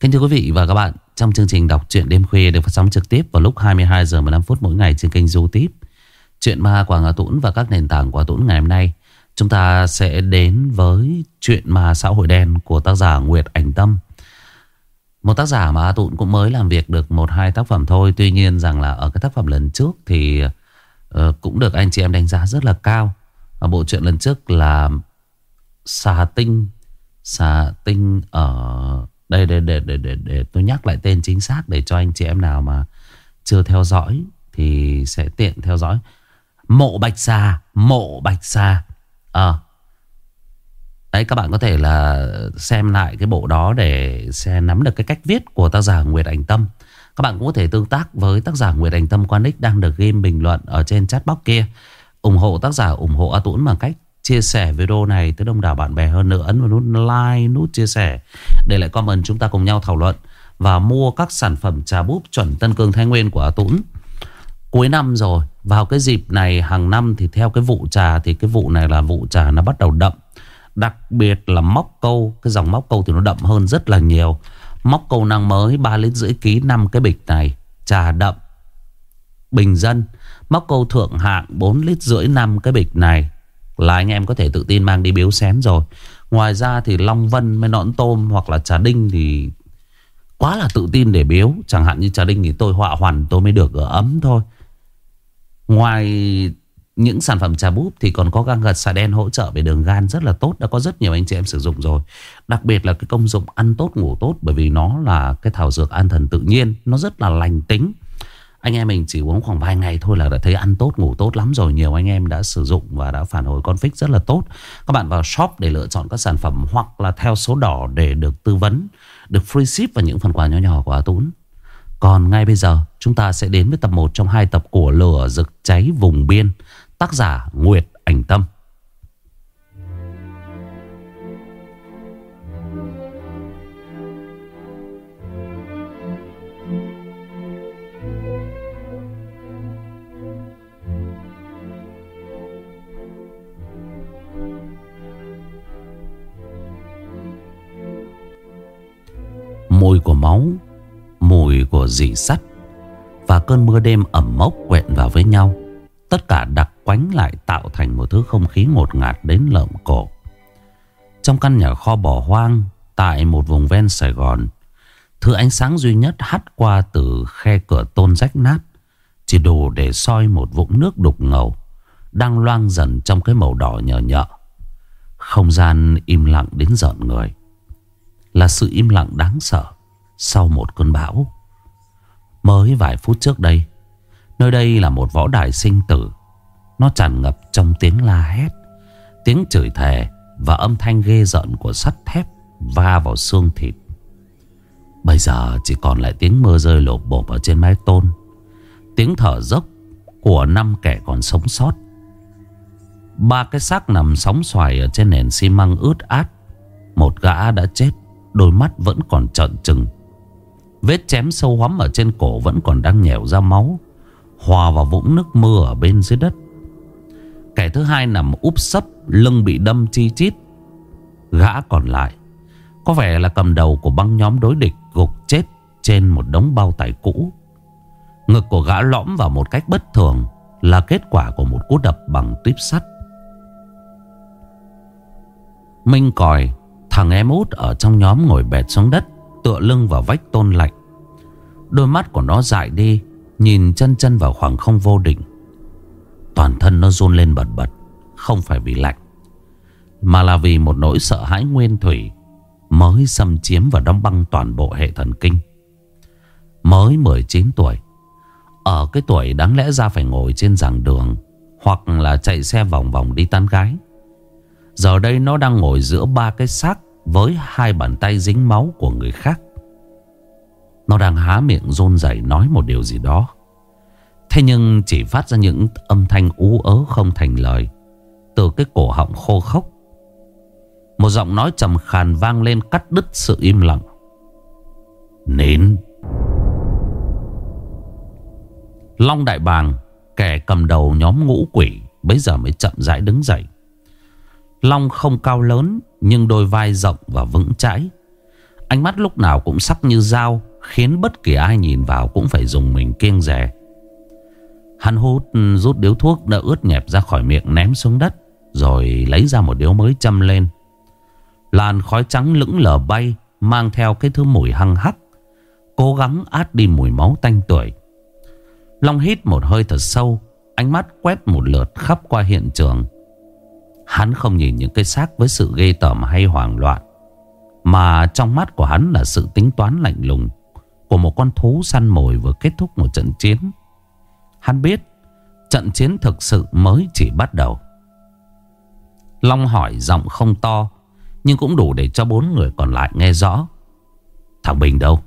Kính thưa quý vị và các bạn, trong chương trình đọc truyện đêm khuya được phát sóng trực tiếp vào lúc 22 giờ 15 phút mỗi ngày trên kênh YouTube truyện ma Quảng Ngà Tũng và các nền tảng của Tũng ngày hôm nay Chúng ta sẽ đến với truyện ma xã hội đen của tác giả Nguyệt Ảnh Tâm. Một tác giả mà Tũng cũng mới làm việc được một hai tác phẩm thôi Tuy nhiên rằng là ở cái tác phẩm lần trước thì uh, cũng được anh chị em đánh giá rất là cao. Ở Bộ truyện lần trước là Xà Tinh Xà Tinh ở đây để, để, để, để, để tôi nhắc lại tên chính xác để cho anh chị em nào mà chưa theo dõi thì sẽ tiện theo dõi. Mộ Bạch Sa, Mộ Bạch Sa. À, ờ. đấy các bạn có thể là xem lại cái bộ đó để sẽ nắm được cái cách viết của tác giả Nguyệt Ảnh Tâm. Các bạn cũng có thể tương tác với tác giả Nguyệt Ảnh Tâm qua nick đang được game bình luận ở trên chat box kia. ủng hộ tác giả, ủng hộ A Tuấn bằng cách chia sẻ video này tới đông đảo bạn bè hơn nữa. Ấn vào nút like, nút chia sẻ để lại comment chúng ta cùng nhau thảo luận và mua các sản phẩm trà búp chuẩn Tân Cương, Thái Nguyên của A Tũng. Cuối năm rồi, vào cái dịp này hàng năm thì theo cái vụ trà thì cái vụ này là vụ trà nó bắt đầu đậm. Đặc biệt là móc câu, cái dòng móc câu thì nó đậm hơn rất là nhiều. Móc câu năng mới ba lít rưỡi ký năm cái bịch này, trà đậm, bình dân. Móc câu thượng hạng 4 lít rưỡi năm cái bịch này là anh em có thể tự tin mang đi biếu xén rồi. Ngoài ra thì Long Vân với nõn tôm hoặc là trà đinh thì quá là tự tin để biếu. Chẳng hạn như trà đinh thì tôi họa hoàn tôi mới được ở ấm thôi. Ngoài những sản phẩm trà búp thì còn có găng gật xà đen hỗ trợ về đường gan rất là tốt. Đã có rất nhiều anh chị em sử dụng rồi. Đặc biệt là cái công dụng ăn tốt, ngủ tốt bởi vì nó là cái thảo dược an thần tự nhiên. Nó rất là lành tính. Anh em mình chỉ uống khoảng vài ngày thôi là đã thấy ăn tốt, ngủ tốt lắm rồi. Nhiều anh em đã sử dụng và đã phản hồi con fix rất là tốt. Các bạn vào shop để lựa chọn các sản phẩm Hoặc là theo số đỏ để được tư vấn, Được free ship và những phần quà nhỏ nhỏ của A Tún Còn ngay bây giờ, chúng ta sẽ đến với tập 1 trong hai tập của Lửa rực cháy vùng biên. Tác giả Nguyệt Ảnh Tâm. Mùi của máu, Mùi của dị sắt Và cơn mưa đêm ẩm mốc quẹn vào với nhau, Tất cả đặc quánh lại tạo thành một thứ không khí ngột ngạt đến lợm cổ Trong căn nhà kho bỏ hoang Tại một vùng ven Sài Gòn, Thứ ánh sáng duy nhất hắt qua từ khe cửa tôn rách nát Chỉ đủ để soi một vũng nước đục ngầu Đang loang dần trong cái màu đỏ nhờ nhợ. Không gian im lặng đến giận người. Là sự im lặng đáng sợ sau một cơn bão. Mới vài phút trước đây, nơi đây là một võ đài sinh tử. Nó tràn ngập trong tiếng la hét, tiếng chửi thề và âm thanh ghê rợn của sắt thép va vào xương thịt. Bây giờ chỉ còn lại tiếng mưa rơi lộp bộp ở trên mái tôn. Tiếng thở dốc của năm kẻ còn sống sót. Ba cái xác nằm sóng xoài ở trên nền xi măng ướt át. Một gã đã chết, đôi mắt vẫn còn trợn trừng. Vết chém sâu hóm ở trên cổ vẫn còn đang nhèo ra máu, Hòa vào vũng nước mưa ở bên dưới đất. Kẻ thứ hai nằm úp sấp, Lưng bị đâm chi chít. Gã còn lại, Có vẻ là cầm đầu của băng nhóm đối địch Gục chết trên một đống bao tải cũ. Ngực của gã lõm vào một cách bất thường, Là kết quả của một cú đập bằng tuyếp sắt. Minh còi Thằng em út ở trong nhóm ngồi bệt xuống đất, Tựa lưng vào vách tôn lạnh Đôi mắt của nó dại đi, Nhìn chân chân vào khoảng không vô định. Toàn thân nó run lên bật bật, Không phải vì lạnh, Mà là vì một nỗi sợ hãi nguyên thủy Mới xâm chiếm và đóng băng toàn bộ hệ thần kinh. Mới 19 tuổi, Ở cái tuổi đáng lẽ ra phải ngồi trên giảng đường Hoặc là chạy xe vòng vòng đi tán gái. Giờ đây nó đang ngồi giữa ba cái xác với hai bàn tay dính máu của người khác. Nó đang há miệng rôn rẩy nói một điều gì đó. Thế nhưng chỉ phát ra những âm thanh ú ớ không thành lời Từ cái cổ họng khô khốc. Một giọng nói trầm khàn vang lên cắt đứt sự im lặng. Nín. Long Đại Bàng, Kẻ cầm đầu nhóm ngũ quỷ Bây giờ mới chậm rãi đứng dậy. Long không cao lớn, nhưng đôi vai rộng và vững chãi. Ánh mắt lúc nào cũng sắc như dao, Khiến bất kỳ ai nhìn vào cũng phải dùng mình kiêng rè. Hắn hút, rút điếu thuốc đã ướt nhẹp ra khỏi miệng ném xuống đất, Rồi lấy ra một điếu mới châm lên. Làn khói trắng lững lờ bay, Mang theo cái thứ mùi hăng hắc. Cố gắng át đi mùi máu tanh tuổi Long hít một hơi thật sâu, Ánh mắt quét một lượt khắp qua hiện trường. Hắn không nhìn những cái xác với sự ghê tởm hay hoảng loạn, Mà trong mắt của hắn là sự tính toán lạnh lùng Của một con thú săn mồi vừa kết thúc một trận chiến. Hắn biết trận chiến thực sự mới chỉ bắt đầu. Long hỏi giọng không to, Nhưng cũng đủ để cho bốn người còn lại nghe rõ. Thằng Bình đâu?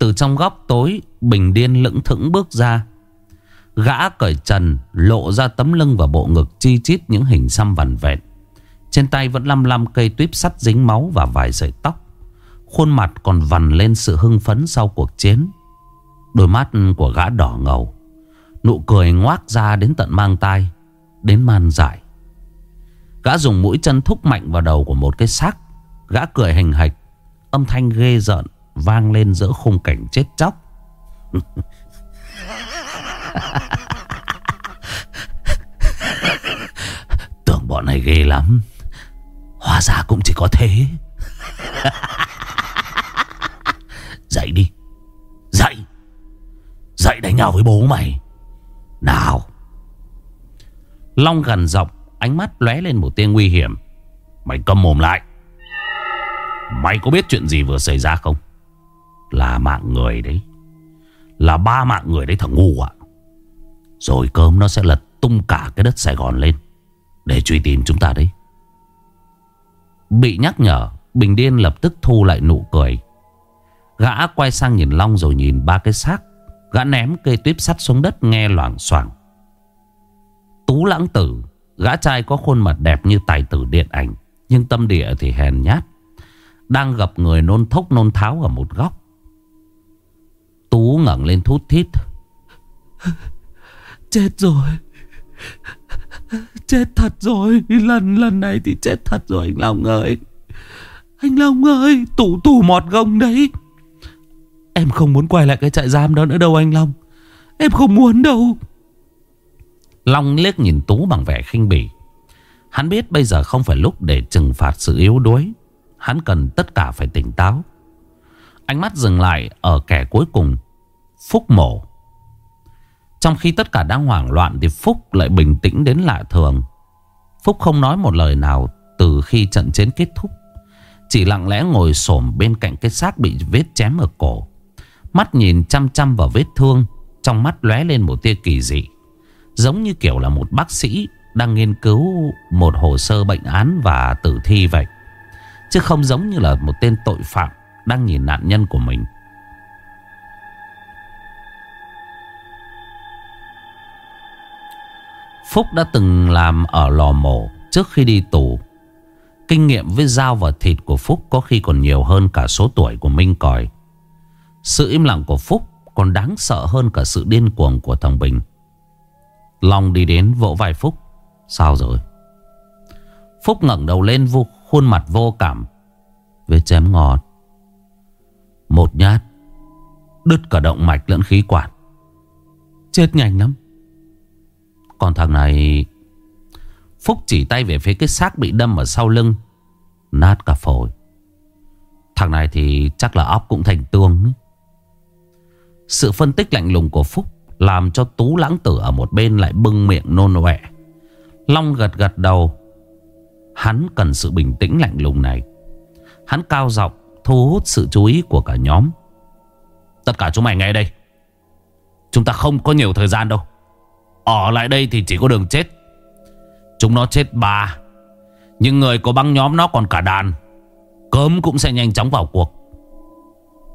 Từ trong góc tối, Bình điên lững thững bước ra Gã cởi trần, lộ ra tấm lưng và bộ ngực chi chít những hình xăm vằn vẹn. Trên tay vẫn lăm lăm cây tuyếp sắt dính máu và vài sợi tóc. Khuôn mặt còn vằn lên sự hưng phấn sau cuộc chiến. Đôi mắt của gã đỏ ngầu. Nụ cười ngoác ra đến tận mang tai. Đến man dại. Gã dùng mũi chân thúc mạnh vào đầu của một cái xác. Gã cười hình hạch. Âm thanh ghê rợn vang lên giữa khung cảnh chết chóc. Tưởng bọn này ghê lắm. Hóa ra cũng chỉ có thế. Dậy đi. Dậy. Dậy đánh nhau với bố mày. Nào. Long gần giọng, Ánh mắt lóe lên một tia nguy hiểm. Mày cầm mồm lại. Mày có biết chuyện gì vừa xảy ra không? Là mạng người đấy. Là ba mạng người đấy thằng ngu ạ. Rồi cơm nó sẽ lật tung cả cái đất Sài Gòn lên. Để truy tìm chúng ta đấy. Bị nhắc nhở, Bình Điên lập tức thu lại nụ cười. Gã quay sang nhìn Long rồi nhìn ba cái xác. Gã ném cây tuyếp sắt xuống đất nghe loảng xoảng. Tú lãng tử, Gã trai có khuôn mặt đẹp như tài tử điện ảnh, Nhưng tâm địa thì hèn nhát, Đang gặp người nôn thốc nôn tháo ở một góc. Tú ngẩng lên thút thít. Chết rồi. Chết thật rồi, Lần lần này thì chết thật rồi, anh Long ơi. Anh Long ơi, Tủ tủ mọt gông đấy. Em không muốn quay lại cái trại giam đó nữa đâu, anh Long. Em không muốn đâu. Long liếc nhìn Tú bằng vẻ khinh bỉ. Hắn biết bây giờ không phải lúc để trừng phạt sự yếu đuối. Hắn cần tất cả phải tỉnh táo. Ánh mắt dừng lại ở kẻ cuối cùng, Phúc mổ trong khi tất cả đang hoảng loạn thì Phúc lại bình tĩnh đến lạ thường. Phúc không nói một lời nào từ khi trận chiến kết thúc. Chỉ lặng lẽ ngồi xổm bên cạnh cái xác bị vết chém ở cổ. Mắt nhìn chăm chăm vào vết thương. Trong mắt lóe lên một tia kỳ dị. Giống như kiểu là một bác sĩ đang nghiên cứu một hồ sơ bệnh án và tử thi vậy. Chứ không giống như là một tên tội phạm đang nhìn nạn nhân của mình. Phúc đã từng làm ở lò mổ trước khi đi tù. Kinh nghiệm với dao và thịt của Phúc có khi còn nhiều hơn cả số tuổi của Minh Còi. Sự im lặng của Phúc còn đáng sợ hơn cả sự điên cuồng của thằng Bình. Long đi đến vỗ vai Phúc. Sao rồi? Phúc ngẩng đầu lên vô, khuôn mặt vô cảm. Vết chém ngọt. Một nhát. Đứt cả động mạch lẫn khí quản. Chết nhanh lắm. Còn thằng này. Phúc chỉ tay về phía cái xác bị đâm ở sau lưng, Nát cả phổi. Thằng này thì chắc là óc cũng thành tương Sự phân tích lạnh lùng của Phúc Làm cho Tú lãng tử ở một bên lại bưng miệng nôn ọe. Long gật gật đầu. Hắn cần sự bình tĩnh lạnh lùng này. Hắn cao giọng Thu hút sự chú ý của cả nhóm. Tất cả chúng mày nghe đây. Chúng ta không có nhiều thời gian đâu ở lại đây thì chỉ có đường chết. Chúng nó chết ba. Nhưng người có băng nhóm nó còn cả đàn. Cớm cũng sẽ nhanh chóng vào cuộc.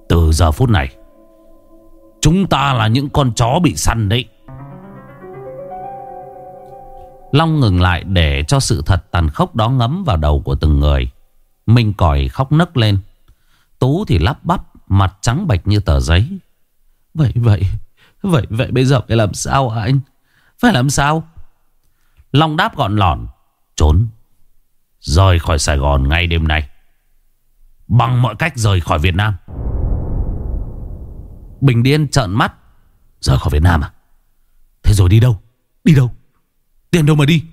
Từ giờ phút này, Chúng ta là những con chó bị săn đấy. Long ngừng lại để cho sự thật tàn khốc đó ngấm vào đầu của từng người. Minh còi khóc nấc lên. Tú thì lắp bắp, Mặt trắng bạch như tờ giấy. Vậy vậy Vậy vậy bây giờ phải làm sao hả anh? Phải làm sao? Long đáp gọn lỏn Trốn, Rời khỏi Sài Gòn ngay đêm nay. Bằng mọi cách rời khỏi Việt Nam. Bình Điên trợn mắt, Rời khỏi Việt Nam à? Thế rồi đi đâu? Đi đâu? Tiền đâu mà đi?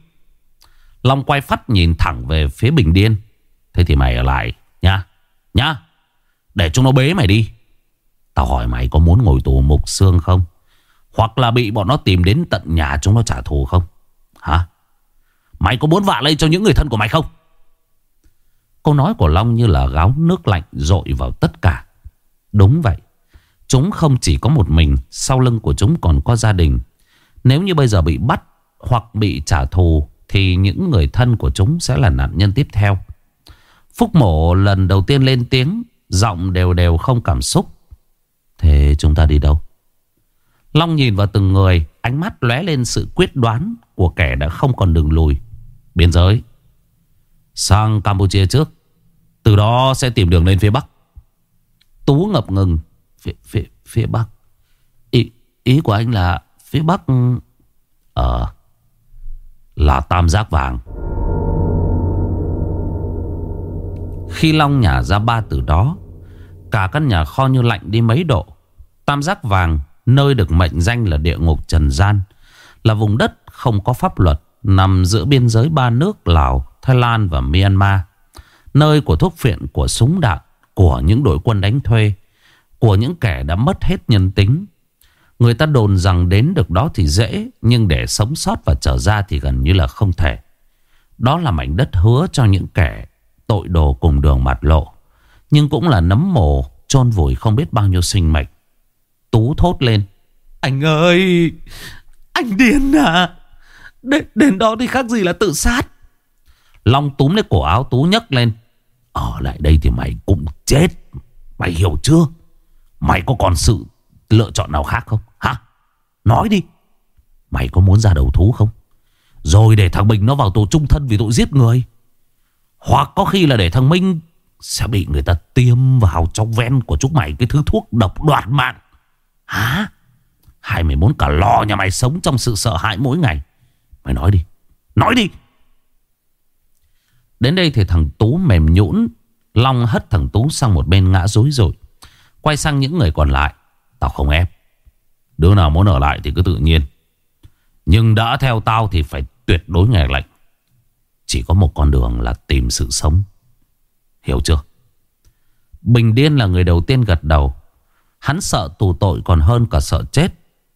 Long quay phát nhìn thẳng về phía Bình Điên. Thế thì mày ở lại Nha Nha Để chúng nó bế mày đi. Tao hỏi mày có muốn ngồi tù mục xương không? Hoặc là bị bọn nó tìm đến tận nhà chúng nó trả thù không? Hả? Mày có muốn vạ lây cho những người thân của mày không? Câu nói của Long như là gáo nước lạnh dội vào tất cả. Đúng vậy. Chúng không chỉ có một mình, Sau lưng của chúng còn có gia đình. Nếu như bây giờ bị bắt Hoặc bị trả thù, Thì những người thân của chúng sẽ là nạn nhân tiếp theo. Phúc mổ lần đầu tiên lên tiếng, Giọng đều đều không cảm xúc. Thế chúng ta đi đâu? Long nhìn vào từng người Ánh mắt lóe lên sự quyết đoán Của kẻ đã không còn đường lùi. Biên giới. Sang Campuchia trước. Từ đó sẽ tìm đường lên phía Bắc. Tú ngập ngừng. Phía, phía, phía Bắc. Ý, ý của anh là phía Bắc Ờ Là tam giác vàng. Khi Long nhả ra ba từ đó Cả căn nhà kho như lạnh đi mấy độ. Tam giác vàng Nơi được mệnh danh là địa ngục trần gian Là vùng đất không có pháp luật Nằm giữa biên giới ba nước Lào, Thái Lan và Myanmar. Nơi của thuốc phiện, của súng đạn Của những đội quân đánh thuê Của những kẻ đã mất hết nhân tính. Người ta đồn rằng đến được đó thì dễ Nhưng để sống sót và trở ra thì gần như là không thể. Đó là mảnh đất hứa cho những kẻ tội đồ cùng đường mặt lộ Nhưng cũng là nấm mồ chôn vùi không biết bao nhiêu sinh mệnh. Tú thốt lên. Anh ơi Anh điên à? Đến, đến đó thì khác gì là tự sát. Long túm lấy cổ áo Tú nhấc lên. Ở lại đây thì mày cũng chết. Mày hiểu chưa? Mày có còn sự lựa chọn nào khác không? Hả? Nói đi. Mày có muốn ra đầu thú không? Rồi để thằng Bình nó vào tù trung thân vì tội giết người. Hoặc có khi là để thằng Minh Sẽ bị người ta tiêm vào trong ven của chúng mày Cái thứ thuốc độc đoạt mạng Hả? Hay mày muốn cả lò nhà mày sống trong sự sợ hãi mỗi ngày. Mày nói đi. Nói đi. Đến đây thì thằng Tú mềm nhũn, Long hất thằng Tú sang một bên ngã rối rồi Quay sang những người còn lại. Tao không ép. Đứa nào muốn ở lại thì cứ tự nhiên. Nhưng đã theo tao thì phải tuyệt đối nghe lệnh. Chỉ có một con đường là tìm sự sống. Hiểu chưa? Bình Điên là người đầu tiên gật đầu. Hắn sợ tù tội còn hơn cả sợ chết.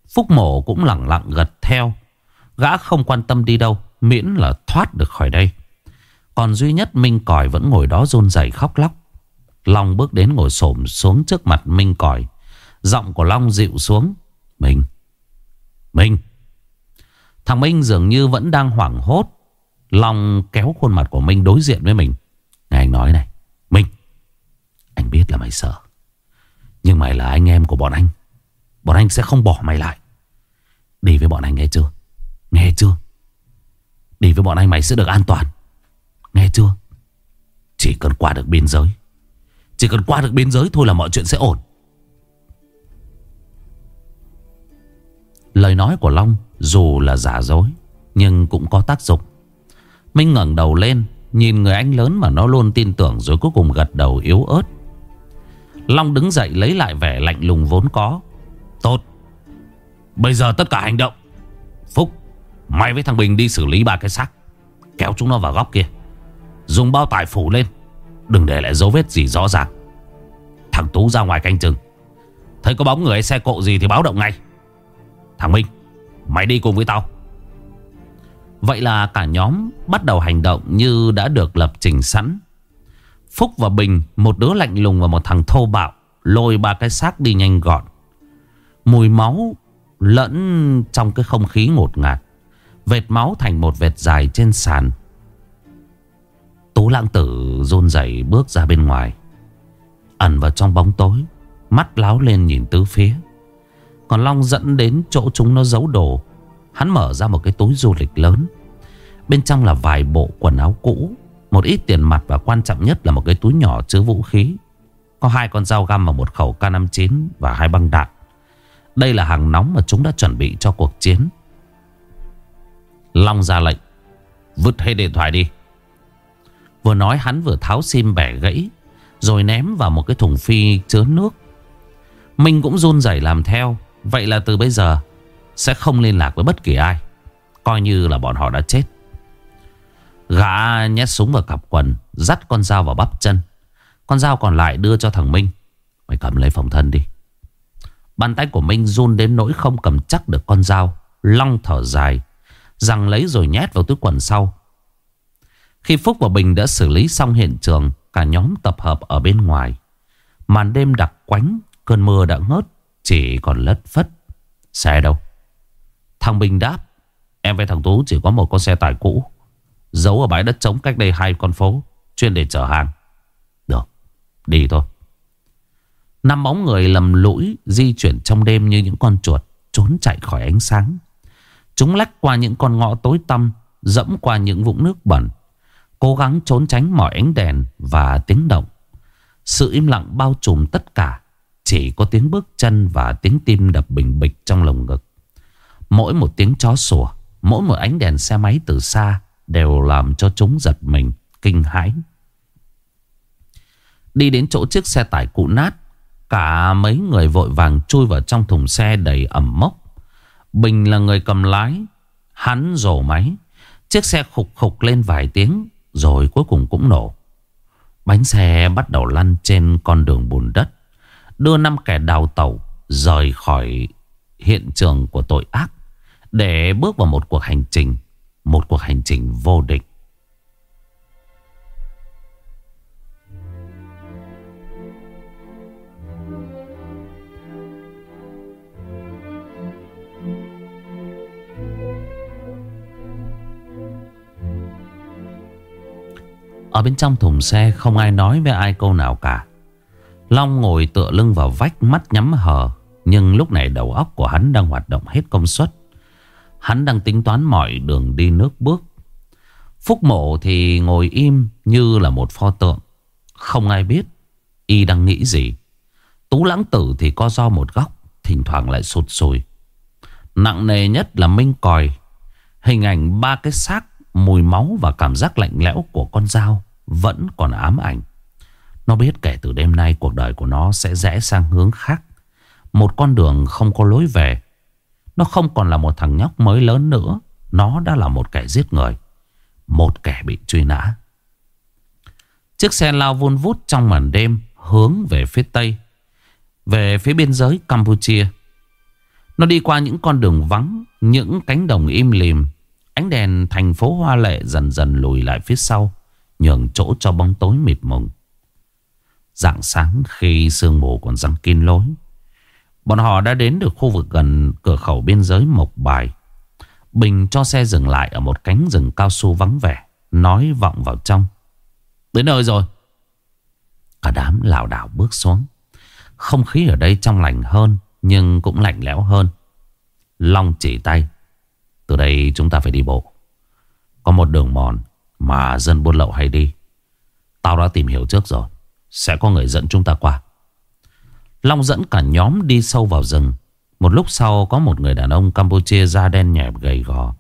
Phúc mổ cũng lặng lặng gật theo. Gã không quan tâm đi đâu, Miễn là thoát được khỏi đây. Còn duy nhất Minh Còi vẫn ngồi đó run rẩy khóc lóc. Long bước đến ngồi xổm xuống trước mặt Minh Còi. Giọng của Long dịu xuống. Minh Minh. Thằng Minh dường như vẫn đang hoảng hốt. Long kéo khuôn mặt của Minh đối diện với mình. Nghe anh nói này. Minh, Anh biết là mày sợ. Nhưng mày là anh em của bọn anh. Bọn anh sẽ không bỏ mày lại. Đi với bọn anh nghe chưa? Nghe chưa? Đi với bọn anh mày sẽ được an toàn. Nghe chưa? Chỉ cần qua được biên giới. Chỉ cần qua được biên giới thôi là mọi chuyện sẽ ổn. Lời nói của Long dù là giả dối, Nhưng cũng có tác dụng. Minh ngẩng đầu lên, Nhìn người anh lớn mà nó luôn tin tưởng Rồi cuối cùng gật đầu yếu ớt. Long đứng dậy lấy lại vẻ lạnh lùng vốn có. Tốt. Bây giờ tất cả hành động. Phúc, Mày với thằng Bình đi xử lý ba cái xác. Kéo chúng nó vào góc kia. Dùng bao tải phủ lên. Đừng để lại dấu vết gì rõ ràng. Thằng Tú ra ngoài canh chừng. Thấy có bóng người hay xe cộ gì thì báo động ngay. Thằng Minh, Mày đi cùng với tao. Vậy là cả nhóm bắt đầu hành động như đã được lập trình sẵn. Phúc và Bình, Một đứa lạnh lùng và một thằng thô bạo, Lôi ba cái xác đi nhanh gọn. Mùi máu lẫn trong cái không khí ngột ngạt, Vệt máu thành một vệt dài trên sàn. Tú lãng tử rôn rẩy bước ra bên ngoài, Ẩn vào trong bóng tối, Mắt láo lên nhìn tứ phía. Còn Long dẫn đến chỗ chúng nó giấu đồ. Hắn mở ra một cái túi du lịch lớn, Bên trong là vài bộ quần áo cũ. Một ít tiền mặt và quan trọng nhất là một cái túi nhỏ chứa vũ khí. Có hai con dao găm và một khẩu K59 và hai băng đạn. Đây là hàng nóng mà chúng đã chuẩn bị cho cuộc chiến. Long ra lệnh, Vứt hết điện thoại đi. Vừa nói hắn vừa tháo sim bẻ gãy, Rồi ném vào một cái thùng phi chứa nước. Minh cũng run rẩy làm theo, Vậy là từ bây giờ Sẽ không liên lạc với bất kỳ ai. Coi như là bọn họ đã chết. Gã nhét súng vào cặp quần, Dắt con dao vào bắp chân. Con dao còn lại đưa cho thằng Minh. Mày cầm lấy phòng thân đi. Bàn tay của Minh run đến nỗi không cầm chắc được con dao, Long thở dài Rằng lấy rồi nhét vào túi quần sau. Khi Phúc và Bình đã xử lý xong hiện trường, Cả nhóm tập hợp ở bên ngoài. Màn đêm đặc quánh, Cơn mưa đã ngớt, Chỉ còn lất phất. Xe đâu? Thằng Bình đáp, Em với thằng Tú chỉ có một con xe tải cũ. Giấu ở bãi đất trống cách đây hai con phố. Chuyên để chở hàng. Được, Đi thôi. Năm bóng người lầm lũi Di chuyển trong đêm như những con chuột Trốn chạy khỏi ánh sáng. Chúng lách qua những con ngõ tối tăm, Dẫm qua những vũng nước bẩn, Cố gắng trốn tránh mọi ánh đèn Và tiếng động. Sự im lặng bao trùm tất cả, Chỉ có tiếng bước chân và tiếng tim đập bình bịch trong lồng ngực. Mỗi một tiếng chó sủa, Mỗi một ánh đèn xe máy từ xa Đều làm cho chúng giật mình, Kinh hãi. Đi đến chỗ chiếc xe tải cũ nát, Cả mấy người vội vàng chui vào trong thùng xe đầy ẩm mốc. Bình là người cầm lái, Hắn rổ máy. Chiếc xe khục khục lên vài tiếng, Rồi cuối cùng cũng nổ. Bánh xe bắt đầu lăn trên con đường bùn đất, Đưa năm kẻ đào tẩu Rời khỏi hiện trường của tội ác, Để bước vào một cuộc hành trình. Một cuộc hành trình vô địch. Ở bên trong thùng xe không ai nói với ai câu nào cả. Long ngồi tựa lưng vào vách, mắt nhắm hờ, Nhưng lúc này đầu óc của hắn đang hoạt động hết công suất. Hắn đang tính toán mọi đường đi nước bước. Phúc mộ thì ngồi im như là một pho tượng. Không ai biết Y đang nghĩ gì. Tú lãng tử thì co do một góc, Thỉnh thoảng lại sụt sùi. Nặng nề nhất là Minh Còi. Hình ảnh ba cái xác, Mùi máu và cảm giác lạnh lẽo của con dao Vẫn còn ám ảnh. Nó biết kể từ đêm nay Cuộc đời của nó sẽ rẽ sang hướng khác. Một con đường không có lối về. Nó không còn là một thằng nhóc mới lớn nữa. Nó đã là một kẻ giết người. Một kẻ bị truy nã. Chiếc xe lao vun vút trong màn đêm Hướng về phía tây, Về phía biên giới Campuchia. Nó đi qua những con đường vắng, Những cánh đồng im lìm, Ánh đèn thành phố hoa lệ dần dần lùi lại phía sau, Nhường chỗ cho bóng tối mịt mùng. Dạng sáng khi sương mù còn răng kín lối Bọn họ đã đến được khu vực gần cửa khẩu biên giới Mộc Bài. Bình cho xe dừng lại ở một cánh rừng cao su vắng vẻ, Nói vọng vào trong. Đến nơi rồi. Cả đám lảo đảo bước xuống. Không khí ở đây trong lành hơn, Nhưng cũng lạnh lẽo hơn. Long chỉ tay, từ đây chúng ta phải đi bộ. Có một đường mòn Mà dân buôn lậu hay đi. Tao đã tìm hiểu trước rồi, Sẽ có người dẫn chúng ta qua. Long dẫn cả nhóm đi sâu vào rừng Một lúc sau có một người đàn ông Campuchia da đen nhẹp gầy gò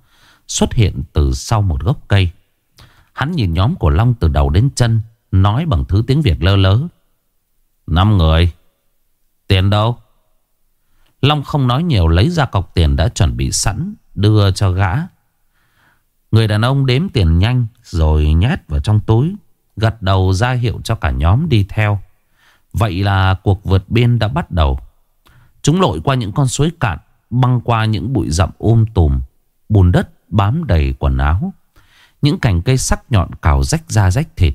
Xuất hiện từ sau một gốc cây Hắn nhìn nhóm của Long từ đầu đến chân Nói bằng thứ tiếng Việt lơ lớ Năm người Tiền đâu Long không nói nhiều lấy ra cọc tiền đã chuẩn bị sẵn đưa cho gã. Người đàn ông đếm tiền nhanh rồi nhét vào trong túi, gật đầu ra hiệu cho cả nhóm đi theo. Vậy là cuộc vượt biên đã bắt đầu. Chúng lội qua những con suối cạn, băng qua những bụi rậm ôm tùm, bùn đất bám đầy quần áo. Những cành cây sắc nhọn cào rách da rách thịt.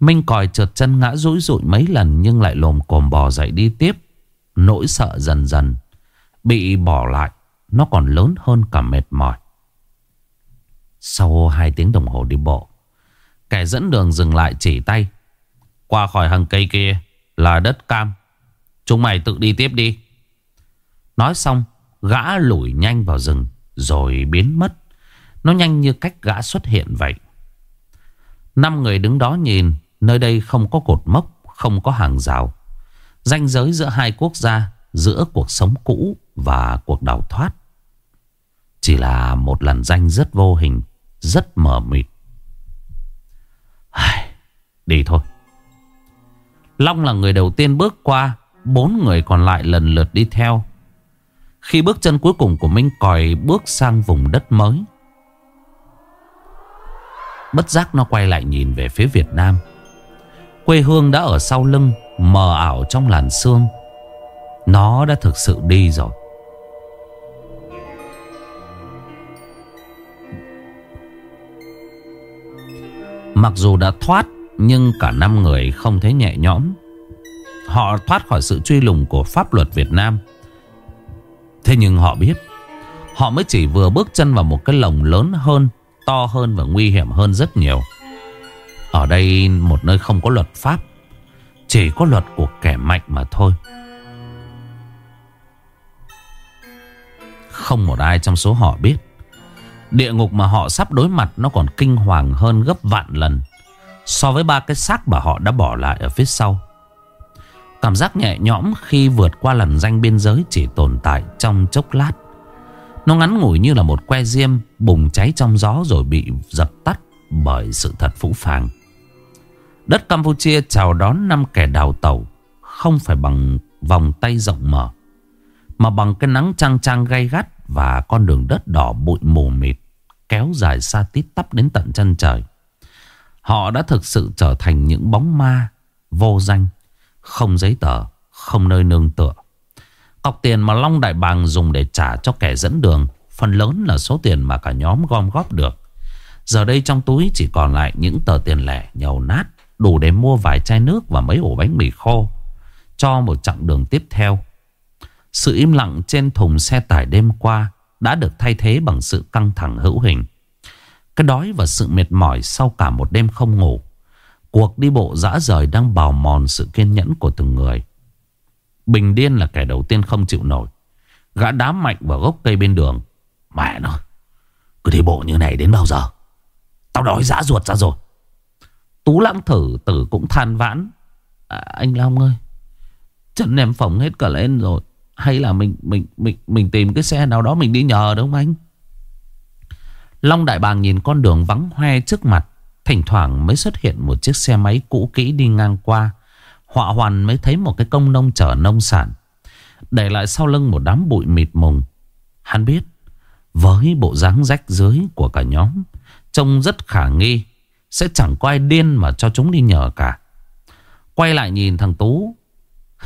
Minh còi trượt chân ngã rũi rụi mấy lần nhưng lại lồm cồm bò dậy đi tiếp. Nỗi sợ dần dần bị bỏ lại nó còn lớn hơn cả mệt mỏi Sau hai tiếng đồng hồ đi bộ Kẻ dẫn đường dừng lại chỉ tay Qua khỏi hàng cây kia là đất cam. Chúng mày tự đi tiếp đi. Nói xong, Gã lủi nhanh vào rừng, Rồi biến mất. Nó nhanh như cách gã xuất hiện vậy. Năm người đứng đó nhìn, Nơi đây không có cột mốc, Không có hàng rào. Ranh giới giữa hai quốc gia, Giữa cuộc sống cũ và cuộc đào thoát. Chỉ là một lần danh rất vô hình, Rất mờ mịt. Đi thôi. Long là người đầu tiên bước qua, Bốn người còn lại lần lượt đi theo. Khi bước chân cuối cùng của Minh Còi bước sang vùng đất mới, Bất giác nó quay lại nhìn về phía Việt Nam. Quê hương đã ở sau lưng, Mờ ảo trong làn sương. Nó đã thực sự đi rồi. Mặc dù đã thoát nhưng cả năm người không thấy nhẹ nhõm. Họ thoát khỏi sự truy lùng của pháp luật Việt Nam. Thế nhưng họ biết, Họ mới chỉ vừa bước chân vào một cái lồng lớn hơn, To hơn và nguy hiểm hơn rất nhiều. Ở đây một nơi không có luật pháp, Chỉ có luật của kẻ mạnh mà thôi. Không một ai trong số họ biết, Địa ngục mà họ sắp đối mặt Nó còn kinh hoàng hơn gấp vạn lần. So với ba cái xác mà họ đã bỏ lại ở phía sau Cảm giác nhẹ nhõm khi vượt qua lần danh biên giới chỉ tồn tại trong chốc lát. Nó ngắn ngủi như là một que diêm bùng cháy trong gió rồi bị dập tắt bởi sự thật phũ phàng. Đất Campuchia chào đón năm kẻ đào tẩu, không phải bằng vòng tay rộng mở, mà bằng cái nắng trăng trăng gay gắt và con đường đất đỏ bụi mù mịt kéo dài xa tít tắp đến tận chân trời. Họ đã thực sự trở thành những bóng ma vô danh, không giấy tờ, Không nơi nương tựa. Cọc tiền mà Long Đại Bàng dùng để trả cho kẻ dẫn đường, Phần lớn là số tiền mà cả nhóm gom góp được. Giờ đây trong túi chỉ còn lại những tờ tiền lẻ, nhầu nát, Đủ để mua vài chai nước và mấy ổ bánh mì khô, Cho một chặng đường tiếp theo. Sự im lặng trên thùng xe tải đêm qua Đã được thay thế bằng sự căng thẳng hữu hình. Cái đói và sự mệt mỏi sau cả một đêm không ngủ Cuộc đi bộ dã rời đang bào mòn sự kiên nhẫn của từng người. Bình điên là kẻ đầu tiên không chịu nổi. Gã đá mạnh vào gốc cây bên đường. Mẹ nó, cứ đi bộ như này đến bao giờ? Tao đói dã ruột ra rồi. Tú lãng thử tử cũng than vãn. À, anh Long ơi, chân em phồng hết cả lên rồi. Hay là mình mình mình mình tìm cái xe nào đó mình đi nhờ đúng không anh? Long Đại Bàng nhìn con đường vắng hoe trước mặt Thỉnh thoảng mới xuất hiện một chiếc xe máy cũ kỹ đi ngang qua. Họa hoàn mới thấy một cái công nông chở nông sản. Để lại sau lưng một đám bụi mịt mùng. Hắn biết, với bộ dáng rách dưới của cả nhóm, trông rất khả nghi. Sẽ chẳng có ai điên mà cho chúng đi nhờ cả. Quay lại nhìn thằng Tú.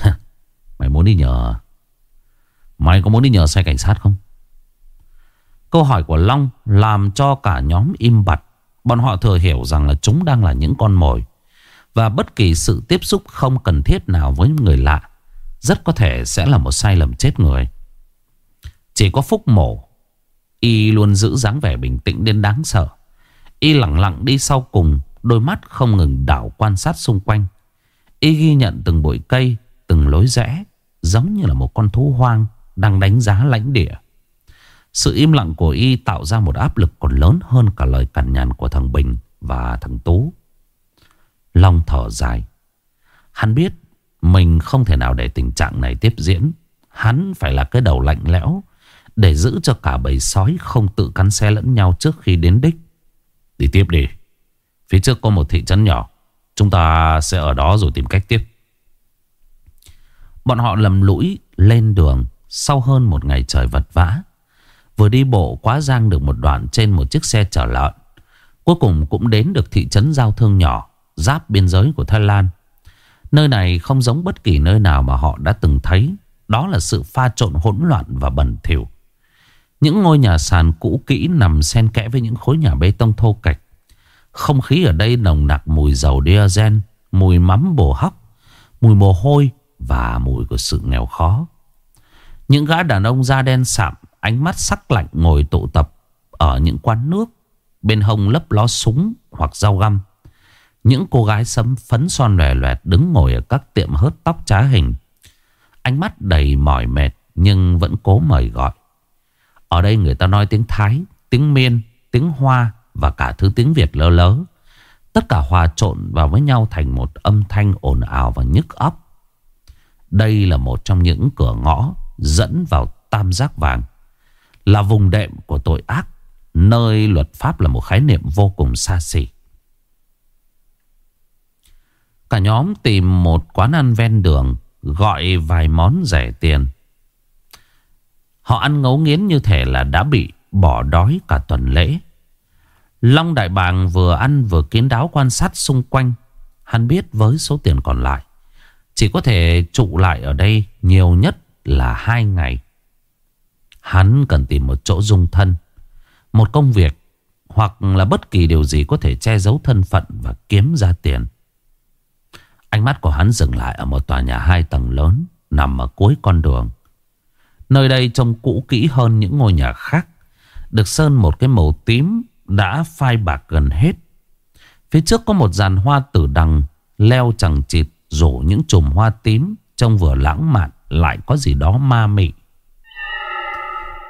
Mày muốn đi nhờ Mày có muốn đi nhờ xe cảnh sát không? Câu hỏi của Long làm cho cả nhóm im bặt. Bọn họ thừa hiểu rằng là chúng đang là những con mồi. Và bất kỳ sự tiếp xúc không cần thiết nào với người lạ rất có thể sẽ là một sai lầm chết người. Chỉ có Phúc Mổ, y luôn giữ dáng vẻ bình tĩnh đến đáng sợ. Y lặng lặng đi sau cùng, đôi mắt không ngừng đảo quan sát xung quanh. Y ghi nhận từng bụi cây, từng lối rẽ, giống như là một con thú hoang đang đánh giá lãnh địa. Sự im lặng của y tạo ra một áp lực còn lớn hơn cả lời cằn nhằn của thằng Bình và thằng Tú. Long thở dài. Hắn biết mình không thể nào để tình trạng này tiếp diễn. Hắn phải là cái đầu lạnh lẽo để giữ cho cả bầy sói không tự cắn xe lẫn nhau trước khi đến đích. Đi tiếp đi. Phía trước có một thị trấn nhỏ. Chúng ta sẽ ở đó rồi tìm cách tiếp. Bọn họ lầm lũi lên đường sau hơn một ngày trời vật vã. Vừa đi bộ quá giang được một đoạn trên một chiếc xe chở lợn. Cuối cùng cũng đến được thị trấn giao thương nhỏ, giáp biên giới của Thái Lan. Nơi này không giống bất kỳ nơi nào mà họ đã từng thấy. Đó là sự pha trộn hỗn loạn và bẩn thỉu. Những ngôi nhà sàn cũ kỹ nằm xen kẽ với những khối nhà bê tông thô cạch. Không khí ở đây nồng nặc mùi dầu diesel, mùi mắm bồ hóc, mùi mồ hôi và mùi của sự nghèo khó. Những gã đàn ông da đen sạm Ánh mắt sắc lạnh ngồi tụ tập Ở những quán nước Bên hông lấp ló súng hoặc dao găm. Những cô gái sấm phấn son lòe loẹt Đứng ngồi ở các tiệm hớt tóc trá hình. Ánh mắt đầy mỏi mệt Nhưng vẫn cố mời gọi. Ở đây người ta nói tiếng Thái Tiếng Miên, tiếng Hoa Và cả thứ tiếng Việt lơ lớ. Tất cả hòa trộn vào với nhau thành một âm thanh ồn ào và nhức óc. Đây là một trong những cửa ngõ dẫn vào tam giác vàng là vùng đệm của tội ác, nơi luật pháp là một khái niệm vô cùng xa xỉ. Cả nhóm tìm một quán ăn ven đường Gọi vài món rẻ tiền. Họ ăn ngấu nghiến như thể là đã bị bỏ đói cả tuần lễ. Long Đại Bàng vừa ăn vừa kiến đáo quan sát xung quanh. Hắn biết với số tiền còn lại Chỉ có thể trụ lại ở đây nhiều nhất là hai ngày. Hắn cần tìm một chỗ dung thân, Một công việc Hoặc là bất kỳ điều gì có thể che giấu thân phận và kiếm ra tiền. Ánh mắt của hắn dừng lại ở một tòa nhà hai tầng lớn Nằm ở cuối con đường. Nơi đây trông cũ kỹ hơn những ngôi nhà khác, Được sơn một cái màu tím Đã phai bạc gần hết. Phía trước có một dàn hoa tử đằng Leo chẳng chịt Rổ những chùm hoa tím Trông vừa lãng mạn, Lại có gì đó ma mị.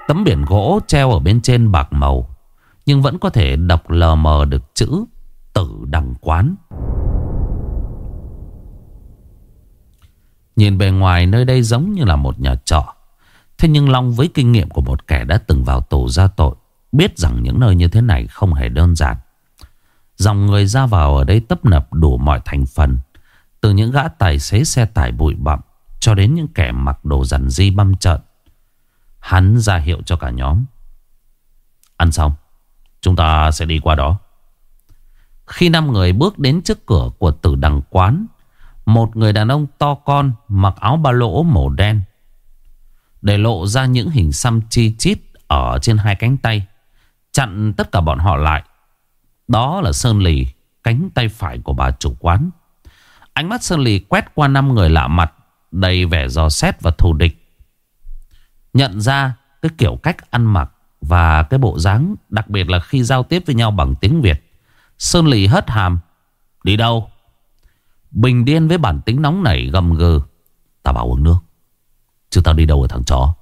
Tấm biển gỗ treo ở bên trên bạc màu, Nhưng vẫn có thể đọc lờ mờ được chữ Tử đằng quán. Nhìn bề ngoài nơi đây giống như là một nhà trọ, Thế nhưng Long với kinh nghiệm của một kẻ đã từng vào tù ra tội, Biết rằng những nơi như thế này không hề đơn giản. Dòng người ra vào ở đây tấp nập đủ mọi thành phần, Từ những gã tài xế xe tải bụi bặm Cho đến những kẻ mặc đồ rằn di băm trợn Hắn ra hiệu cho cả nhóm. Ăn xong, Chúng ta sẽ đi qua đó. Khi năm người bước đến trước cửa của tử đằng quán, Một người đàn ông to con Mặc áo ba lỗ màu đen, Để lộ ra những hình xăm chi chít Ở trên hai cánh tay, Chặn tất cả bọn họ lại. Đó là Sơn Lì, Cánh tay phải của bà chủ quán. Ánh mắt Sơn Lì quét qua năm người lạ mặt, Đầy vẻ dò xét và thù địch. Nhận ra cái kiểu cách ăn mặc Và cái bộ dáng, Đặc biệt là khi giao tiếp với nhau bằng tiếng Việt. Sơn Lì hất hàm, Đi đâu? Bình điên với bản tính nóng nảy gầm gừ, Tao bảo uống nước, Chứ tao đi đâu ở thằng chó?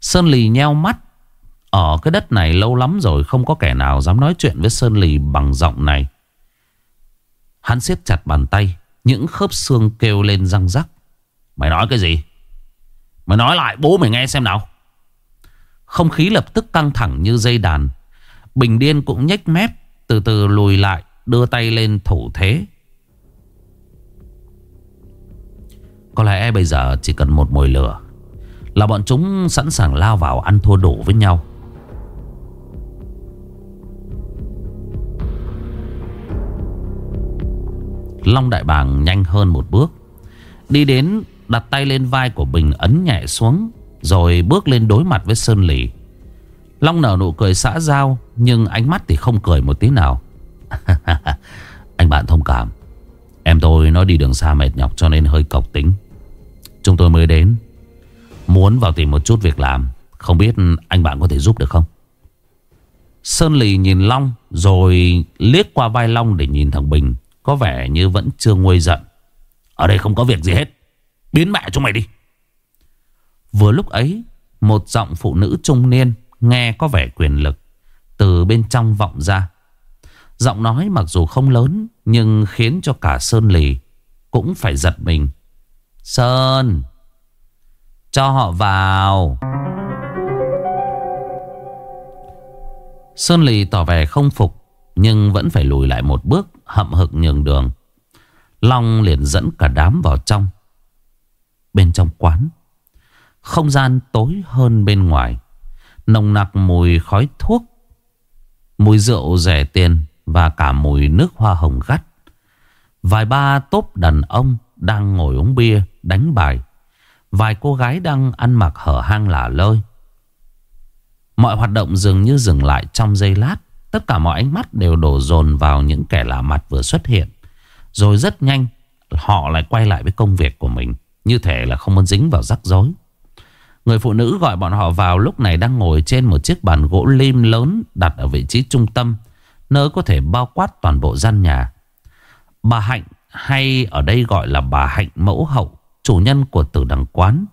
Sơn Lì nheo mắt. Ở cái đất này lâu lắm rồi Không có kẻ nào dám nói chuyện với Sơn Lì bằng giọng này. Hắn siết chặt bàn tay, Những khớp xương kêu lên răng rắc. Mày nói cái gì? Mày nói lại, bố mày nghe xem nào. Không khí lập tức căng thẳng như dây đàn. Bình điên cũng nhếch mép, Từ từ lùi lại, Đưa tay lên thủ thế. Có lẽ bây giờ chỉ cần một mồi lửa, Là bọn chúng sẵn sàng lao vào ăn thua đủ với nhau. Long Đại Bàng nhanh hơn một bước, Đi đến Đặt tay lên vai của Bình ấn nhẹ xuống, Rồi bước lên đối mặt với Sơn Lì. Long nở nụ cười xã giao, Nhưng ánh mắt thì không cười một tí nào. Anh bạn thông cảm. Em tôi nó đi đường xa mệt nhọc cho nên hơi cọc tính. Chúng tôi mới đến. Muốn vào tìm một chút việc làm, Không biết anh bạn có thể giúp được không? Sơn Lì nhìn Long, Rồi liếc qua vai Long để nhìn thằng Bình, Có vẻ như vẫn chưa nguôi giận. Ở đây không có việc gì hết. Biến mẹ chúng mày đi. Vừa lúc ấy, Một giọng phụ nữ trung niên Nghe có vẻ quyền lực Từ bên trong vọng ra. Giọng nói mặc dù không lớn, Nhưng khiến cho cả Sơn Lì Cũng phải giật mình. Sơn! Cho họ vào! Sơn Lì tỏ vẻ không phục, Nhưng vẫn phải lùi lại một bước Hậm hực nhường đường. Long liền dẫn cả đám vào trong bên trong quán. Không gian tối hơn bên ngoài. Nồng nặc mùi khói thuốc, mùi rượu rẻ tiền và cả mùi nước hoa hồng gắt. Vài ba tốp đàn ông đang ngồi uống bia, đánh bài. Vài cô gái đang ăn mặc hở hang lả lơi. Mọi hoạt động dường như dừng lại trong giây lát. Tất cả mọi ánh mắt đều đổ dồn vào những kẻ lạ mặt vừa xuất hiện. Rồi rất nhanh, họ lại quay lại với công việc của mình. Như thể là không muốn dính vào rắc rối Người phụ nữ gọi bọn họ vào lúc này đang ngồi trên một chiếc bàn gỗ lim lớn đặt ở vị trí trung tâm, nơi có thể bao quát toàn bộ gian nhà. Bà Hạnh hay ở đây gọi là bà Hạnh mẫu hậu, chủ nhân của tử đằng quán.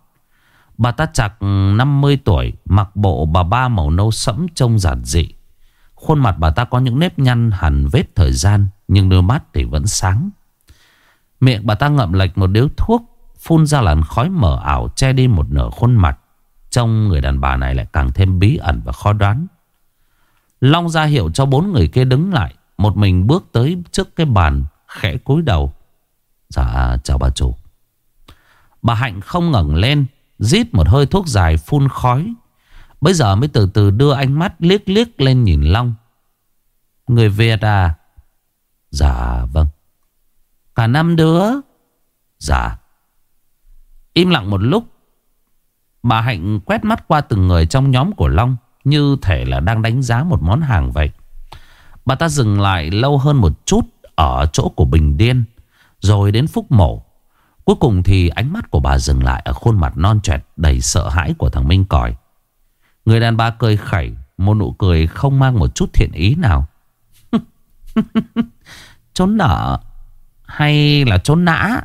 Bà ta chạc 50 tuổi, mặc bộ bà ba màu nâu sẫm trông giản dị. Khuôn mặt bà ta có những nếp nhăn hẳn vết thời gian, nhưng đôi mắt thì vẫn sáng. Miệng bà ta ngậm lệch một điếu thuốc Phun ra làn khói mờ ảo che đi một nửa khuôn mặt. Trong người đàn bà này lại càng thêm bí ẩn và khó đoán. Long ra hiệu cho bốn người kia đứng lại, Một mình bước tới trước cái bàn Khẽ cúi đầu. Dạ chào bà chủ. Bà Hạnh không ngẩng lên, Rít một hơi thuốc dài phun khói. Bây giờ mới từ từ đưa ánh mắt liếc liếc lên nhìn Long. Người Việt à? Dạ vâng. Cả năm đứa? Dạ. Im lặng một lúc. Bà Hạnh quét mắt qua từng người trong nhóm của Long, Như thể là đang đánh giá một món hàng vậy. Bà ta dừng lại lâu hơn một chút Ở chỗ của Bình Điên, Rồi đến Phúc Mổ. Cuối cùng thì ánh mắt của bà dừng lại Ở khuôn mặt non trẻ đầy sợ hãi của thằng Minh Còi. Người đàn bà cười khẩy, Một nụ cười không mang một chút thiện ý nào. Trốn nợ Hay là trốn nã?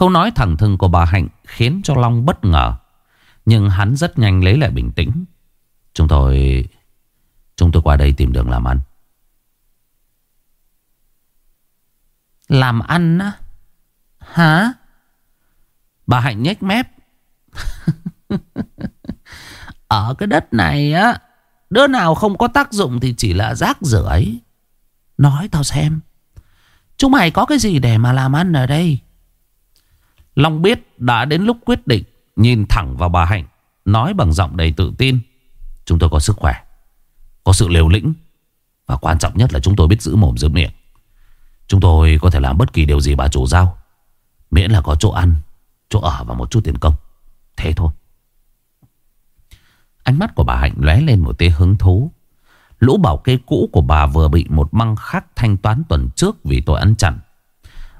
Câu nói thẳng thừng của bà Hạnh Khiến cho Long bất ngờ Nhưng hắn rất nhanh lấy lại bình tĩnh. Chúng tôi Chúng tôi qua đây tìm đường làm ăn. Làm ăn á? Hả? Bà Hạnh nhếch mép. Ở cái đất này á Đứa nào không có tác dụng thì chỉ là rác rưởi. Nói tao xem Chúng mày có cái gì để mà làm ăn ở đây Long biết đã đến lúc quyết định Nhìn thẳng vào bà Hạnh Nói bằng giọng đầy tự tin Chúng tôi có sức khỏe Có sự liều lĩnh Và quan trọng nhất là chúng tôi biết giữ mồm giữ miệng. Chúng tôi có thể làm bất kỳ điều gì bà chủ giao Miễn là có chỗ ăn Chỗ ở và một chút tiền công. Thế thôi. Ánh mắt của bà Hạnh lóe lên một tia hứng thú. Lũ bảo kê cũ của bà vừa bị một măng khác thanh toán tuần trước vì tội ăn chặn.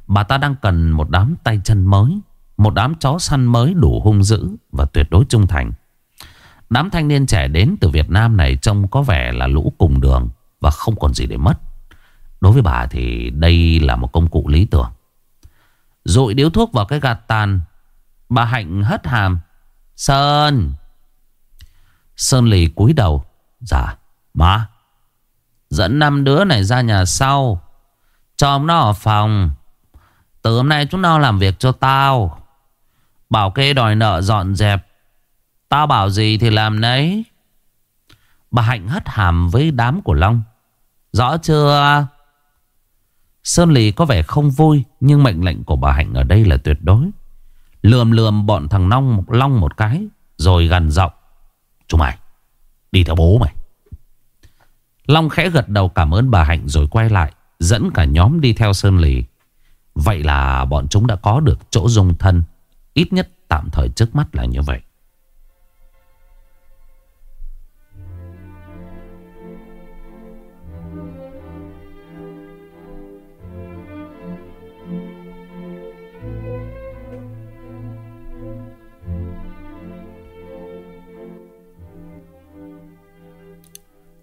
Bà ta đang cần một đám tay chân mới, một đám chó săn mới đủ hung dữ và tuyệt đối trung thành. Đám thanh niên trẻ đến từ Việt Nam này trông có vẻ là lũ cùng đường và không còn gì để mất. Đối với bà thì đây là một công cụ lý tưởng. Rồi điếu thuốc vào cái gạt tàn, bà Hạnh hất hàm. Sơn! Sơn lì cúi đầu. Dạ, má. Dẫn năm đứa này ra nhà sau. Cho ông nó ở phòng. Từ hôm nay chúng nó làm việc cho tao. Bảo kê đòi nợ dọn dẹp. Tao bảo gì thì làm nấy. Bà Hạnh hất hàm với đám của Long. Rõ chưa? Sơn Lì có vẻ không vui, Nhưng mệnh lệnh của bà Hạnh ở đây là tuyệt đối Lườm lườm bọn thằng Long một Long một cái, Rồi gần giọng Chúng mày, Đi theo bố mày Long khẽ gật đầu cảm ơn bà Hạnh Rồi quay lại, Dẫn cả nhóm đi theo Sơn Lì Vậy là bọn chúng đã có được chỗ dung thân Ít nhất tạm thời trước mắt là như vậy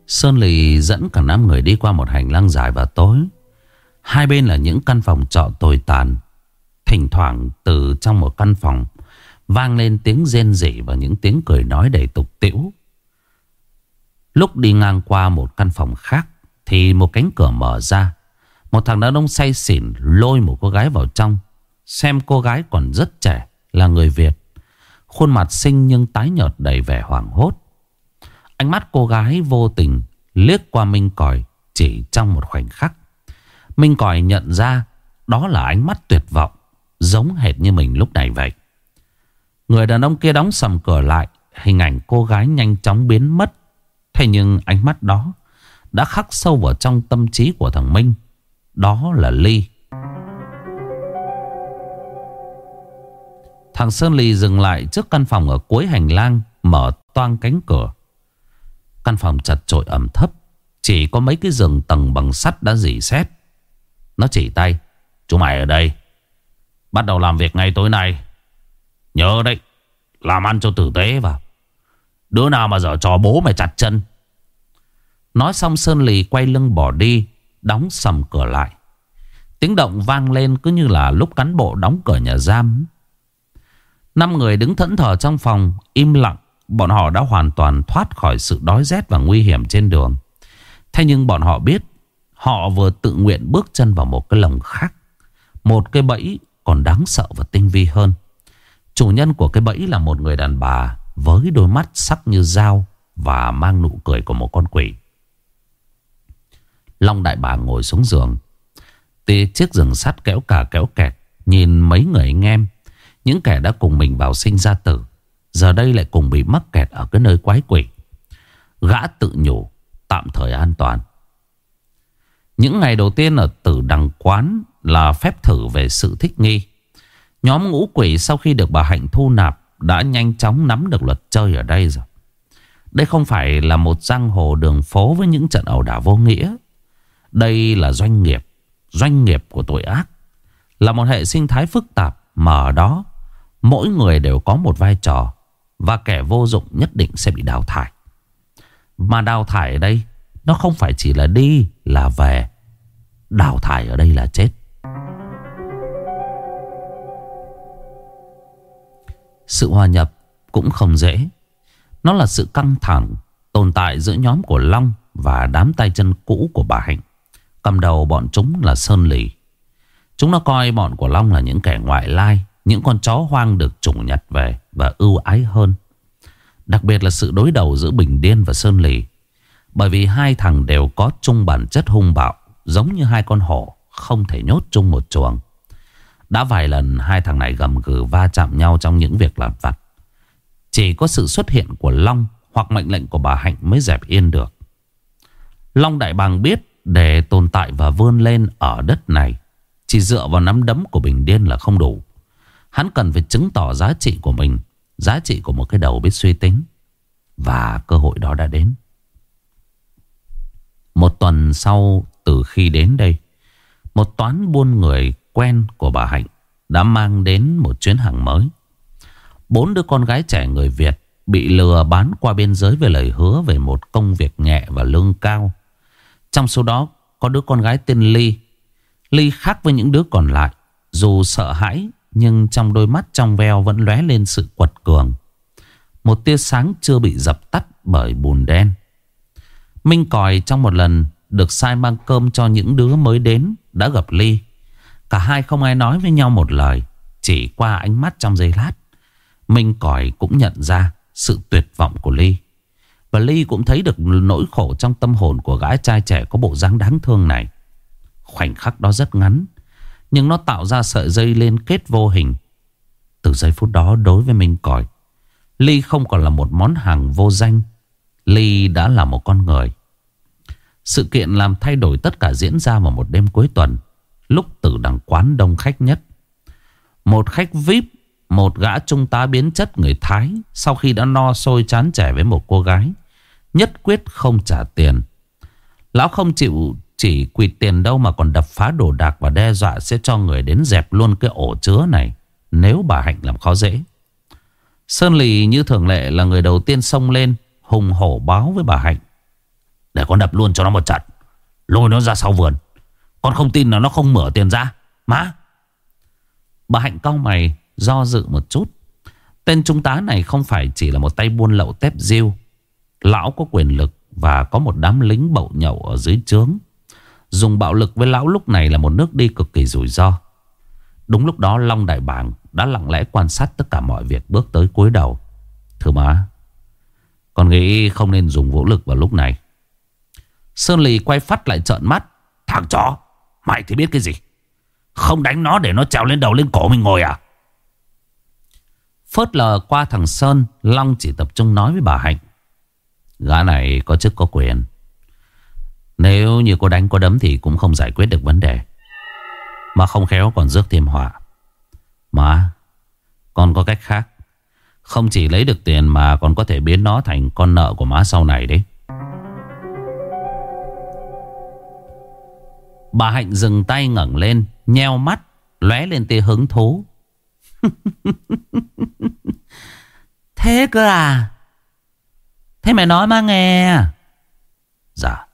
Sơn Lì dẫn cả năm người đi qua một hành lang dài và tối. Hai bên là những căn phòng trọ tồi tàn. Thỉnh thoảng từ trong một căn phòng vang lên tiếng rên rỉ và những tiếng cười nói đầy tục tĩu. Lúc đi ngang qua một căn phòng khác thì một cánh cửa mở ra. Một thằng đàn ông say xỉn lôi một cô gái vào trong. Xem cô gái còn rất trẻ là người Việt. Khuôn mặt xinh nhưng tái nhợt đầy vẻ hoảng hốt. Ánh mắt cô gái vô tình liếc qua Minh Còi chỉ trong một khoảnh khắc. Minh Còi nhận ra đó là ánh mắt tuyệt vọng, giống hệt như mình lúc này vậy. Người đàn ông kia đóng sầm cửa lại, hình ảnh cô gái nhanh chóng biến mất. Thế nhưng ánh mắt đó đã khắc sâu vào trong tâm trí của thằng Minh. Đó là Ly. Thằng Sơn Ly dừng lại trước căn phòng ở cuối hành lang, mở toang cánh cửa. Căn phòng chật trội ẩm thấp Chỉ có mấy cái giường tầng bằng sắt đã dỉ xét Nó chỉ tay Chúng mày ở đây Bắt đầu làm việc ngay tối nay. Nhớ đấy, Làm ăn cho tử tế vào. Đứa nào mà dở trò bố mày chặt chân. Nói xong Sơn Lì quay lưng bỏ đi, Đóng sầm cửa lại. Tiếng động vang lên cứ như là lúc cán bộ đóng cửa nhà giam. Năm người đứng thẫn thờ trong phòng, Im lặng. Bọn họ đã hoàn toàn thoát khỏi sự đói rét và nguy hiểm trên đường. Thế nhưng bọn họ biết, họ vừa tự nguyện bước chân vào một cái lồng khác. Một cái bẫy còn đáng sợ và tinh vi hơn. Chủ nhân của cái bẫy là một người đàn bà với đôi mắt sắc như dao và mang nụ cười của một con quỷ. Long đại bà ngồi xuống giường. Tê chiếc giường sắt kéo cả kéo kẹt, Nhìn mấy người anh em Những kẻ đã cùng mình vào sinh ra tử, Giờ đây lại cùng bị mắc kẹt ở cái nơi quái quỷ Gã tự nhủ, Tạm thời an toàn Những ngày đầu tiên ở tử đằng quán là phép thử về sự thích nghi. Nhóm ngũ quỷ sau khi được bà Hạnh thu nạp Đã nhanh chóng nắm được luật chơi ở đây rồi. Đây không phải là một giang hồ đường phố Với những trận ẩu đả vô nghĩa. Đây là doanh nghiệp Doanh nghiệp của tội ác. Là một hệ sinh thái phức tạp Mà ở đó, Mỗi người đều có một vai trò Và kẻ vô dụng nhất định sẽ bị đào thải. Mà đào thải ở đây, Nó không phải chỉ là đi, Là về. Đào thải ở đây là chết. Sự hòa nhập cũng không dễ. Nó là sự căng thẳng Tồn tại giữa nhóm của Long Và đám tay chân cũ của bà Hạnh. Cầm đầu bọn chúng là Sơn Lì. Chúng nó coi bọn của Long là những kẻ ngoại lai, Những con chó hoang được chủng nhặt về Và ưu ái hơn. Đặc biệt là sự đối đầu giữa Bình Điên và Sơn Lì. Bởi vì hai thằng đều có chung bản chất hung bạo, Giống như hai con hổ Không thể nhốt chung một chuồng. Đã vài lần hai thằng này gầm gừ va chạm nhau trong những việc làm vặt. Chỉ có sự xuất hiện của Long Hoặc mệnh lệnh của bà Hạnh mới dẹp yên được. Long Đại Bàng biết để tồn tại và vươn lên ở đất này, Chỉ dựa vào nắm đấm của Bình Điên là không đủ. Hắn cần phải chứng tỏ giá trị của mình, Giá trị của một cái đầu biết suy tính. Và cơ hội đó đã đến. Một tuần sau từ khi đến đây, Một toán buôn người quen của bà Hạnh Đã mang đến một chuyến hàng mới Bốn đứa con gái trẻ người Việt Bị lừa bán qua biên giới về lời hứa Về một công việc nhẹ và lương cao trong số đó, có đứa con gái tên Ly. Ly khác với những đứa còn lại. Dù sợ hãi, nhưng trong đôi mắt trong veo vẫn lóe lên sự quật cường. Một tia sáng chưa bị dập tắt bởi bùn đen. Minh Còi trong một lần được sai mang cơm cho những đứa mới đến đã gặp Ly. Cả hai không ai nói với nhau một lời. Chỉ qua ánh mắt trong giây lát. Minh Còi cũng nhận ra sự tuyệt vọng của Ly. Và Ly cũng thấy được nỗi khổ trong tâm hồn của gái trai trẻ có bộ dáng đáng thương này. Khoảnh khắc đó rất ngắn. Nhưng nó tạo ra sợi dây liên kết vô hình. Từ giây phút đó, đối với Minh Còi. Ly không còn là một món hàng vô danh. Ly đã là một con người. Sự kiện làm thay đổi tất cả diễn ra vào một đêm cuối tuần. Lúc tử đằng quán đông khách nhất. Một khách VIP một gã trung tá biến chất người Thái, Sau khi đã no sôi chán trẻ với một cô gái, Nhất quyết không trả tiền. Lão không chịu chỉ quỳ tiền đâu Mà còn đập phá đồ đạc và đe dọa Sẽ cho người đến dẹp luôn cái ổ chứa này, Nếu bà Hạnh làm khó dễ. Sơn Lì như thường lệ là người đầu tiên xông lên, Hùng hổ báo với bà Hạnh. Để con đập luôn cho nó một trận, Lôi nó ra sau vườn. Con không tin là nó không mở tiền ra. Má. Bà Hạnh cau mày, Do dự một chút. Tên trung tá này không phải chỉ là một tay buôn lậu tép diêu Lão có quyền lực Và có một đám lính bậu nhậu ở dưới trướng. Dùng bạo lực với lão lúc này là một nước đi cực kỳ rủi ro. Đúng lúc đó Long Đại Bàng đã lặng lẽ quan sát tất cả mọi việc bước tới cuối đầu. Thưa má, Con nghĩ không nên dùng vũ lực vào lúc này. Sơn Lì quay phát lại trợn mắt. Thằng chó! Mày thì biết cái gì? Không đánh nó để nó trèo lên đầu lên cổ mình ngồi à? Phớt lờ qua thằng Sơn, Long chỉ tập trung nói với bà Hạnh. Gã này có chức có quyền. Nếu như cô đánh có đấm Thì cũng không giải quyết được vấn đề. Mà không khéo còn rước thêm họa. Mà, Còn có cách khác. Không chỉ lấy được tiền mà còn có thể biến nó thành con nợ của má sau này đấy. Bà Hạnh dừng tay ngẩng lên, Nheo mắt, lóe lên tia hứng thú Thế cơ à? Thế mày nói mà nghe. Dạ.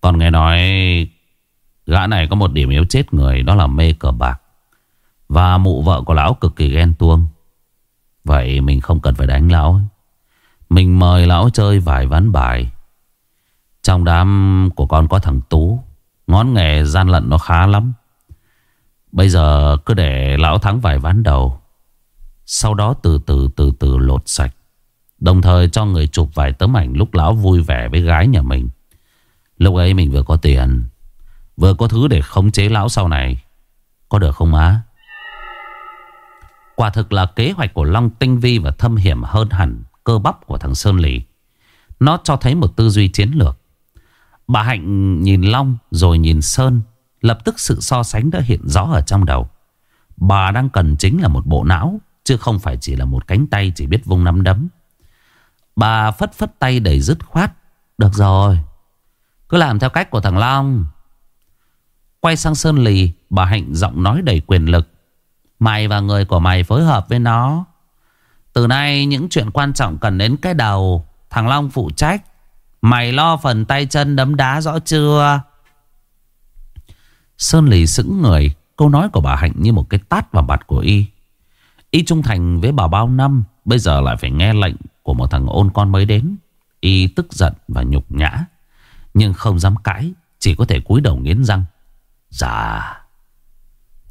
Còn nghe nói gã này có một điểm yếu chết người, đó là mê cờ bạc. Và mụ vợ của lão cực kỳ ghen tuông. Vậy mình không cần phải đánh lão. Mình mời lão chơi vài ván bài. Trong đám của con có thằng Tú. Ngón nghề gian lận nó khá lắm. Bây giờ cứ để lão thắng vài ván đầu, sau đó từ từ từ từ lột sạch Đồng thời cho người chụp vài tấm ảnh lúc lão vui vẻ với gái nhà mình Lúc ấy mình vừa có tiền, Vừa có thứ để khống chế lão sau này Có được không á? Quả thực là kế hoạch của Long tinh vi và thâm hiểm hơn hẳn cơ bắp của thằng Sơn Lì. Nó cho thấy một tư duy chiến lược. Bà Hạnh nhìn Long rồi nhìn Sơn. Lập tức sự so sánh đã hiện rõ ở trong đầu. Bà đang cần chính là một bộ não. Chứ không phải chỉ là một cánh tay chỉ biết vung nắm đấm. Bà phất phất tay đầy dứt khoát. Được rồi. Cứ làm theo cách của thằng Long. Quay sang Sơn Lì. Bà Hạnh giọng nói đầy quyền lực. Mày và người của mày phối hợp với nó. Từ nay những chuyện quan trọng cần đến cái đầu. Thằng Long phụ trách. Mày lo phần tay chân đấm đá rõ chưa? Sơn lì sững người. Câu nói của bà Hạnh như một cái tát vào mặt của Y. Y trung thành với bà bao năm. Bây giờ lại phải nghe lệnh của một thằng ôn con mới đến. Y tức giận và nhục nhã. Nhưng không dám cãi. Chỉ có thể cúi đầu nghiến răng. Dạ.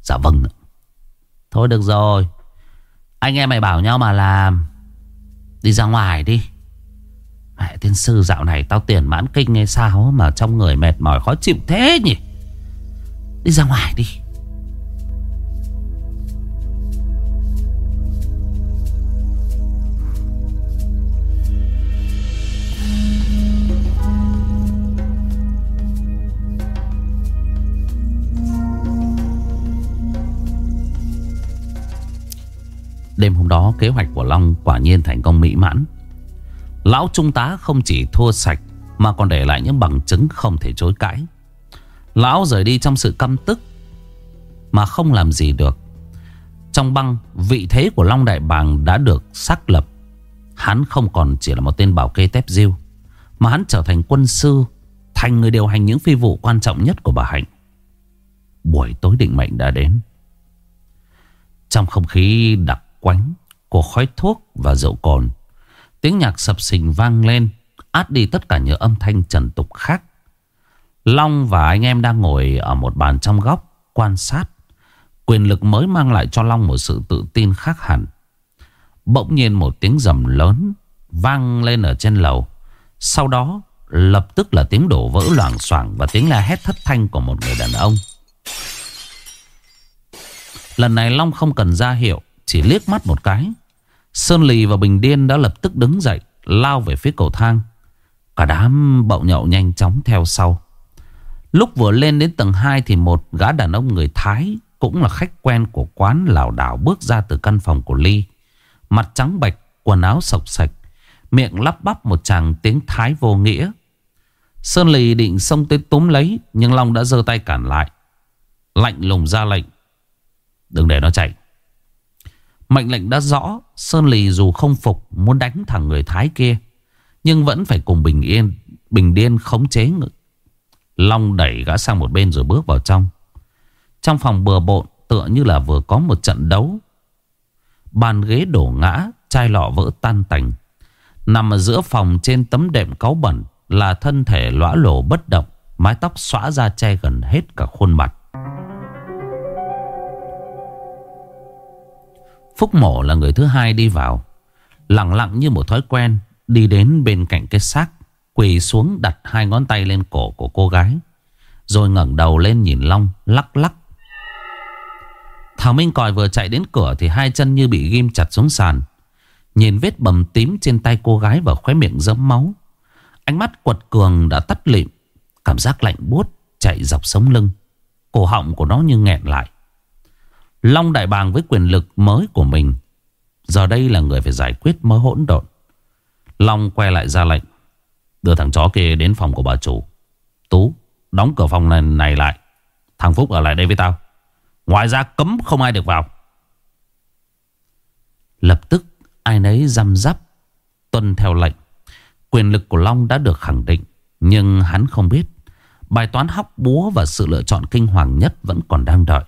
Dạ vâng. Thôi được rồi. Anh em mày bảo nhau mà làm. Đi ra ngoài đi. Mẹ tiên sư, dạo này tao tiền mãn kinh hay sao mà trong người mệt mỏi, khó chịu thế nhỉ. Đi ra ngoài đi. Đêm hôm đó, kế hoạch của Long quả nhiên thành công mỹ mãn Lão Trung tá không chỉ thua sạch, Mà còn để lại những bằng chứng không thể chối cãi. Lão rời đi trong sự căm tức, Mà không làm gì được. Trong băng, Vị thế của Long Đại Bàng đã được xác lập. Hắn không còn chỉ là một tên bảo kê tép diêu, Mà hắn trở thành quân sư, Thành người điều hành những phi vụ quan trọng nhất của bà Hạnh. Buổi tối định mệnh đã đến. Trong không khí đặc quánh của khói thuốc và rượu cồn. Tiếng nhạc sập sình vang lên, át đi tất cả những âm thanh trần tục khác. Long và anh em đang ngồi ở một bàn trong góc, quan sát. Quyền lực mới mang lại cho Long một sự tự tin khác hẳn. Bỗng nhiên một tiếng rầm lớn vang lên ở trên lầu. Sau đó lập tức là tiếng đổ vỡ loảng xoảng và tiếng la hét thất thanh của một người đàn ông. Lần này Long không cần ra hiệu chỉ liếc mắt một cái Sơn Lì và Bình Điên đã lập tức đứng dậy Lao về phía cầu thang. Cả đám bậu nhậu nhanh chóng theo sau. Lúc vừa lên đến tầng 2 Thì một gã đàn ông người Thái Cũng là khách quen của quán lảo đảo Bước ra từ căn phòng của Ly. Mặt trắng bạch, quần áo sọc sạch Miệng lắp bắp một chàng tiếng Thái vô nghĩa. Sơn Lì định xông tới túm lấy Nhưng Long đã giơ tay cản lại. Lạnh lùng ra lệnh Đừng để nó chạy. Mệnh lệnh đã rõ, Sơn Lì dù không phục, Muốn đánh thằng người Thái kia, Nhưng vẫn phải cùng Bình Yên, Bình Điên khống chế Long đẩy gã sang một bên rồi bước vào trong. Trong phòng bừa bộn, Tựa như là vừa có một trận đấu. Bàn ghế đổ ngã, Chai lọ vỡ tan tành. Nằm ở giữa phòng trên tấm đệm cáu bẩn Là thân thể lõa lổ bất động, Mái tóc xõa ra che gần hết cả khuôn mặt. Phúc mổ là người thứ hai đi vào. Lặng lặng như một thói quen, Đi đến bên cạnh cái xác, Quỳ xuống đặt hai ngón tay lên cổ của cô gái. Rồi ngẩng đầu lên nhìn Long, Lắc lắc. Thảo Minh Còi vừa chạy đến cửa Thì hai chân như bị ghim chặt xuống sàn. Nhìn vết bầm tím trên tay cô gái Và khóe miệng dẫm máu. Ánh mắt quật cường đã tắt lịm, Cảm giác lạnh buốt chạy dọc sống lưng. Cổ họng của nó như nghẹn lại. Long đại bàng với quyền lực mới của mình. Giờ đây là người phải giải quyết mớ hỗn độn. Long quay lại ra lệnh Đưa thằng chó kia đến phòng của bà chủ. Tú Đóng cửa phòng này, này lại. Thằng Phúc ở lại đây với tao. Ngoài ra cấm không ai được vào. Lập tức ai nấy răm rắp Tuân theo lệnh. Quyền lực của Long đã được khẳng định Nhưng hắn không biết. Bài toán hóc búa và sự lựa chọn kinh hoàng nhất Vẫn còn đang đợi.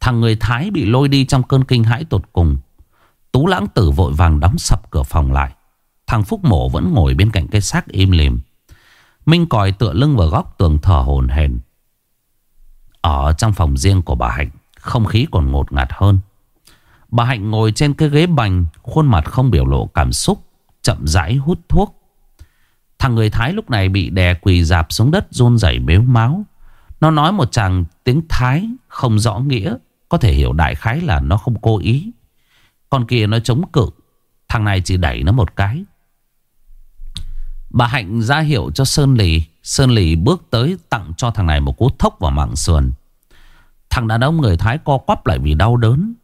Thằng người Thái bị lôi đi trong cơn kinh hãi tột cùng. Tú lãng tử vội vàng đóng sập cửa phòng lại. Thằng Phúc Mổ vẫn ngồi bên cạnh cái xác im lìm. Minh còi tựa lưng vào góc tường thở hồn hển. Ở trong phòng riêng của bà Hạnh, không khí còn ngột ngạt hơn. Bà Hạnh ngồi trên cái ghế bành, khuôn mặt không biểu lộ cảm xúc, chậm rãi hút thuốc. Thằng người Thái lúc này bị đè quỳ dạp xuống đất run rẩy mếu máu. Nó nói một chàng tiếng Thái không rõ nghĩa. Có thể hiểu đại khái là nó không cố ý. Con kia nó chống cự. Thằng này chỉ đẩy nó một cái. Bà Hạnh ra hiệu cho Sơn Lì. Sơn Lì bước tới tặng cho thằng này một cú thốc vào mạng sườn. Thằng đàn ông người Thái co quắp lại vì đau đớn.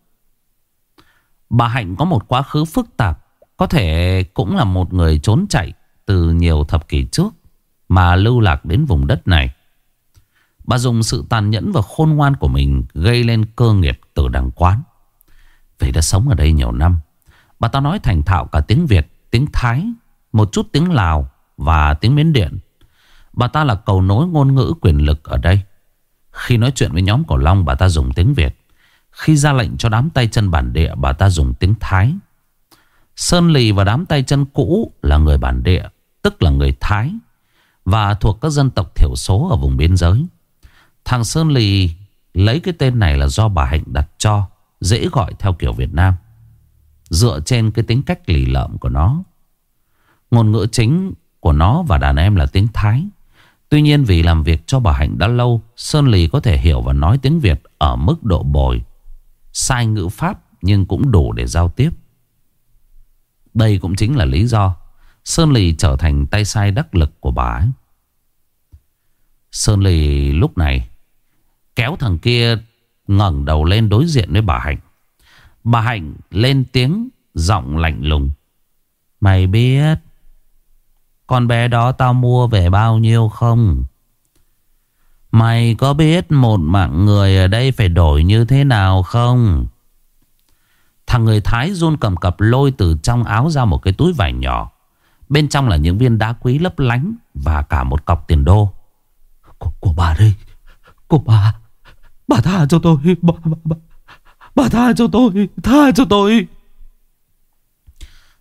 Bà Hạnh có một quá khứ phức tạp. Có thể cũng là một người trốn chạy từ nhiều thập kỷ trước mà lưu lạc đến vùng đất này. Bà dùng sự tàn nhẫn và khôn ngoan của mình gây lên cơ nghiệp từ đằng quán. Vì đã sống ở đây nhiều năm, bà ta nói thành thạo cả tiếng Việt, tiếng Thái, một chút tiếng Lào và tiếng Miến Điện. Bà ta là cầu nối ngôn ngữ quyền lực ở đây. Khi nói chuyện với nhóm cổ Long bà ta dùng tiếng Việt. Khi ra lệnh cho đám tay chân bản địa bà ta dùng tiếng Thái. Sơn Lì và đám tay chân cũ là người bản địa, tức là người Thái. Và thuộc các dân tộc thiểu số ở vùng biên giới. Thằng Sơn Lì lấy cái tên này là do bà Hạnh đặt cho. Dễ gọi theo kiểu Việt Nam. Dựa trên cái tính cách lì lợm của nó. Ngôn ngữ chính của nó và đàn em là tiếng Thái. Tuy nhiên vì làm việc cho bà Hạnh đã lâu, Sơn Lì có thể hiểu và nói tiếng Việt ở mức độ bồi. Sai ngữ pháp nhưng cũng đủ để giao tiếp. Đây cũng chính là lý do Sơn Lì trở thành tay sai đắc lực của bà ấy. Sơn Lì lúc này kéo thằng kia ngẩng đầu lên đối diện với bà Hạnh. Bà Hạnh lên tiếng giọng lạnh lùng. Mày biết con bé đó tao mua về bao nhiêu không? Mày có biết một mạng người ở đây phải đổi như thế nào không? Thằng người Thái run cầm cập lôi từ trong áo ra một cái túi vải nhỏ. Bên trong là những viên đá quý lấp lánh và cả một cọc tiền đô. Của, của bà đây. Của bà. Bà tha cho tôi. Bà, bà, bà, bà tha cho tôi. Tha cho tôi.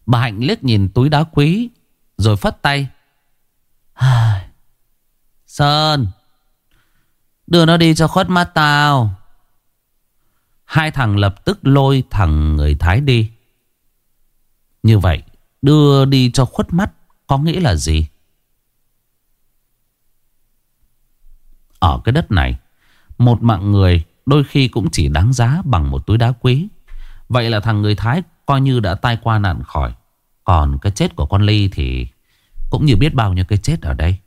Bà Hạnh liếc nhìn túi đá quý rồi phất tay Sơn Đưa nó đi cho khuất mắt tao Hai thằng lập tức lôi thằng người Thái đi Như vậy Đưa đi cho khuất mắt Có nghĩa là gì Ở cái đất này một mạng người Đôi khi cũng chỉ đáng giá bằng một túi đá quý. Vậy là thằng người Thái Coi như đã tai qua nạn khỏi. Còn cái chết của con Ly thì cũng như biết bao nhiêu cái chết ở đây.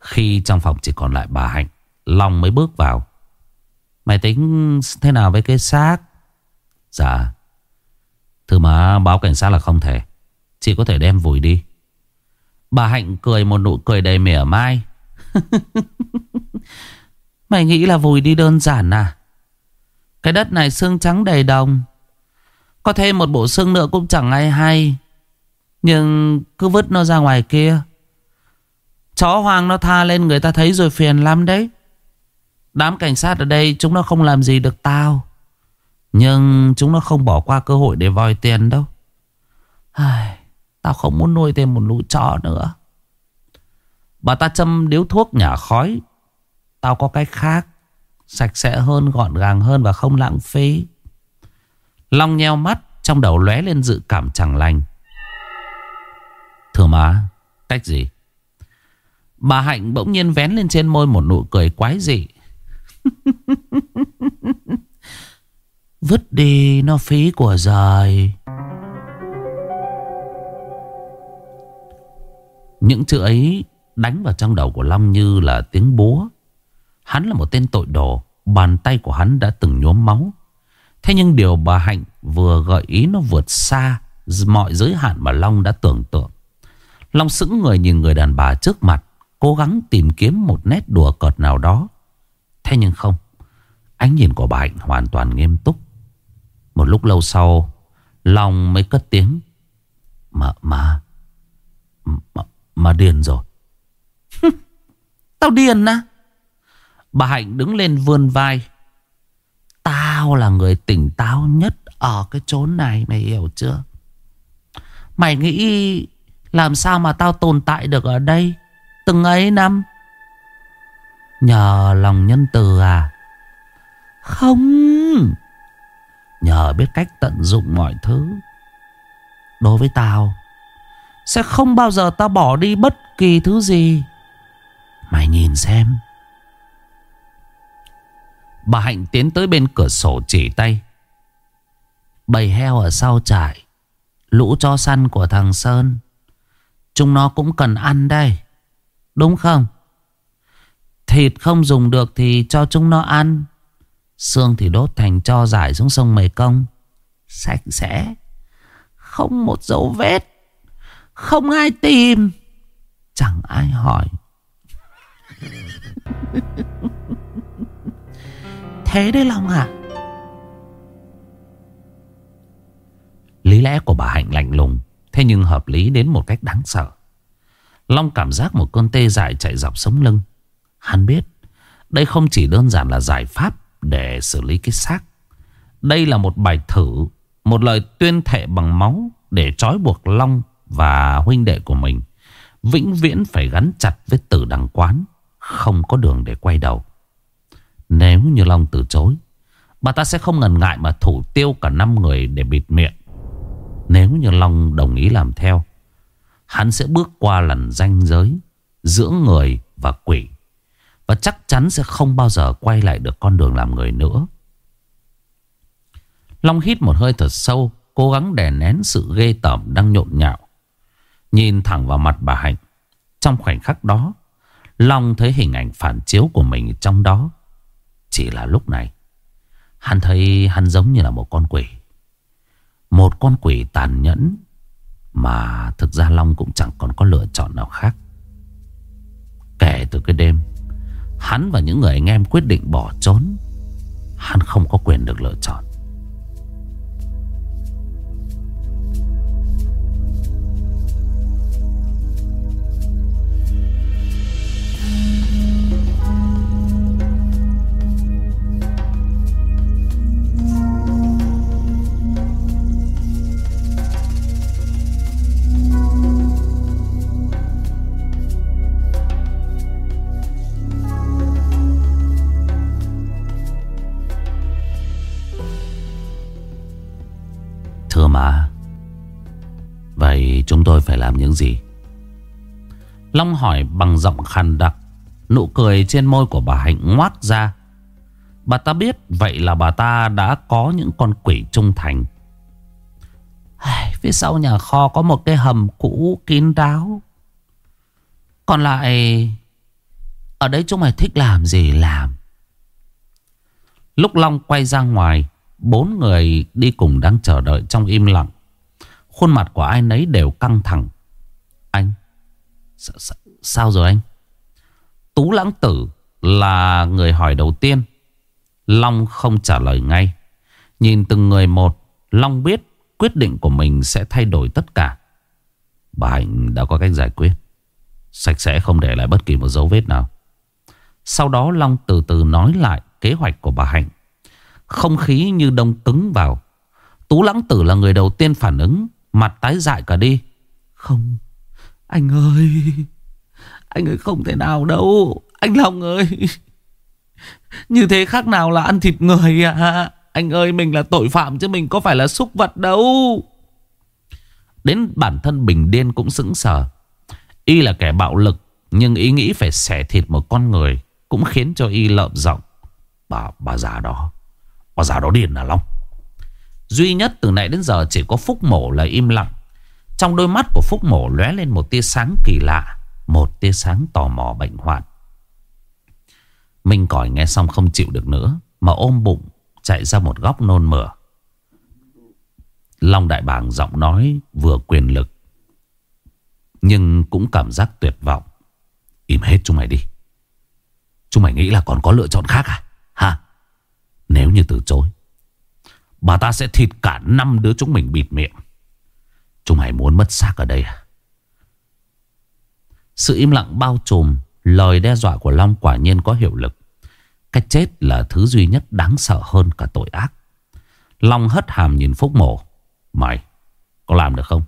Khi trong phòng chỉ còn lại bà Hạnh, Long mới bước vào. Mày tính thế nào với cái xác? Dạ. Thưa má báo cảnh sát là không thể. Chỉ có thể đem vùi đi. Bà Hạnh cười một nụ cười đầy mỉa mai. Mày nghĩ là vùi đi đơn giản à? Cái đất này xương trắng đầy đồng. Có thêm một bộ xương nữa cũng chẳng ai hay. Nhưng cứ vứt nó ra ngoài kia. Chó hoang nó tha lên người ta thấy rồi phiền lắm đấy. Đám cảnh sát ở đây chúng nó không làm gì được tao. Nhưng chúng nó không bỏ qua cơ hội để vòi tiền đâu. Ai, Tao không muốn nuôi thêm một lũ chó nữa. Bà ta châm điếu thuốc nhả khói. Tao có cách khác Sạch sẽ hơn, gọn gàng hơn và không lãng phí. Long nheo mắt Trong đầu lóe lên dự cảm chẳng lành. Thưa má Cách gì? Bà Hạnh bỗng nhiên vén lên trên môi một nụ cười quái dị. Vứt đi nó phí của rời. Những chữ ấy đánh vào trong đầu của Long như là tiếng búa. Hắn là một tên tội đồ Bàn tay của hắn đã từng nhuốm máu. Thế nhưng điều bà Hạnh vừa gợi ý nó vượt xa mọi giới hạn mà Long đã tưởng tượng. Long sững người nhìn người đàn bà trước mặt Cố gắng tìm kiếm một nét đùa cợt nào đó. Thế nhưng không Ánh nhìn của bà Hạnh hoàn toàn nghiêm túc. Một lúc lâu sau Long mới cất tiếng. Mà mà Mà, mà điên rồi. Tao điên á à? Bà Hạnh đứng lên vươn vai. Tao là người tỉnh táo nhất Ở cái chốn này, mày hiểu chưa? Mày nghĩ làm sao mà tao tồn tại được ở đây Từng ấy năm? Nhờ lòng nhân từ à? Không. Nhờ biết cách tận dụng mọi thứ. Đối với tao, Sẽ không bao giờ tao bỏ đi bất kỳ thứ gì. Mày nhìn xem. Bà Hạnh tiến tới bên cửa sổ chỉ tay. Bầy heo ở sau trại, Lũ cho săn của thằng Sơn. Chúng nó cũng cần ăn đây, Đúng không? Thịt không dùng được thì cho chúng nó ăn. Xương thì đốt thành cho giải xuống sông Mê Công Sạch sẽ, Không một dấu vết, Không ai tìm. Chẳng ai hỏi. Thế đấy Long à? Lý lẽ của bà Hạnh lạnh lùng, Thế nhưng hợp lý đến một cách đáng sợ. Long cảm giác một cơn tê dại chạy dọc sống lưng. Hắn biết, Đây không chỉ đơn giản là giải pháp Để xử lý cái xác. Đây là một bài thử, Một lời tuyên thệ bằng máu Để trói buộc Long và huynh đệ của mình. Vĩnh viễn phải gắn chặt với tử đằng quán, Không có đường để quay đầu. Nếu như Long từ chối, Bà ta sẽ không ngần ngại mà thủ tiêu cả năm người để bịt miệng. Nếu như Long đồng ý làm theo, Hắn sẽ bước qua lần ranh giới Giữa người và quỷ, Và chắc chắn sẽ không bao giờ quay lại được con đường làm người nữa. Long hít một hơi thật sâu, Cố gắng đè nén sự ghê tởm đang nhộn nhạo. Nhìn thẳng vào mặt bà Hạnh, Trong khoảnh khắc đó, Long thấy hình ảnh phản chiếu của mình trong đó. Chỉ là lúc này. Hắn thấy hắn giống như là một con quỷ. Một con quỷ tàn nhẫn Mà thực ra Long cũng chẳng còn có lựa chọn nào khác. Kể từ cái đêm, Hắn và những người anh em quyết định bỏ trốn, Hắn không có quyền được lựa chọn. Vậy Chúng tôi phải làm những gì? Long hỏi bằng giọng khàn đặc, Nụ cười trên môi của bà Hạnh ngoát ra. Bà ta biết Vậy là bà ta đã có những con quỷ trung thành. Phía sau nhà kho có một cái hầm cũ kín đáo. Còn lại, Ở đấy chúng mày thích làm gì làm? Lúc Long quay ra ngoài Bốn người đi cùng đang chờ đợi trong im lặng. Khuôn mặt của ai nấy đều căng thẳng. Anh Sao, sao rồi anh? Tú lãng tử là người hỏi đầu tiên. Long không trả lời ngay. Nhìn từng người một Long biết quyết định của mình sẽ thay đổi tất cả. Bà Hạnh đã có cách giải quyết. Sạch sẽ không để lại bất kỳ một dấu vết nào. Sau đó Long từ từ nói lại kế hoạch của bà Hạnh. Không khí như đông cứng vào. Tú lãng tử là người đầu tiên phản ứng Mặt tái dại cả đi. Không Anh ơi Anh ơi không thể nào đâu Anh Long ơi. Như thế khác nào là ăn thịt người à Anh ơi mình là tội phạm chứ mình có phải là súc vật đâu. Đến bản thân Bình Điên cũng sững sờ. Y là kẻ bạo lực Nhưng ý nghĩ phải xẻ thịt một con người Cũng khiến cho Y lợm giọng. Bà, bà già đó mà già đó điên là Long? Duy nhất từ nãy đến giờ chỉ có Phúc Mổ là im lặng. Trong đôi mắt của Phúc Mổ lóe lên một tia sáng kỳ lạ, Một tia sáng tò mò bệnh hoạn. Minh còi nghe xong không chịu được nữa, Mà ôm bụng, chạy ra một góc nôn mửa. Long Đại Bàng giọng nói vừa quyền lực, Nhưng cũng cảm giác tuyệt vọng. Im hết chúng mày đi. Chúng mày nghĩ là còn có lựa chọn khác à? Hả nếu như từ chối, Bà ta sẽ thịt cả năm đứa chúng mình bịt miệng. Chúng mày muốn mất xác ở đây à? Sự im lặng bao trùm, Lời đe dọa của Long quả nhiên có hiệu lực. Cách chết là thứ duy nhất đáng sợ hơn cả tội ác. Long hất hàm nhìn Phúc mổ Mày, có làm được không?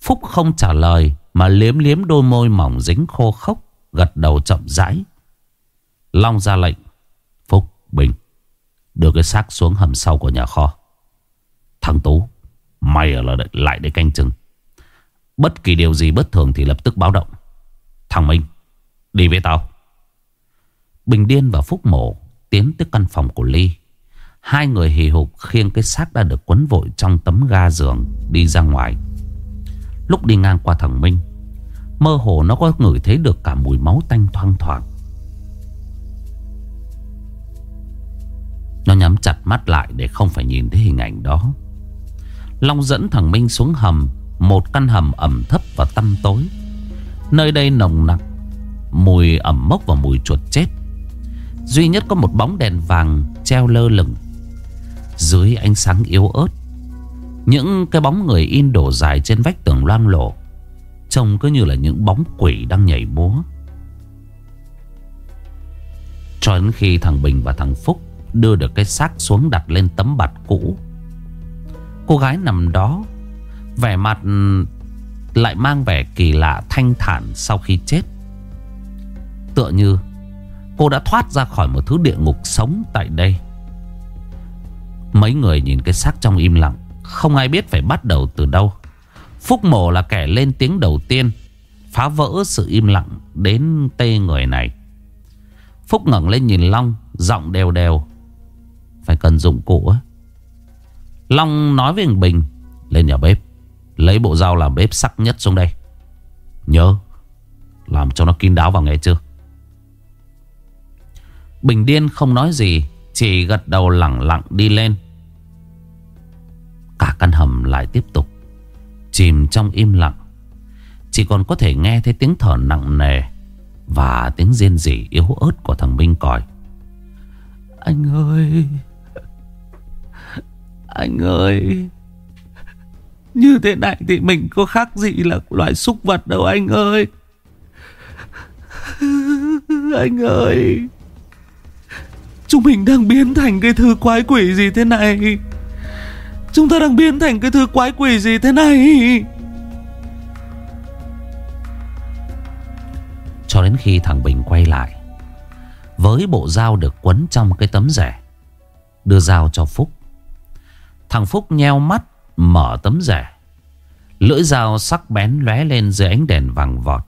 Phúc không trả lời Mà liếm liếm đôi môi mỏng dính khô khốc, Gật đầu chậm rãi. Long ra lệnh, Phúc Bình. Đưa cái xác xuống hầm sau của nhà kho Thằng Tú Mày ở lại để canh chừng Bất kỳ điều gì bất thường thì lập tức báo động Thằng Minh Đi với tao Bình Điên và Phúc Mổ tiến tới căn phòng của Ly. Hai người hì hục khiêng cái xác đã được quấn vội trong tấm ga giường đi ra ngoài. Lúc đi ngang qua thằng Minh, mơ hồ nó có ngửi thấy được cả mùi máu tanh thoang thoảng. Nó nhắm chặt mắt lại để không phải nhìn thấy hình ảnh đó. Long dẫn thằng Minh xuống hầm, một căn hầm ẩm thấp và tăm tối. Nơi đây nồng nặc, mùi ẩm mốc và mùi chuột chết. Duy nhất có một bóng đèn vàng treo lơ lửng Dưới ánh sáng yếu ớt Những cái bóng người in đổ dài trên vách tường loang lổ Trông cứ như là những bóng quỷ đang nhảy múa Cho đến khi thằng Bình và thằng Phúc Đưa được cái xác xuống đặt lên tấm bạt cũ. Cô gái nằm đó, Vẻ mặt ừ, lại mang vẻ kỳ lạ thanh thản sau khi chết. Tựa như Cô đã thoát ra khỏi một thứ địa ngục sống tại đây. Mấy người nhìn cái xác trong im lặng, Không ai biết phải bắt đầu từ đâu. Phúc mổ là kẻ lên tiếng đầu tiên, Phá vỡ sự im lặng đến tê người này. Phúc ngẩng lên nhìn Long, Giọng đều đều. Phải cần dụng cụ á. Long nói với thằng Bình, Lên nhà bếp, Lấy bộ dao làm bếp sắc nhất xuống đây. Nhớ, Làm cho nó kín đáo vào nghe chưa? Bình điên không nói gì, Chỉ gật đầu lẳng lặng đi lên. Cả căn hầm lại tiếp tục, Chìm trong im lặng. Chỉ còn có thể nghe thấy tiếng thở nặng nề Và tiếng rên rỉ yếu ớt của thằng Minh còi. Anh ơi anh ơi. Như thế này thì mình có khác gì là loại súc vật đâu, anh ơi. Anh ơi. Chúng mình đang biến thành cái thứ quái quỷ gì thế này? Chúng ta đang biến thành cái thứ quái quỷ gì thế này? Cho đến khi thằng Bình quay lại, Với bộ dao được quấn trong cái tấm rẻ, Đưa dao cho Phúc. Thằng Phúc nheo mắt, Mở tấm rẻ. Lưỡi dao sắc bén lóe lên dưới ánh đèn vàng vọt.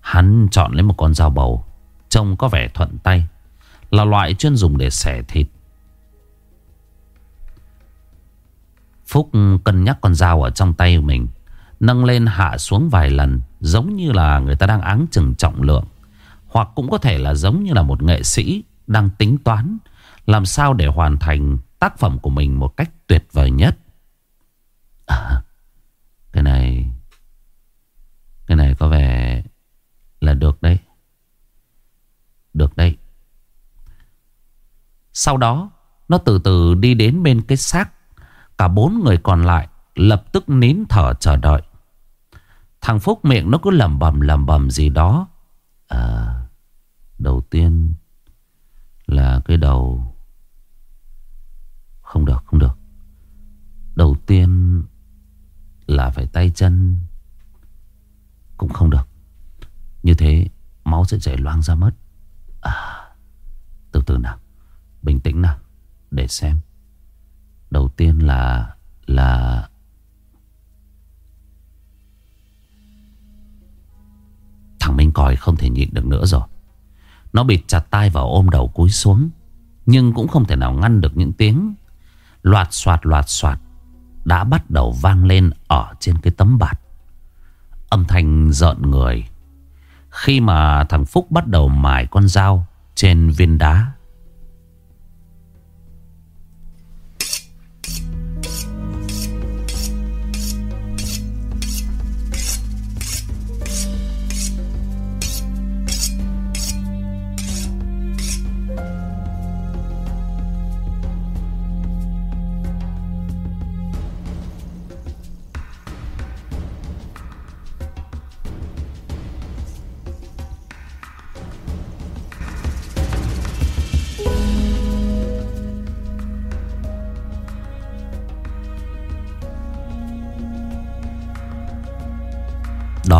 Hắn chọn lấy một con dao bầu, Trông có vẻ thuận tay, là loại chuyên dùng để xẻ thịt. Phúc cân nhắc con dao ở trong tay mình, Nâng lên hạ xuống vài lần, Giống như là người ta đang áng chừng trọng lượng, Hoặc cũng có thể là giống như là một nghệ sĩ Đang tính toán Làm sao để hoàn thành tác phẩm của mình Một cách tuyệt vời nhất. À, Cái này Cái này có vẻ Là được đấy. Được đấy. Sau đó Nó từ từ đi đến bên cái xác. Cả bốn người còn lại Lập tức nín thở chờ đợi. Thằng Phúc miệng nó cứ lầm bầm lầm bầm gì đó. À Đầu tiên Là cái đầu không được không được. Đầu tiên Là phải tay chân. Cũng không được. Như thế, máu sẽ chảy loang ra mất. À Từ từ nào. Bình tĩnh nào, Để xem. Đầu tiên là Là Thằng Minh Còi không thể nhịn được nữa rồi. Nó bịt chặt tay vào ôm đầu cúi xuống, Nhưng cũng không thể nào ngăn được những tiếng. Loạt soạt loạt soạt Đã bắt đầu vang lên Ở trên cái tấm bạt. Âm thanh giận người. Khi mà thằng Phúc bắt đầu mài con dao Trên viên đá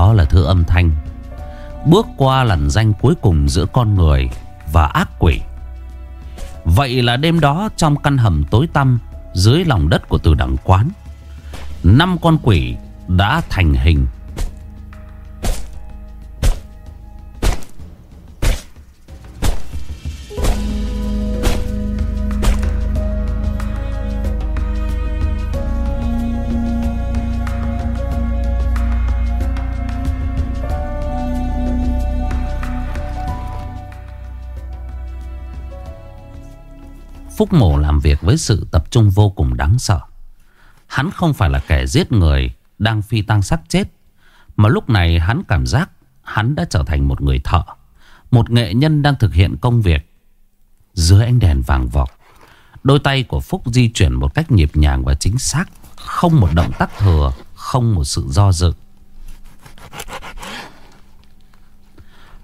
Đó là thứ âm thanh. Bước qua lằn danh cuối cùng giữa con người và ác quỷ. Vậy là đêm đó trong căn hầm tối tăm Dưới lòng đất của từ đẳng quán, Năm con quỷ đã thành hình. Phúc Mổ làm việc với sự tập trung vô cùng đáng sợ. Hắn không phải là kẻ giết người đang phi tăng sắc chết. Mà lúc này hắn cảm giác hắn đã trở thành một người thợ. Một nghệ nhân đang thực hiện công việc. Dưới ánh đèn vàng vọt. Đôi tay của Phúc di chuyển một cách nhịp nhàng và chính xác. Không một động tác thừa, không một sự do dự.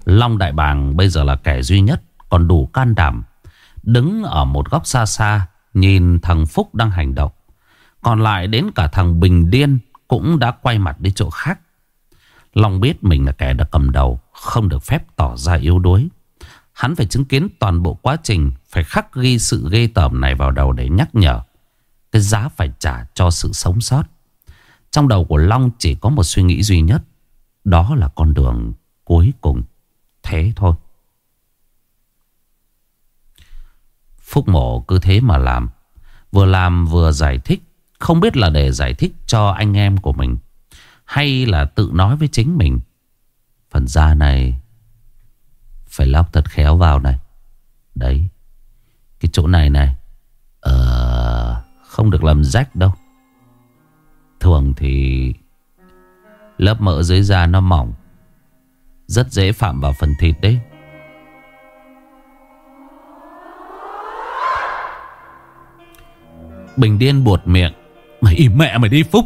Long Đại Bàng bây giờ là kẻ duy nhất còn đủ can đảm. Đứng ở một góc xa xa, nhìn thằng Phúc đang hành động. Còn lại đến cả thằng Bình Điên cũng đã quay mặt đi chỗ khác. Long biết mình là kẻ đã cầm đầu, không được phép tỏ ra yếu đuối. Hắn phải chứng kiến toàn bộ quá trình, phải khắc ghi sự ghê tởm này vào đầu để nhắc nhở. Cái giá phải trả cho sự sống sót. Trong đầu của Long chỉ có một suy nghĩ duy nhất. Đó là con đường cuối cùng. Thế thôi. Phúc mổ cứ thế mà làm. Vừa làm vừa giải thích. Không biết là để giải thích cho anh em của mình. Hay là tự nói với chính mình. Phần da này phải lóc thật khéo vào này. Đấy. Cái chỗ này này. Ờ... Không được làm rách đâu. Thường thì lớp mỡ dưới da nó mỏng. Rất dễ phạm vào phần thịt đấy. Bình điên buột miệng. Mày im mẹ mày đi Phúc.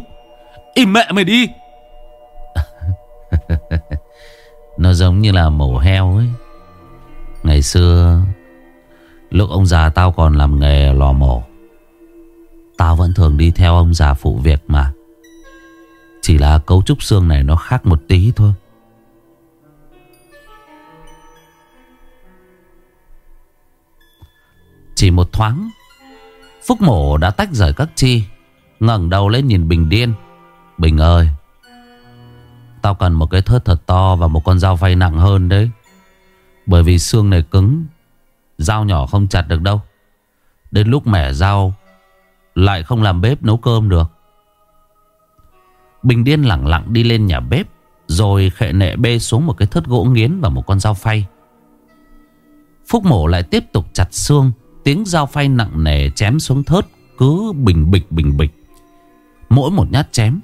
Im mẹ mày đi. Nó giống như là mổ heo ấy. Ngày xưa Lúc ông già tao còn làm nghề lò mổ Tao vẫn thường đi theo ông già phụ việc mà Chỉ là cấu trúc xương này nó khác một tí thôi Chỉ một thoáng Phúc mổ đã tách rời các chi, ngẩng đầu lên nhìn Bình điên. Bình ơi, Tao cần một cái thớt thật to Và một con dao phay nặng hơn đấy. Bởi vì xương này cứng, Dao nhỏ không chặt được đâu. Đến lúc mẻ dao, Lại không làm bếp nấu cơm được. Bình điên lặng lặng đi lên nhà bếp, Rồi khệ nệ bê xuống một cái thớt gỗ nghiến Và một con dao phay. Phúc mổ lại tiếp tục chặt xương Tiếng dao phay nặng nề chém xuống thớt, Cứ bình bịch bình bịch. Mỗi một nhát chém,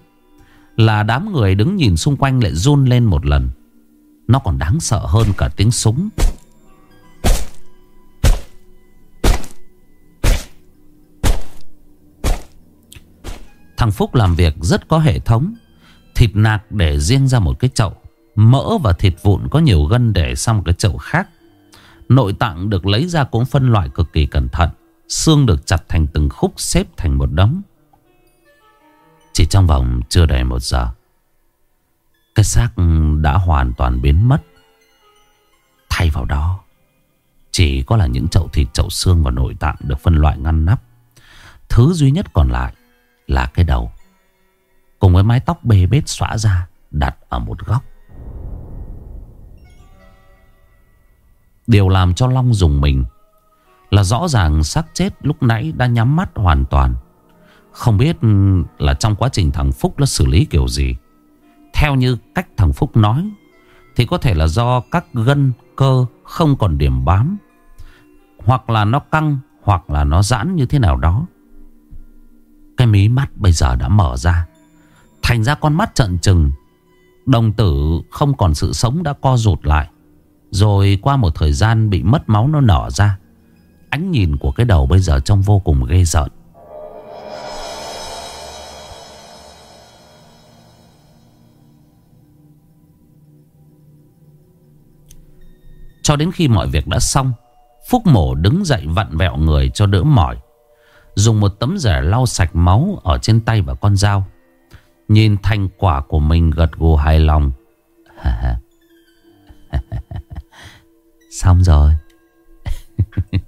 Là đám người đứng nhìn xung quanh lại run lên một lần. Nó còn đáng sợ hơn cả tiếng súng. Thằng Phúc làm việc rất có hệ thống, Thịt nạc để riêng ra một cái chậu, Mỡ và thịt vụn có nhiều gân để sang một cái chậu khác. Nội tạng được lấy ra cũng phân loại cực kỳ cẩn thận. Xương được chặt thành từng khúc xếp thành một đống. Chỉ trong vòng chưa đầy một giờ Cái xác đã hoàn toàn biến mất. Thay vào đó Chỉ có là những chậu thịt, chậu xương và nội tạng được phân loại ngăn nắp. Thứ duy nhất còn lại là cái đầu. Cùng với mái tóc bê bết xõa ra Đặt ở một góc. Điều làm cho Long dùng mình Là rõ ràng xác chết lúc nãy đã nhắm mắt hoàn toàn. Không biết là trong quá trình thằng Phúc nó xử lý kiểu gì. Theo như cách thằng Phúc nói, Thì có thể là do các gân cơ không còn điểm bám, Hoặc là nó căng, Hoặc là nó giãn như thế nào đó. Cái mí mắt bây giờ đã mở ra, Thành ra con mắt trận trừng. Đồng tử không còn sự sống đã co rụt lại. Rồi qua một thời gian bị mất máu nó nở ra. Ánh nhìn của cái đầu bây giờ trông vô cùng ghê rợn. Cho đến khi mọi việc đã xong, Phúc mổ đứng dậy vặn vẹo người cho đỡ mỏi, Dùng một tấm rẻ lau sạch máu Ở trên tay và con dao. Nhìn thành quả của mình gật gù hài lòng. Xong rồi.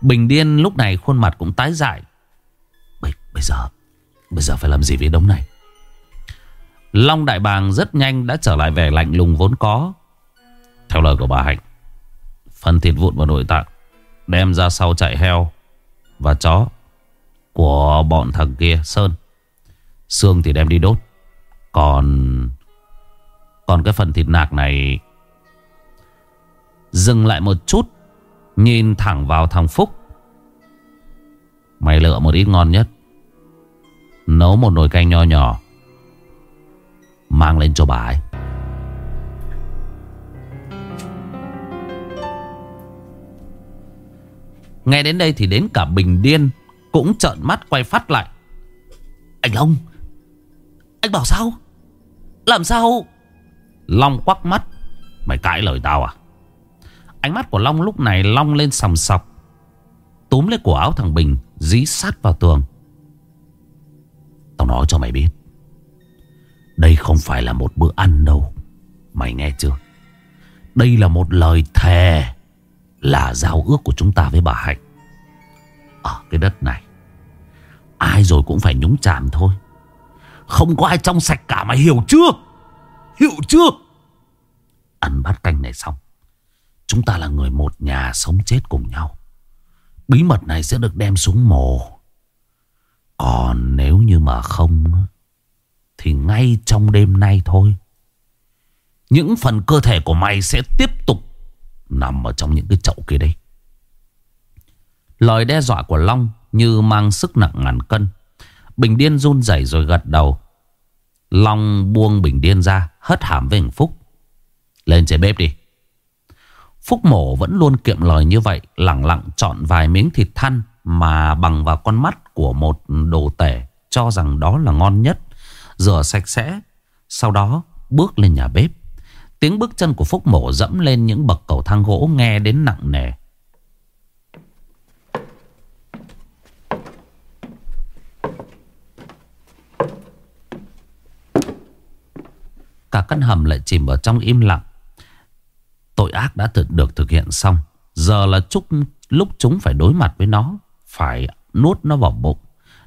Bình điên lúc này khuôn mặt cũng tái dại. Bây, bây giờ Bây giờ phải làm gì với đống này? Long đại bàng rất nhanh đã trở lại vẻ lạnh lùng vốn có. Theo lời của bà Hạnh Phần thịt vụn và nội tạng Đem ra sau chạy heo Và chó Của bọn thằng kia Sơn. Xương thì đem đi đốt Còn còn cái phần thịt nạc này, Dừng lại một chút, Nhìn thẳng vào thằng Phúc. Mày lựa một ít ngon nhất. Nấu một nồi canh nho nhỏ, Mang lên cho bà ấy. Nghe đến đây thì đến cả Bình Điên Cũng trợn mắt quay phát lại. Anh Long, Anh bảo sao? Làm sao? Long quắc mắt. Mày cãi lời tao à? Ánh mắt của Long lúc này long lên sòng sọc. Túm lấy cổ áo thằng Bình, Dí sát vào tường. Tao nói cho mày biết, Đây không phải là một bữa ăn đâu. Mày nghe chưa? Đây là một lời thề, Là giao ước của chúng ta với bà Hạnh. Ở cái đất này, Ai rồi cũng phải nhúng chàm thôi. Không có ai trong sạch cả, mày hiểu chưa? Hiểu chưa Ăn bát canh này xong, Chúng ta là người một nhà sống chết cùng nhau. Bí mật này sẽ được đem xuống mồ. Còn nếu như mà không, Thì ngay trong đêm nay thôi. Những phần cơ thể của mày sẽ tiếp tục Nằm ở trong những cái chậu kia đây. Lời đe dọa của Long Như mang sức nặng ngàn cân. Bình Điên run rẩy rồi gật đầu. Long buông Bình Điên ra, Hất hàm với hạnh Phúc. Lên chế bếp đi. Phúc mổ vẫn luôn kiệm lời như vậy Lặng lặng chọn vài miếng thịt thăn Mà bằng vào con mắt của một đồ tể Cho rằng đó là ngon nhất. Rửa sạch sẽ, Sau đó bước lên nhà bếp. Tiếng bước chân của Phúc mổ dẫm lên những bậc cầu thang gỗ nghe đến nặng nề. Cả căn hầm lại chìm vào trong im lặng. Tội ác đã thực được thực hiện xong. Giờ là chúc, lúc chúng phải đối mặt với nó Phải nuốt nó vào bụng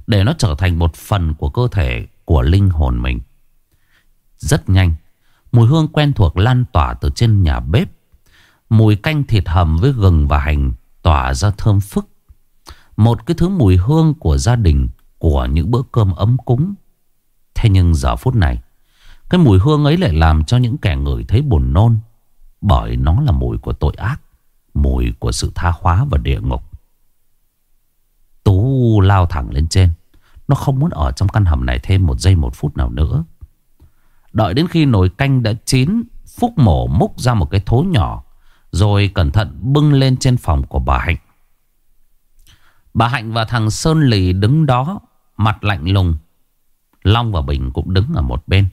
Để nó trở thành một phần của cơ thể Của linh hồn mình. Rất nhanh Mùi hương quen thuộc lan tỏa từ trên nhà bếp. Mùi canh thịt hầm với gừng và hành Tỏa ra thơm phức. Một cái thứ mùi hương của gia đình Của những bữa cơm ấm cúng. Thế nhưng giờ phút này cái mùi hương ấy lại làm cho những kẻ ngửi thấy buồn nôn, bởi nó là mùi của tội ác, Mùi của sự tha hóa và địa ngục. Tú lao thẳng lên trên. Nó không muốn ở trong căn hầm này thêm một giây một phút nào nữa. Đợi đến khi nồi canh đã chín, Phúc mổ múc ra một cái thố nhỏ, Rồi cẩn thận bưng lên trên phòng của bà Hạnh. Bà Hạnh và thằng Sơn Lì đứng đó, Mặt lạnh lùng. Long và Bình cũng đứng ở một bên.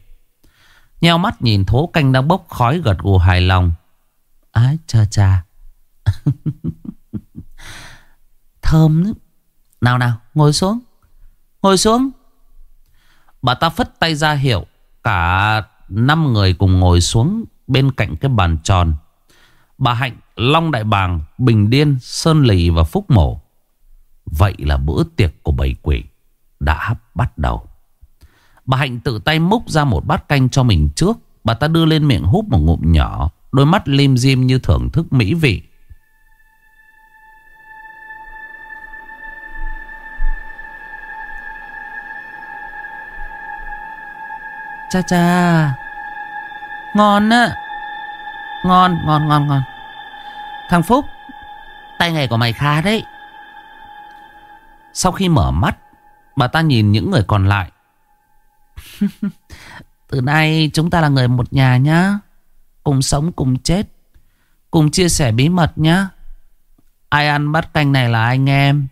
Nheo mắt nhìn thố canh đang bốc khói gật gù hài lòng. Ái cha cha. Thơm lắm. Nào nào ngồi xuống. Ngồi xuống. Bà ta phất tay ra hiệu. Cả năm người cùng ngồi xuống Bên cạnh cái bàn tròn. Bà Hạnh, Long Đại Bàng Bình Điên, Sơn Lì và Phúc Mổ. Vậy là bữa tiệc của bầy quỷ Đã bắt đầu. Bà Hạnh tự tay múc ra một bát canh cho mình trước. Bà ta đưa lên miệng hút một ngụm nhỏ Đôi mắt lim dim như thưởng thức mỹ vị. Cha cha Ngon á. Ngon ngon ngon ngon. Thằng Phúc Tay nghề của mày khá đấy. Sau khi mở mắt Bà ta nhìn những người còn lại Từ nay chúng ta là người một nhà nhá. Cùng sống, cùng chết. Cùng chia sẻ bí mật nhá. Ai ăn bát canh này là anh em.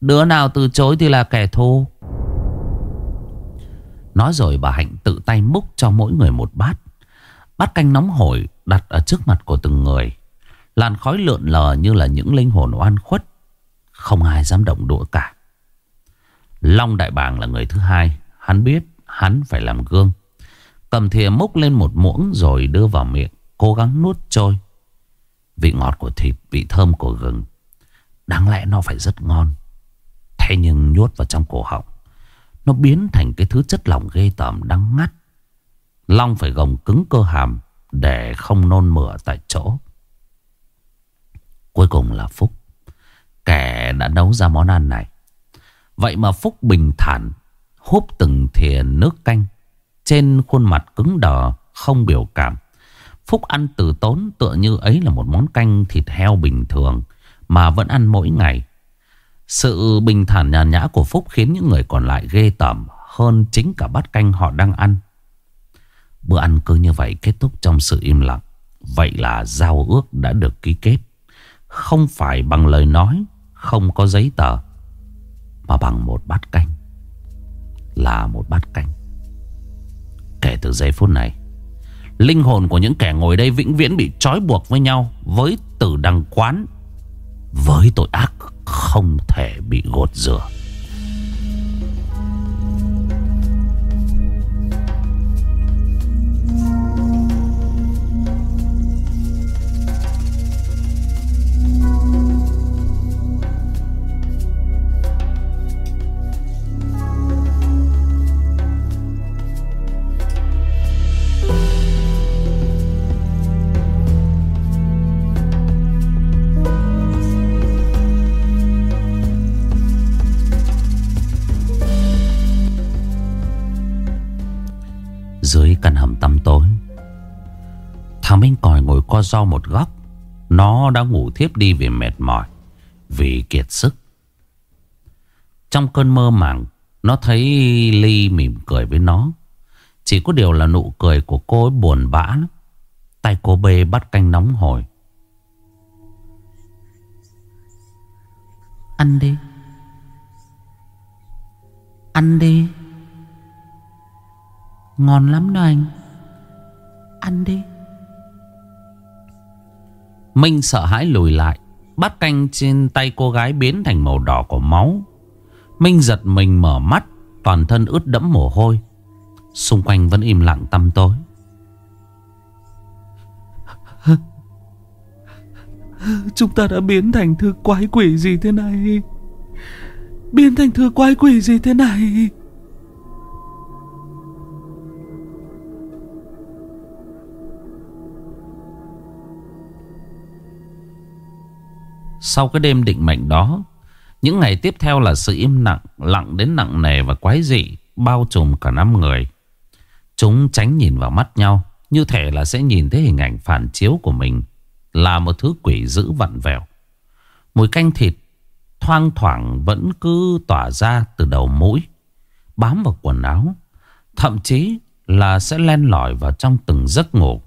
Đứa nào từ chối thì là kẻ thù. Nói rồi bà Hạnh tự tay múc cho mỗi người một bát. Bát canh nóng hổi đặt ở trước mặt của từng người. Làn khói lượn lờ như là những linh hồn oan khuất. Không ai dám động đũa cả. Long Đại Bàng là người thứ hai. Hắn biết hắn phải làm gương. Cầm thìa múc lên một muỗng rồi đưa vào miệng Cố gắng nuốt trôi. Vị ngọt của thịt, vị thơm của gừng Đáng lẽ nó phải rất ngon. Thế nhưng nhốt vào trong cổ họng Nó biến thành cái thứ chất lỏng ghê tởm đắng ngắt. Long phải gồng cứng cơ hàm Để không nôn mửa tại chỗ. Cuối cùng là Phúc. Kẻ đã nấu ra món ăn này. Vậy mà Phúc bình thản Húp từng thìa nước canh trên khuôn mặt cứng đờ Không biểu cảm Phúc ăn từ tốn tựa như ấy là một món canh thịt heo bình thường mà vẫn ăn mỗi ngày. Sự bình thản nhàn nhã của Phúc khiến những người còn lại ghê tởm hơn chính cả bát canh họ đang ăn. Bữa ăn cứ như vậy kết thúc trong sự im lặng. Vậy là giao ước đã được ký kết. Không phải bằng lời nói, không có giấy tờ, mà bằng một bát canh. Là một bát canh. Kể từ giây phút này, linh hồn của những kẻ ngồi đây vĩnh viễn bị trói buộc với nhau với tử đăng quán. Với tội ác không thể bị gột rửa. Co do một góc, Nó đã ngủ thiếp đi vì mệt mỏi, Vì kiệt sức. Trong cơn mơ màng, Nó thấy Ly mỉm cười với nó. Chỉ có điều là nụ cười của cô ấy buồn bã lắm. Tay cô bê bắt canh nóng hổi. Ăn đi. Ăn đi. Ngon lắm đó anh. Ăn đi. Minh sợ hãi lùi lại Bát canh trên tay cô gái biến thành màu đỏ của máu. Minh giật mình mở mắt, Toàn thân ướt đẫm mồ hôi. Xung quanh vẫn im lặng tăm tối. Chúng ta đã biến thành thứ quái quỷ gì thế này? Biến thành thứ quái quỷ gì thế này? Sau cái đêm định mệnh đó, Những ngày tiếp theo là sự im lặng Lặng đến nặng nề và quái dị, Bao trùm cả năm người. Chúng tránh nhìn vào mắt nhau, Như thể là sẽ nhìn thấy hình ảnh phản chiếu của mình, Là một thứ quỷ dữ vặn vẹo. Mùi canh thịt Thoang thoảng vẫn cứ tỏa ra từ đầu mũi, Bám vào quần áo, Thậm chí là sẽ len lỏi vào trong từng giấc ngủ,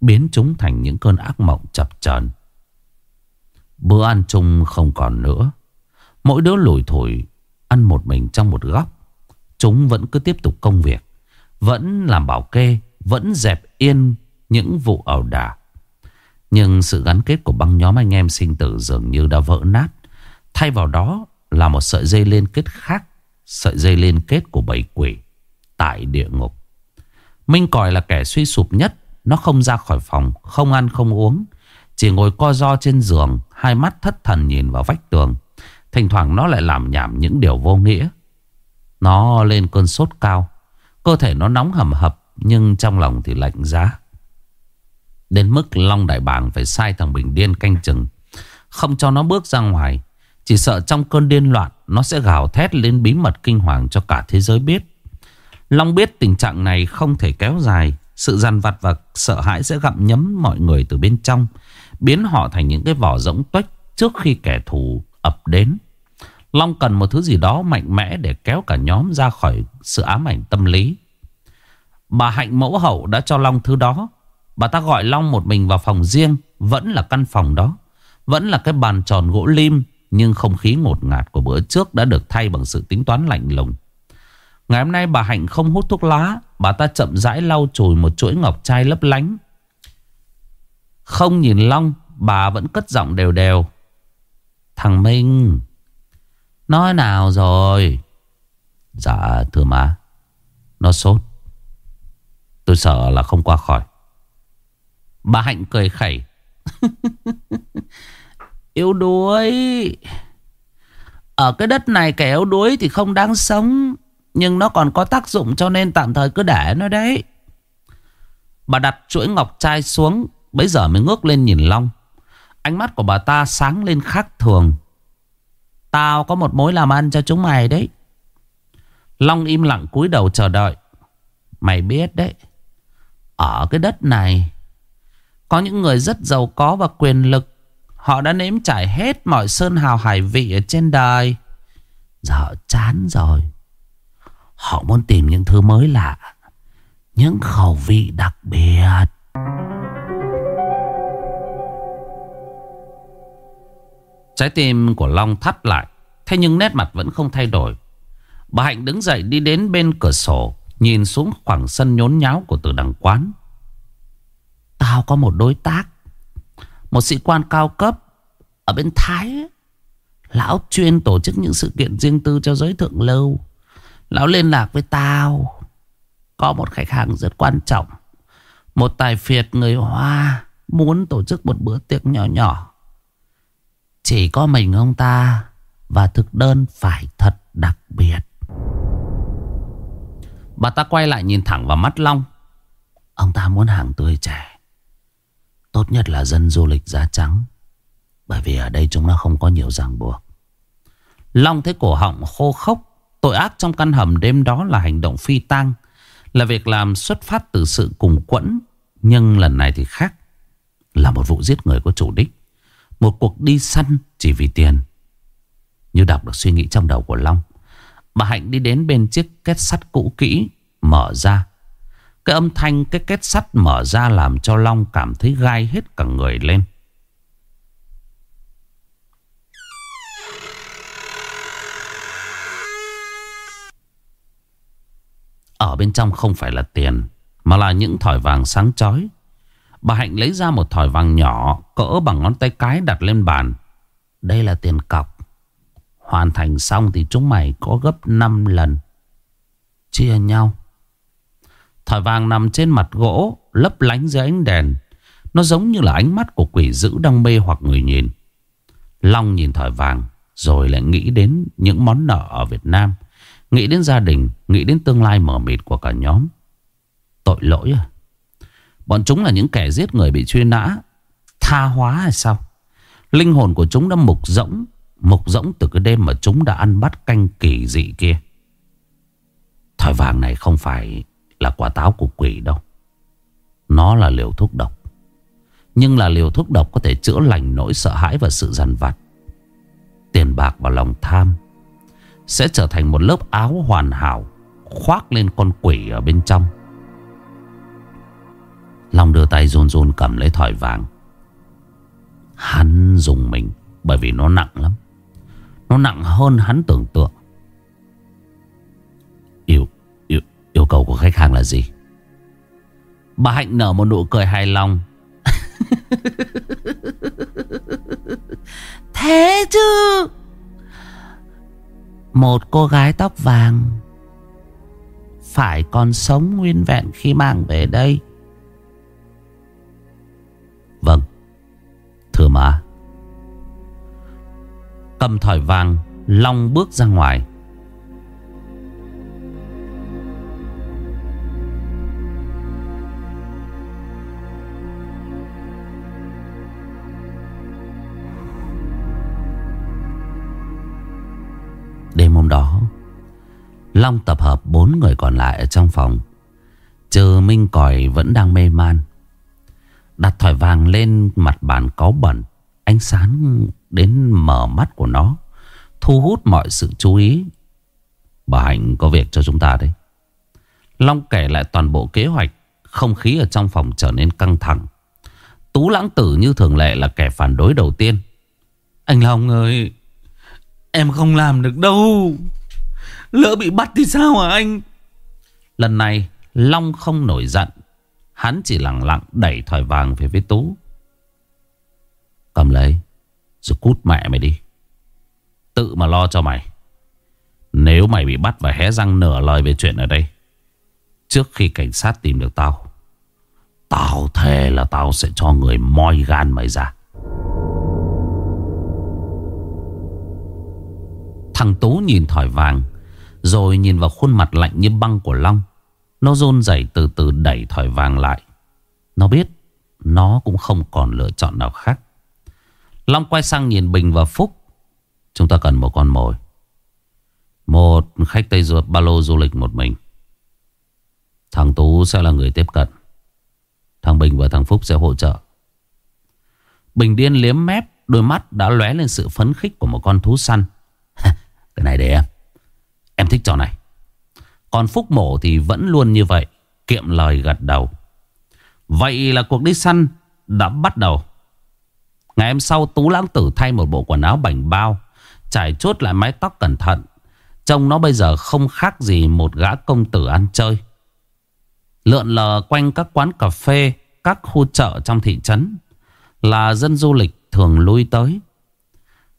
Biến chúng thành những cơn ác mộng chập chờn. Bữa ăn chung không còn nữa. Mỗi đứa lủi thổi Ăn một mình trong một góc. Chúng vẫn cứ tiếp tục công việc, Vẫn làm bảo kê, Vẫn dẹp yên những vụ ẩu đả. Nhưng sự gắn kết của băng nhóm anh em sinh tử Dường như đã vỡ nát. Thay vào đó là một sợi dây liên kết khác, Sợi dây liên kết của bầy quỷ Tại địa ngục. Minh Còi là kẻ suy sụp nhất, Nó không ra khỏi phòng, Không ăn không uống, Chỉ ngồi co do trên giường Hai mắt thất thần nhìn vào vách tường. Thỉnh thoảng nó lại làm nhảm những điều vô nghĩa. Nó lên cơn sốt cao. Cơ thể nó nóng hầm hập, Nhưng trong lòng thì lạnh giá. Đến mức Long Đại Bàng phải sai thằng Bình Điên canh chừng. Không cho nó bước ra ngoài. Chỉ sợ trong cơn điên loạn, Nó sẽ gào thét lên bí mật kinh hoàng cho cả thế giới biết. Long biết tình trạng này không thể kéo dài. Sự giàn vặt và sợ hãi sẽ gặm nhấm mọi người từ bên trong. Biến họ thành những cái vỏ rỗng tuếch Trước khi kẻ thù ập đến. Long cần một thứ gì đó mạnh mẽ Để kéo cả nhóm ra khỏi sự ám ảnh tâm lý. Bà Hạnh mẫu hậu đã cho Long thứ đó. Bà ta gọi Long một mình vào phòng riêng, Vẫn là căn phòng đó, Vẫn là cái bàn tròn gỗ lim, Nhưng không khí ngột ngạt của bữa trước Đã được thay bằng sự tính toán lạnh lùng. Ngày hôm nay bà Hạnh không hút thuốc lá, Bà ta chậm rãi lau chùi một chuỗi ngọc trai lấp lánh không nhìn Long, Bà vẫn cất giọng đều đều. Thằng Minh, Nói nào rồi? Dạ thưa má. Nó sốt. Tôi sợ là không qua khỏi. Bà Hạnh cười khẩy. Yếu đuối. Ở cái đất này kẻ yếu đuối thì không đáng sống, Nhưng nó còn có tác dụng cho nên tạm thời cứ để nó đấy. Bà đặt chuỗi ngọc trai xuống Bấy giờ mới ngước lên nhìn Long. Ánh mắt của bà ta sáng lên khác thường. Tao có một mối làm ăn cho chúng mày đấy. Long im lặng cúi đầu chờ đợi. Mày biết đấy, Ở cái đất này, Có những người rất giàu có và quyền lực. Họ đã nếm trải hết mọi sơn hào hải vị ở trên đời. Giờ chán rồi. Họ muốn tìm những thứ mới lạ, Những khẩu vị đặc biệt. Trái tim của Long thắt lại, Thế nhưng nét mặt vẫn không thay đổi. Bà Hạnh đứng dậy đi đến bên cửa sổ, Nhìn xuống khoảng sân nhốn nháo của từ đằng quán. Tao có một đối tác, Một sĩ quan cao cấp Ở bên Thái Lão chuyên tổ chức những sự kiện riêng tư cho giới thượng lưu. Lão liên lạc với tao. Có một khách hàng rất quan trọng, Một tài phiệt người Hoa Muốn tổ chức một bữa tiệc nhỏ nhỏ. Chỉ có mình ông ta Và thực đơn phải thật đặc biệt. Bà ta quay lại nhìn thẳng vào mắt Long. Ông ta muốn hàng tươi trẻ. Tốt nhất là dân du lịch da trắng, Bởi vì ở đây chúng nó không có nhiều ràng buộc. Long thấy cổ họng khô khốc, Tội ác trong căn hầm đêm đó là hành động phi tang, Là việc làm xuất phát từ sự cùng quẫn, Nhưng lần này thì khác, Là một vụ giết người có chủ đích. Một cuộc đi săn chỉ vì tiền. Như đọc được suy nghĩ trong đầu của Long, Bà Hạnh đi đến bên chiếc két sắt cũ kỹ, Mở ra. Cái âm thanh cái két sắt mở ra Làm cho Long cảm thấy gai hết cả người lên. Ở bên trong không phải là tiền, Mà là những thỏi vàng sáng chói. Bà Hạnh lấy ra một thỏi vàng nhỏ, Cỡ bằng ngón tay cái đặt lên bàn. Đây là tiền cọc. Hoàn thành xong thì chúng mày có gấp 5 lần. Chia nhau. Thỏi vàng nằm trên mặt gỗ, Lấp lánh dưới ánh đèn. Nó giống như là ánh mắt của quỷ dữ đang mê hoặc người nhìn. Long nhìn thỏi vàng, Rồi lại nghĩ đến những món nợ ở Việt Nam. Nghĩ đến gia đình, Nghĩ đến tương lai mở mịt của cả nhóm. Tội lỗi à? Bọn chúng là những kẻ giết người bị truy nã, Tha hóa hay sao? Linh hồn của chúng đã mục rỗng Mục rỗng từ cái đêm mà chúng đã ăn bắt canh kỳ dị kia. Thỏi vàng này không phải là quả táo của quỷ đâu. Nó là liều thuốc độc. Nhưng là liều thuốc độc có thể chữa lành nỗi sợ hãi và sự dằn vặt. Tiền bạc và lòng tham Sẽ trở thành một lớp áo hoàn hảo Khoác lên con quỷ ở bên trong. Long đưa tay run run cầm lấy thỏi vàng. Hắn dùng mình Bởi vì nó nặng lắm. Nó nặng hơn hắn tưởng tượng. Yêu, yêu, yêu cầu của khách hàng là gì? Bà Hạnh nở một nụ cười hài lòng. Thế chứ? Một cô gái tóc vàng. Phải còn sống nguyên vẹn khi mang về đây Vâng. Thưa má. Cầm thỏi vàng, Long bước ra ngoài. Đêm hôm đó, Long tập hợp bốn người còn lại ở trong phòng. Trừ Minh Còi vẫn đang mê man. Đặt thỏi vàng lên mặt bàn có bẩn Ánh sáng đến mở mắt của nó Thu hút mọi sự chú ý. Bà Hạnh có việc cho chúng ta đấy. Long kể lại toàn bộ kế hoạch Không khí ở trong phòng trở nên căng thẳng. Tú lãng tử như thường lệ là kẻ phản đối đầu tiên. Anh Long ơi Em không làm được đâu. Lỡ bị bắt thì sao hả anh? Lần này Long không nổi giận Hắn chỉ lặng lặng đẩy thỏi vàng về với Tú. Cầm lấy, Rồi cút mẹ mày đi. Tự mà lo cho mày. Nếu mày bị bắt và hé răng nửa lời về chuyện ở đây, Trước khi cảnh sát tìm được tao Tao thề là tao sẽ cho người moi gan mày ra. Thằng Tú nhìn thỏi vàng, Rồi nhìn vào khuôn mặt lạnh như băng của Long. Nó rôn dậy từ từ đẩy thỏi vàng lại. Nó biết Nó cũng không còn lựa chọn nào khác. Long quay sang nhìn Bình và Phúc. Chúng ta cần một con mồi. Một khách Tây Dược ba lô du lịch một mình. Thằng Tú sẽ là người tiếp cận. Thằng Bình và thằng Phúc sẽ hỗ trợ. Bình điên liếm mép, Đôi mắt đã lóe lên sự phấn khích của một con thú săn. Cái này để em. Em thích trò này. Còn Phúc Mổ thì vẫn luôn như vậy, Kiệm lời gật đầu. Vậy là cuộc đi săn đã bắt đầu. Ngày hôm sau, Tú Lãng Tử thay một bộ quần áo bảnh bao, Trải chốt lại mái tóc cẩn thận. Trông nó bây giờ không khác gì một gã công tử ăn chơi. Lượn lờ quanh các quán cà phê, Các khu chợ trong thị trấn Là dân du lịch thường lui tới.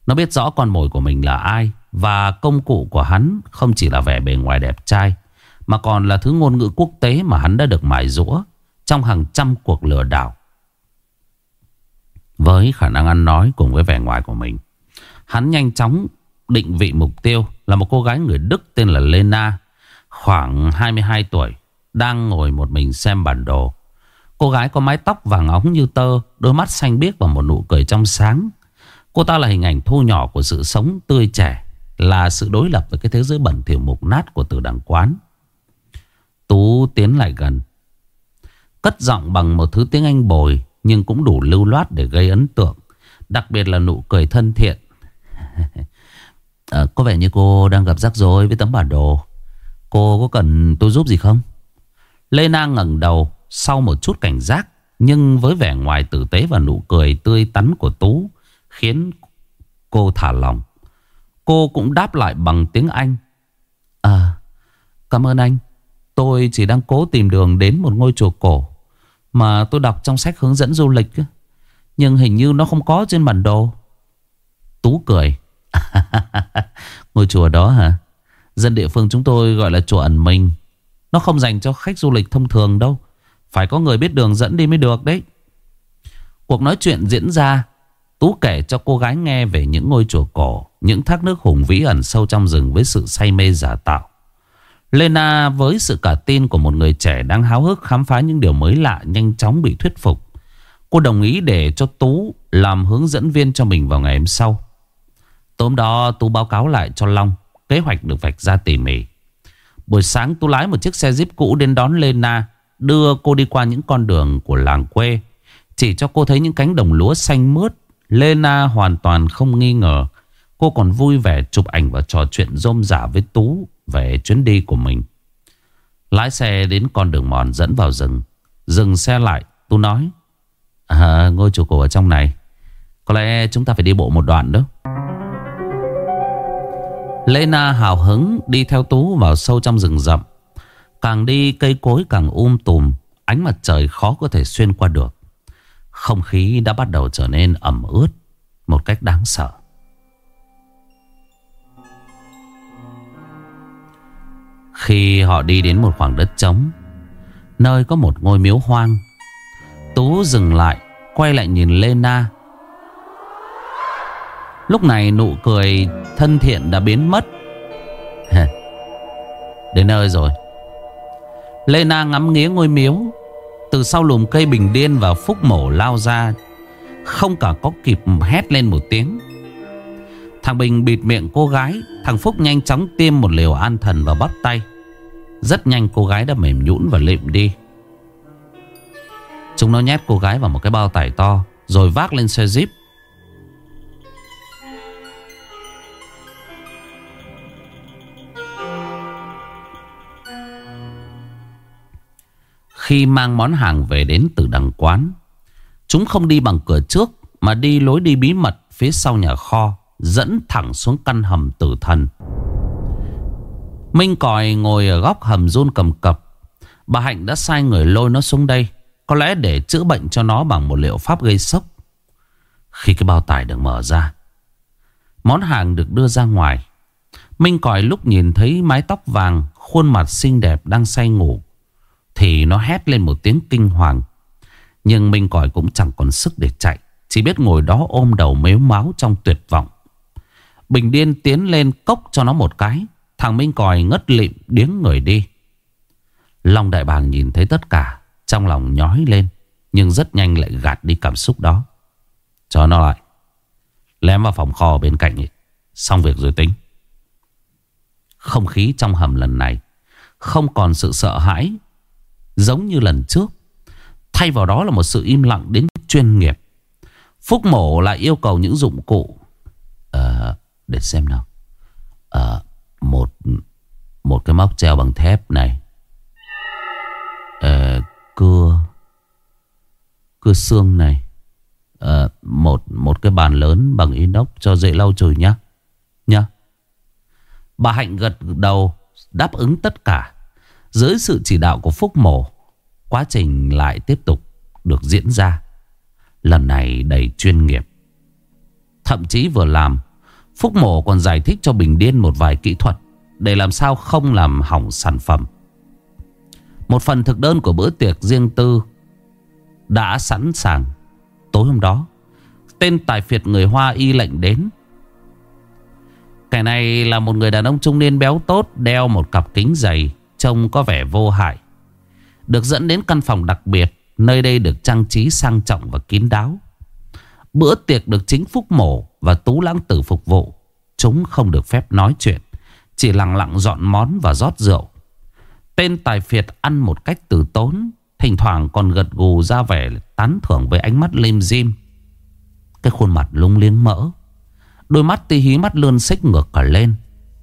Nó biết rõ con mồi của mình là ai Và công cụ của hắn Không chỉ là vẻ bề ngoài đẹp trai mà còn là thứ ngôn ngữ quốc tế Mà hắn đã được mài rũa Trong hàng trăm cuộc lừa đảo. Với khả năng ăn nói Cùng với vẻ ngoài của mình, Hắn nhanh chóng định vị mục tiêu Là một cô gái người Đức tên là Lena, Khoảng 22 tuổi, Đang ngồi một mình xem bản đồ. Cô gái có mái tóc vàng óng như tơ, Đôi mắt xanh biếc và một nụ cười trong sáng. Cô ta là hình ảnh thu nhỏ của sự sống tươi trẻ, Là sự đối lập với cái thế giới bẩn thỉu mục nát của từ đằng quán. Tú tiến lại gần. Cất giọng bằng một thứ tiếng Anh bồi Nhưng cũng đủ lưu loát để gây ấn tượng Đặc biệt là nụ cười thân thiện. À, Có vẻ như cô đang gặp rắc rối với tấm bản đồ. Cô có cần tôi giúp gì không? Lê Na ngẩng đầu sau một chút cảnh giác Nhưng với vẻ ngoài tử tế và nụ cười tươi tắn của Tú Khiến cô thả lòng Cô cũng đáp lại bằng tiếng Anh. À Cảm ơn anh. Tôi chỉ đang cố tìm đường đến một ngôi chùa cổ Mà tôi đọc trong sách hướng dẫn du lịch Nhưng hình như nó không có trên bản đồ. Tú cười. Ngôi chùa đó hả? Dân địa phương chúng tôi gọi là chùa ẩn mình. Nó không dành cho khách du lịch thông thường đâu. Phải có người biết đường dẫn đi mới được đấy. Cuộc nói chuyện diễn ra, Tú kể cho cô gái nghe về những ngôi chùa cổ, Những thác nước hùng vĩ ẩn sâu trong rừng Với sự say mê giả tạo. Lena, với sự cả tin của một người trẻ Đang háo hức khám phá những điều mới lạ Nhanh chóng bị thuyết phục, Cô đồng ý để cho Tú Làm hướng dẫn viên cho mình vào ngày hôm sau. Tối đó, Tú báo cáo lại cho Long, Kế hoạch được vạch ra tỉ mỉ. Buổi sáng, Tú lái một chiếc xe jeep cũ đến đón Lena, Đưa cô đi qua những con đường của làng quê. Chỉ cho cô thấy những cánh đồng lúa xanh mướt, Lena hoàn toàn không nghi ngờ. Cô còn vui vẻ chụp ảnh và trò chuyện rôm rả với Tú. Về chuyến đi của mình Lái xe đến con đường mòn dẫn vào rừng Dừng xe lại Tú nói à, Ngôi chùa cổ ở trong này Có lẽ chúng ta phải đi bộ một đoạn đó Lena hào hứng đi theo Tú vào sâu trong rừng rậm. Càng đi cây cối càng um tùm, ánh mặt trời khó có thể xuyên qua được. Không khí đã bắt đầu trở nên ẩm ướt một cách đáng sợ. Khi họ đi đến một khoảng đất trống, nơi có một ngôi miếu hoang, Tú dừng lại, quay lại nhìn Lena. Lúc này nụ cười thân thiện đã biến mất. Đến nơi rồi. Lena ngắm nghía ngôi miếu Từ sau lùm cây bình điên và phúc mổ lao ra Không cả có kịp hét lên một tiếng. Thằng Bình bịt miệng cô gái Thằng Phúc nhanh chóng tiêm một liều an thần vào bắp tay. Rất nhanh cô gái đã mềm nhũn và lịm đi. Chúng nó nhét cô gái vào một cái bao tải to, Rồi vác lên xe jeep. Khi mang món hàng về đến từ đằng quán, Chúng không đi bằng cửa trước, Mà đi lối đi bí mật phía sau nhà kho, Dẫn thẳng xuống căn hầm tử thần. Minh còi ngồi ở góc hầm run cầm cập. Bà Hạnh đã sai người lôi nó xuống đây, Có lẽ để chữa bệnh cho nó bằng một liệu pháp gây sốc. Khi cái bao tải được mở ra, Món hàng được đưa ra ngoài, Minh còi lúc nhìn thấy mái tóc vàng, Khuôn mặt xinh đẹp đang say ngủ, thì nó hét lên một tiếng kinh hoàng. Nhưng Minh Còi cũng chẳng còn sức để chạy, Chỉ biết ngồi đó ôm đầu mếu máu trong tuyệt vọng. Bình điên tiến lên cốc cho nó một cái. Thằng Minh Còi ngất lịm điếng người đi. Long đại bàng nhìn thấy tất cả Trong lòng nhói lên Nhưng rất nhanh lại gạt đi cảm xúc đó. Cho nó lại Lém vào phòng kho bên cạnh ấy. Xong việc rồi tính. Không khí trong hầm lần này Không còn sự sợ hãi Giống như lần trước. Thay vào đó là một sự im lặng đến chuyên nghiệp. Phúc mổ lại yêu cầu những dụng cụ à, Để xem nào. À, một Một cái móc treo bằng thép này. À, Cưa Cưa xương này. À, Một một cái bàn lớn bằng inox cho dễ lau chùi nhá Nhá. Bà Hạnh gật đầu Đáp ứng tất cả. Dưới sự chỉ đạo của Phúc Mổ Quá trình lại tiếp tục được diễn ra. Lần này đầy chuyên nghiệp. Thậm chí vừa làm Phúc Mổ còn giải thích cho Bình Điên một vài kỹ thuật Để làm sao không làm hỏng sản phẩm. Một phần thực đơn của bữa tiệc riêng tư Đã sẵn sàng. Tối hôm đó, Tên tài phiệt người Hoa y lệnh đến. Kẻ này là một người đàn ông trung niên béo tốt, Đeo một cặp kính dày, Trông có vẻ vô hại. Được dẫn đến căn phòng đặc biệt, Nơi đây được trang trí sang trọng và kín đáo. Bữa tiệc được chính Phúc Mổ và Tú Lãng Tử phục vụ. Chúng không được phép nói chuyện, Chỉ lặng lặng dọn món và rót rượu. Tên tài phiệt ăn một cách từ tốn, Thỉnh thoảng còn gật gù ra vẻ tán thưởng với ánh mắt lim dim. Cái khuôn mặt lung liếng mỡ, Đôi mắt tí hí mắt lươn xích ngược cả lên.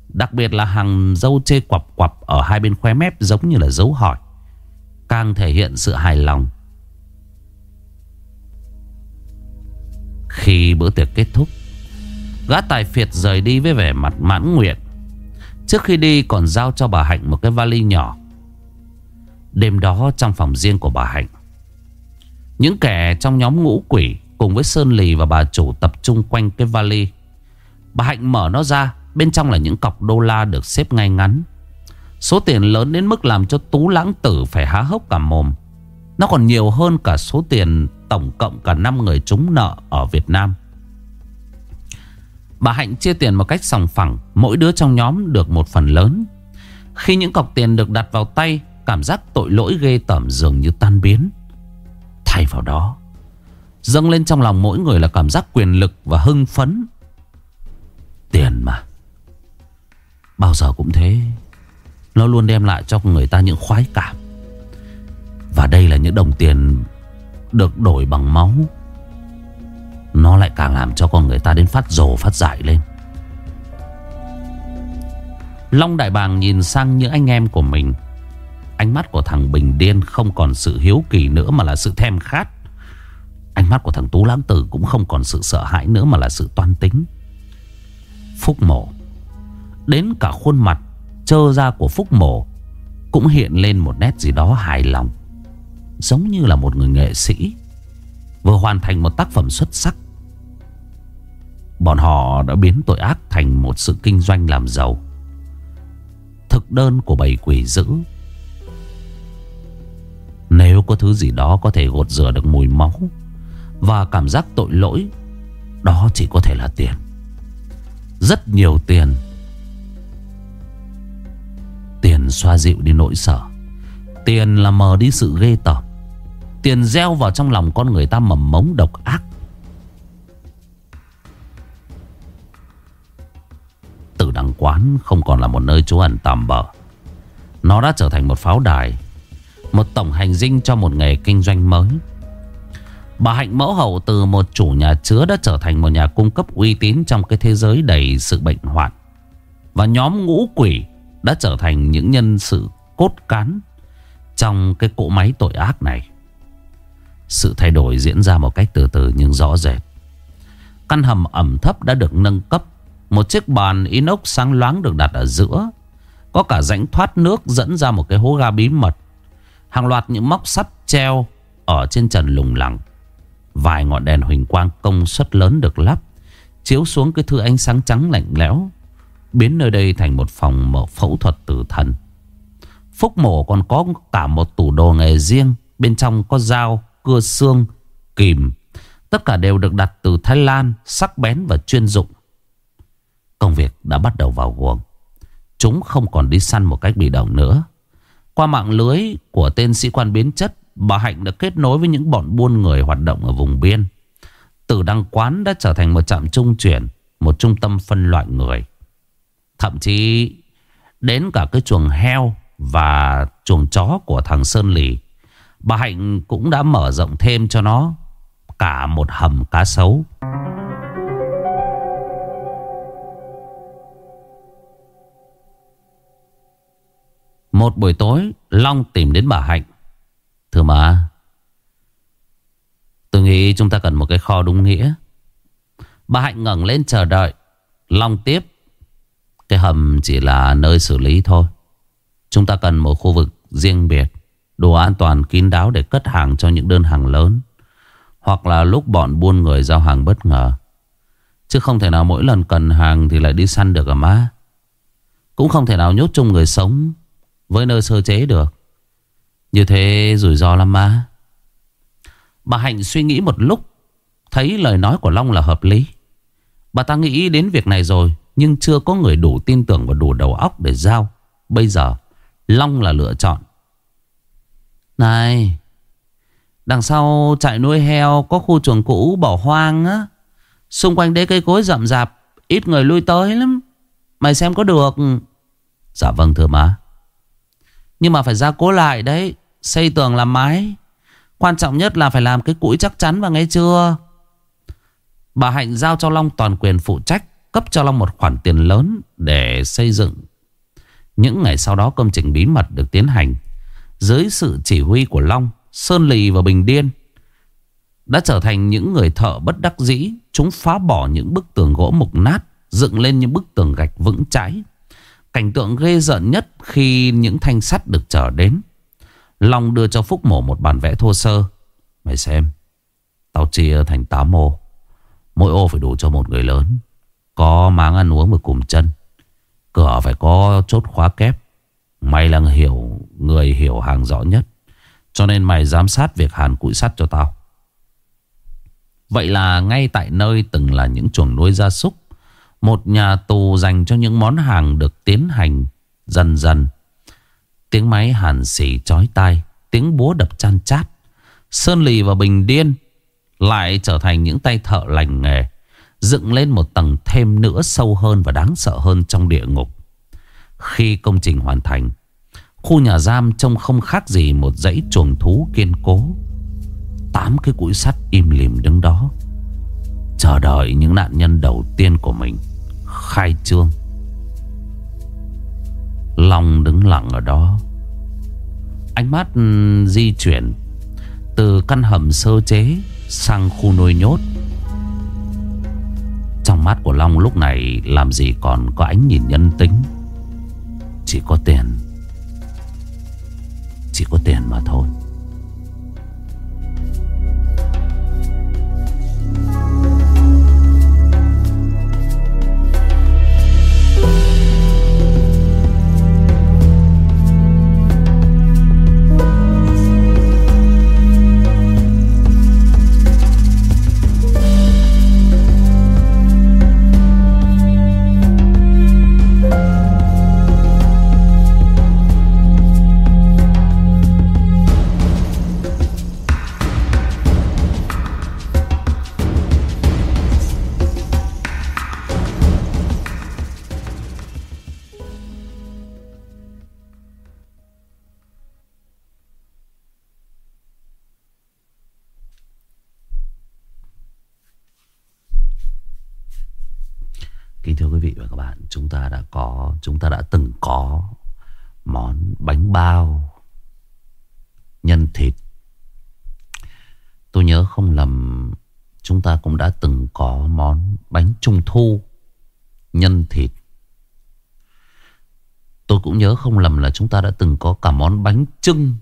Đặc biệt là hàng dâu chê quặp quặp Ở hai bên khóe mép giống như là dấu hỏi, Càng thể hiện sự hài lòng. Khi bữa tiệc kết thúc Gã tài phiệt rời đi với vẻ mặt mãn nguyện. Trước khi đi còn giao cho bà Hạnh một cái vali nhỏ. Đêm đó trong phòng riêng của bà Hạnh, Những kẻ trong nhóm ngũ quỷ Cùng với Sơn Lì và bà chủ tập trung quanh cái vali. Bà Hạnh mở nó ra, Bên trong là những cọc đô la được xếp ngay ngắn. Số tiền lớn đến mức làm cho Tú Lãng Tử phải há hốc cả mồm. Nó còn nhiều hơn cả số tiền tổng cộng cả 5 người trúng nợ ở Việt Nam. Bà Hạnh chia tiền một cách sòng phẳng, Mỗi đứa trong nhóm được một phần lớn. Khi những cọc tiền được đặt vào tay, Cảm giác tội lỗi ghê tởm dường như tan biến. Thay vào đó, Dâng lên trong lòng mỗi người là cảm giác quyền lực và hưng phấn. Tiền mà. Bao giờ cũng thế. Nó luôn đem lại cho người ta những khoái cảm. Và đây là những đồng tiền Được đổi bằng máu. Nó lại càng làm cho con người ta đến phát rồ, phát dại lên. Long Đại Bàng nhìn sang những anh em của mình. Ánh mắt của thằng Bình Điên không còn sự hiếu kỳ nữa mà là sự thèm khát. Ánh mắt của thằng Tú Lãng Tử cũng không còn sự sợ hãi nữa mà là sự toan tính. Phúc Mổ. Đến cả khuôn mặt, Trơ ra của Phúc Mổ Cũng hiện lên một nét gì đó hài lòng. Giống như là một người nghệ sĩ. Vừa hoàn thành một tác phẩm xuất sắc. Bọn họ đã biến tội ác thành một sự kinh doanh làm giàu. Thực đơn của bầy quỷ dữ. Nếu có thứ gì đó có thể gột rửa được mùi máu Và cảm giác tội lỗi, Đó chỉ có thể là tiền. Rất nhiều tiền. Tiền xoa dịu đi nỗi sợ. Tiền là mờ đi sự ghê tởm. Tiền gieo vào trong lòng con người ta mầm mống độc ác Tử đăng quán không còn là một nơi trú ẩn tạm bờ Nó đã trở thành một pháo đài, Một tổng hành dinh cho một nghề kinh doanh mới Bà Hạnh mẫu hậu từ một chủ nhà chứa đã trở thành một nhà cung cấp uy tín trong cái thế giới đầy sự bệnh hoạn. Và nhóm ngũ quỷ đã trở thành những nhân sự cốt cán trong cái cỗ máy tội ác này. Sự thay đổi diễn ra một cách từ từ nhưng rõ rệt. Căn hầm ẩm thấp đã được nâng cấp. Một chiếc bàn inox sáng loáng được đặt ở giữa. Có cả rãnh thoát nước dẫn ra một cái hố ga bí mật. Hàng loạt những móc sắt treo ở trên trần lùng lẳng. Vài ngọn đèn huỳnh quang công suất lớn được lắp Chiếu xuống cái thứ ánh sáng trắng lạnh lẽo Biến nơi đây thành một phòng mở phẫu thuật tử thần Phúc mổ còn có cả một tủ đồ nghề riêng Bên trong có dao, cưa xương, kìm Tất cả đều được đặt từ Thái Lan Sắc bén và chuyên dụng Công việc đã bắt đầu vào guồng Chúng không còn đi săn một cách bị động nữa Qua mạng lưới của tên sĩ quan biến chất Bà Hạnh đã kết nối với những bọn buôn người hoạt động ở vùng biên. Tử Đăng Quán đã trở thành một trạm trung chuyển, một trung tâm phân loại người. Thậm chí đến cả cái chuồng heo và chuồng chó của thằng Sơn Lì. Bà Hạnh cũng đã mở rộng thêm cho nó cả một hầm cá sấu. Một buổi tối, Long tìm đến bà Hạnh. Thưa má Tôi nghĩ chúng ta cần một cái kho đúng nghĩa. Bà Hạnh ngẩng lên chờ đợi. Long tiếp, Cái hầm chỉ là nơi xử lý thôi. Chúng ta cần một khu vực riêng biệt. Đồ an toàn kín đáo để cất hàng cho những đơn hàng lớn. Hoặc là lúc bọn buôn người giao hàng bất ngờ. Chứ không thể nào mỗi lần cần hàng thì lại đi săn được à má. Cũng không thể nào nhốt chung người sống Với nơi sơ chế được. Như thế rủi ro lắm má. Bà Hạnh suy nghĩ một lúc, Thấy lời nói của Long là hợp lý. Bà ta nghĩ đến việc này rồi, Nhưng chưa có người đủ tin tưởng và đủ đầu óc để giao. Bây giờ, Long là lựa chọn. Này, Đằng sau trại nuôi heo Có khu chuồng cũ bỏ hoang á. Xung quanh đấy cây cối rậm rạp, Ít người lui tới lắm. Mày xem có được. Dạ vâng thưa má. Nhưng mà phải ra cố lại đấy, Xây tường làm mái. Quan trọng nhất là phải làm cái củi chắc chắn và nghe chưa Bà Hạnh giao cho Long toàn quyền phụ trách, Cấp cho Long một khoản tiền lớn Để xây dựng. Những ngày sau đó công trình bí mật được tiến hành. Dưới sự chỉ huy của Long, Sơn Lì và Bình Điên Đã trở thành những người thợ bất đắc dĩ. Chúng phá bỏ những bức tường gỗ mục nát, Dựng lên những bức tường gạch vững chãi. Cảnh tượng ghê rợn nhất Khi những thanh sắt được trở đến. Long đưa cho Phúc mổ một bản vẽ thô sơ. Mày xem, Tao chia thành 8 ô. Mỗi ô phải đủ cho một người lớn. Có máng ăn uống và cùng chân. Cửa phải có chốt khóa kép. Mày là người hiểu Người hiểu hàng rõ nhất. Cho nên mày giám sát việc hàn củi sắt cho tao. Vậy là ngay tại nơi từng là những chuồng nuôi gia súc, Một nhà tù dành cho những món hàng được tiến hành dần dần. Tiếng máy hàn xỉ chói tai, Tiếng búa đập chan chát. Sơn Lì và Bình Điên Lại trở thành những tay thợ lành nghề, Dựng lên một tầng thêm nữa sâu hơn và đáng sợ hơn trong địa ngục. Khi công trình hoàn thành, Khu nhà giam trông không khác gì một dãy chuồng thú kiên cố. Tám cái củi sắt im lìm đứng đó, Chờ đợi những nạn nhân đầu tiên của mình Khai trương. Long đứng lặng ở đó. Ánh mắt di chuyển Từ căn hầm sơ chế Sang khu nuôi nhốt. Trong mắt của Long lúc này Làm gì còn có ánh nhìn nhân tính. Chỉ có tiền. Chỉ có tiền mà thôi. Quý vị và các bạn, Chúng ta đã có, Chúng ta đã từng có Món bánh bao Nhân thịt. Tôi nhớ không lầm, Chúng ta cũng đã từng có món bánh trung thu Nhân thịt. Tôi cũng nhớ không lầm là chúng ta đã từng có cả món bánh trưng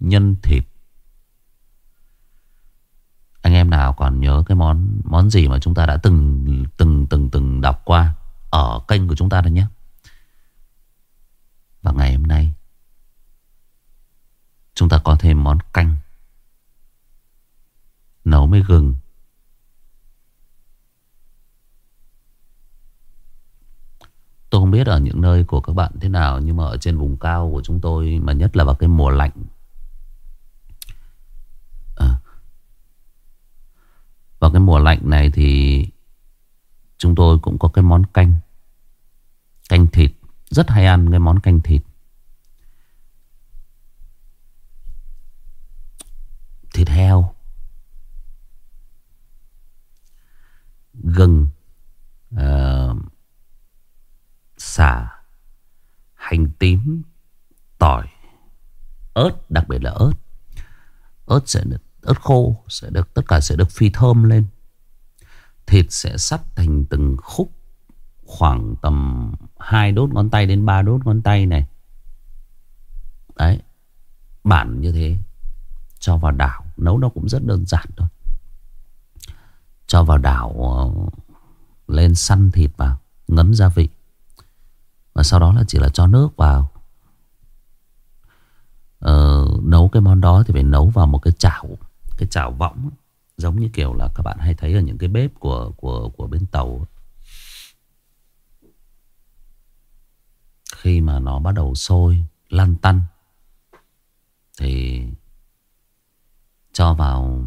Nhân thịt anh em nào còn nhớ cái món món gì mà chúng ta đã từng từng từng từng đọc qua ở kênh của chúng ta đây nhé. Và ngày hôm nay, chúng ta có thêm món canh nấu với gừng. Tôi không biết ở những nơi của các bạn thế nào, nhưng mà ở trên vùng cao của chúng tôi, mà nhất là vào cái mùa lạnh Vào cái mùa lạnh này thì chúng tôi cũng có cái món canh. Canh thịt. Rất hay ăn cái món canh thịt. Thịt heo. gừng ờ, uh, xả hành tím tỏi ớt đặc biệt là ớt ớt sẽ được ớt khô sẽ được tất cả sẽ được phi thơm lên. Thịt sẽ sắt thành từng khúc khoảng tầm hai đốt ngón tay đến ba đốt ngón tay này. Đấy bản như thế cho vào đảo. Nấu nó cũng rất đơn giản thôi. Cho vào đảo ờ, lên săn thịt vào ngấm gia vị. Và sau đó là chỉ là cho nước vào. Ờ, nấu cái món đó thì phải nấu vào một cái chảo cái chảo võng giống như kiểu là các bạn hay thấy ở những cái bếp của của của bên tàu khi mà nó bắt đầu sôi, lăn tăn, thì cho vào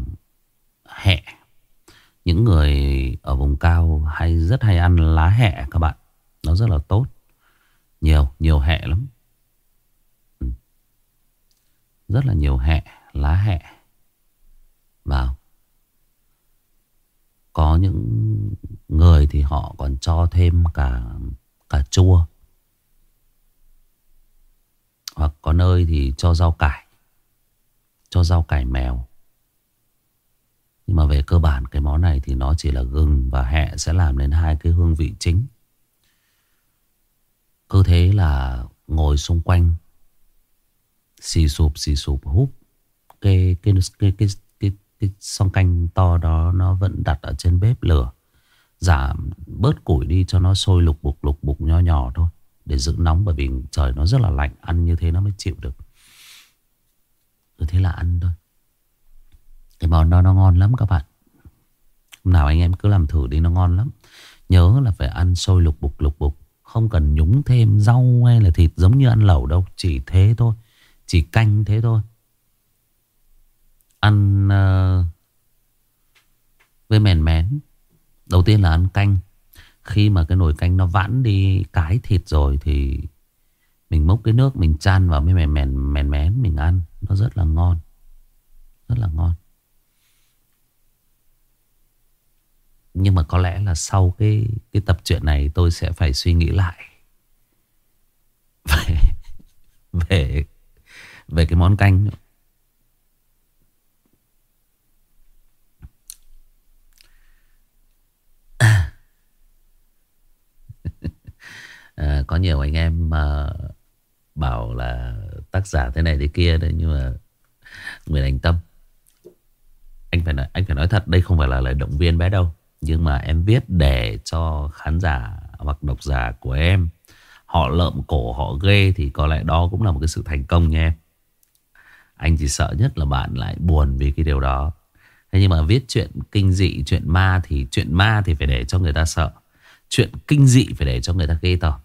hẹ. Những người ở vùng cao hay, rất hay ăn lá hẹ các bạn, nó rất là tốt. Nhiều nhiều hẹ lắm. Ừ. Rất là nhiều hẹ, lá hẹ vào có những người thì họ còn cho thêm cả cà chua. Hoặc có nơi thì cho rau cải, cho rau cải mèo. Nhưng mà về cơ bản cái món này thì nó chỉ là gừng và hẹ sẽ làm nên hai cái hương vị chính. Cứ thế là ngồi xung quanh, xì sụp xì sụp, húp cái cái cái cái cái, song canh to đó nó vẫn đặt ở trên bếp lửa. Giảm bớt củi đi cho nó sôi lục bục lục bục nho nhỏ thôi để giữ nóng bởi vì trời nó rất là lạnh ăn như thế nó mới chịu được. Rồi thế là ăn thôi. Cái món đó nó ngon lắm các bạn. Hôm nào anh em cứ làm thử đi nó ngon lắm. Nhớ là phải ăn sôi lục bục lục bục. Không cần nhúng thêm rau hay là thịt giống như ăn lẩu đâu Chỉ thế thôi. Chỉ canh thế thôi. Ăn uh, với mèn mén. Đầu tiên là ăn canh. Khi mà cái nồi canh nó vãn đi cái thịt rồi thì Mình múc cái nước mình chan vào với mèn mèn mèn mén mình ăn. Nó rất là ngon. Rất là ngon. Nhưng mà có lẽ là sau cái cái tập truyện này tôi sẽ phải suy nghĩ lại về về về cái món canh à, có nhiều anh em mà bảo là tác giả thế này thế kia đấy nhưng mà người anh tâm anh phải nói anh phải nói thật đây không phải là lời động viên bé đâu nhưng mà em viết để cho khán giả hoặc độc giả của em Họ lợm cổ họ ghê Thì có lẽ đó cũng là một cái sự thành công nha em. Anh chỉ sợ nhất là bạn lại buồn vì cái điều đó. Thế nhưng mà viết chuyện kinh dị, chuyện ma Thì chuyện ma thì phải để cho người ta sợ Chuyện kinh dị phải để cho người ta ghê tởm.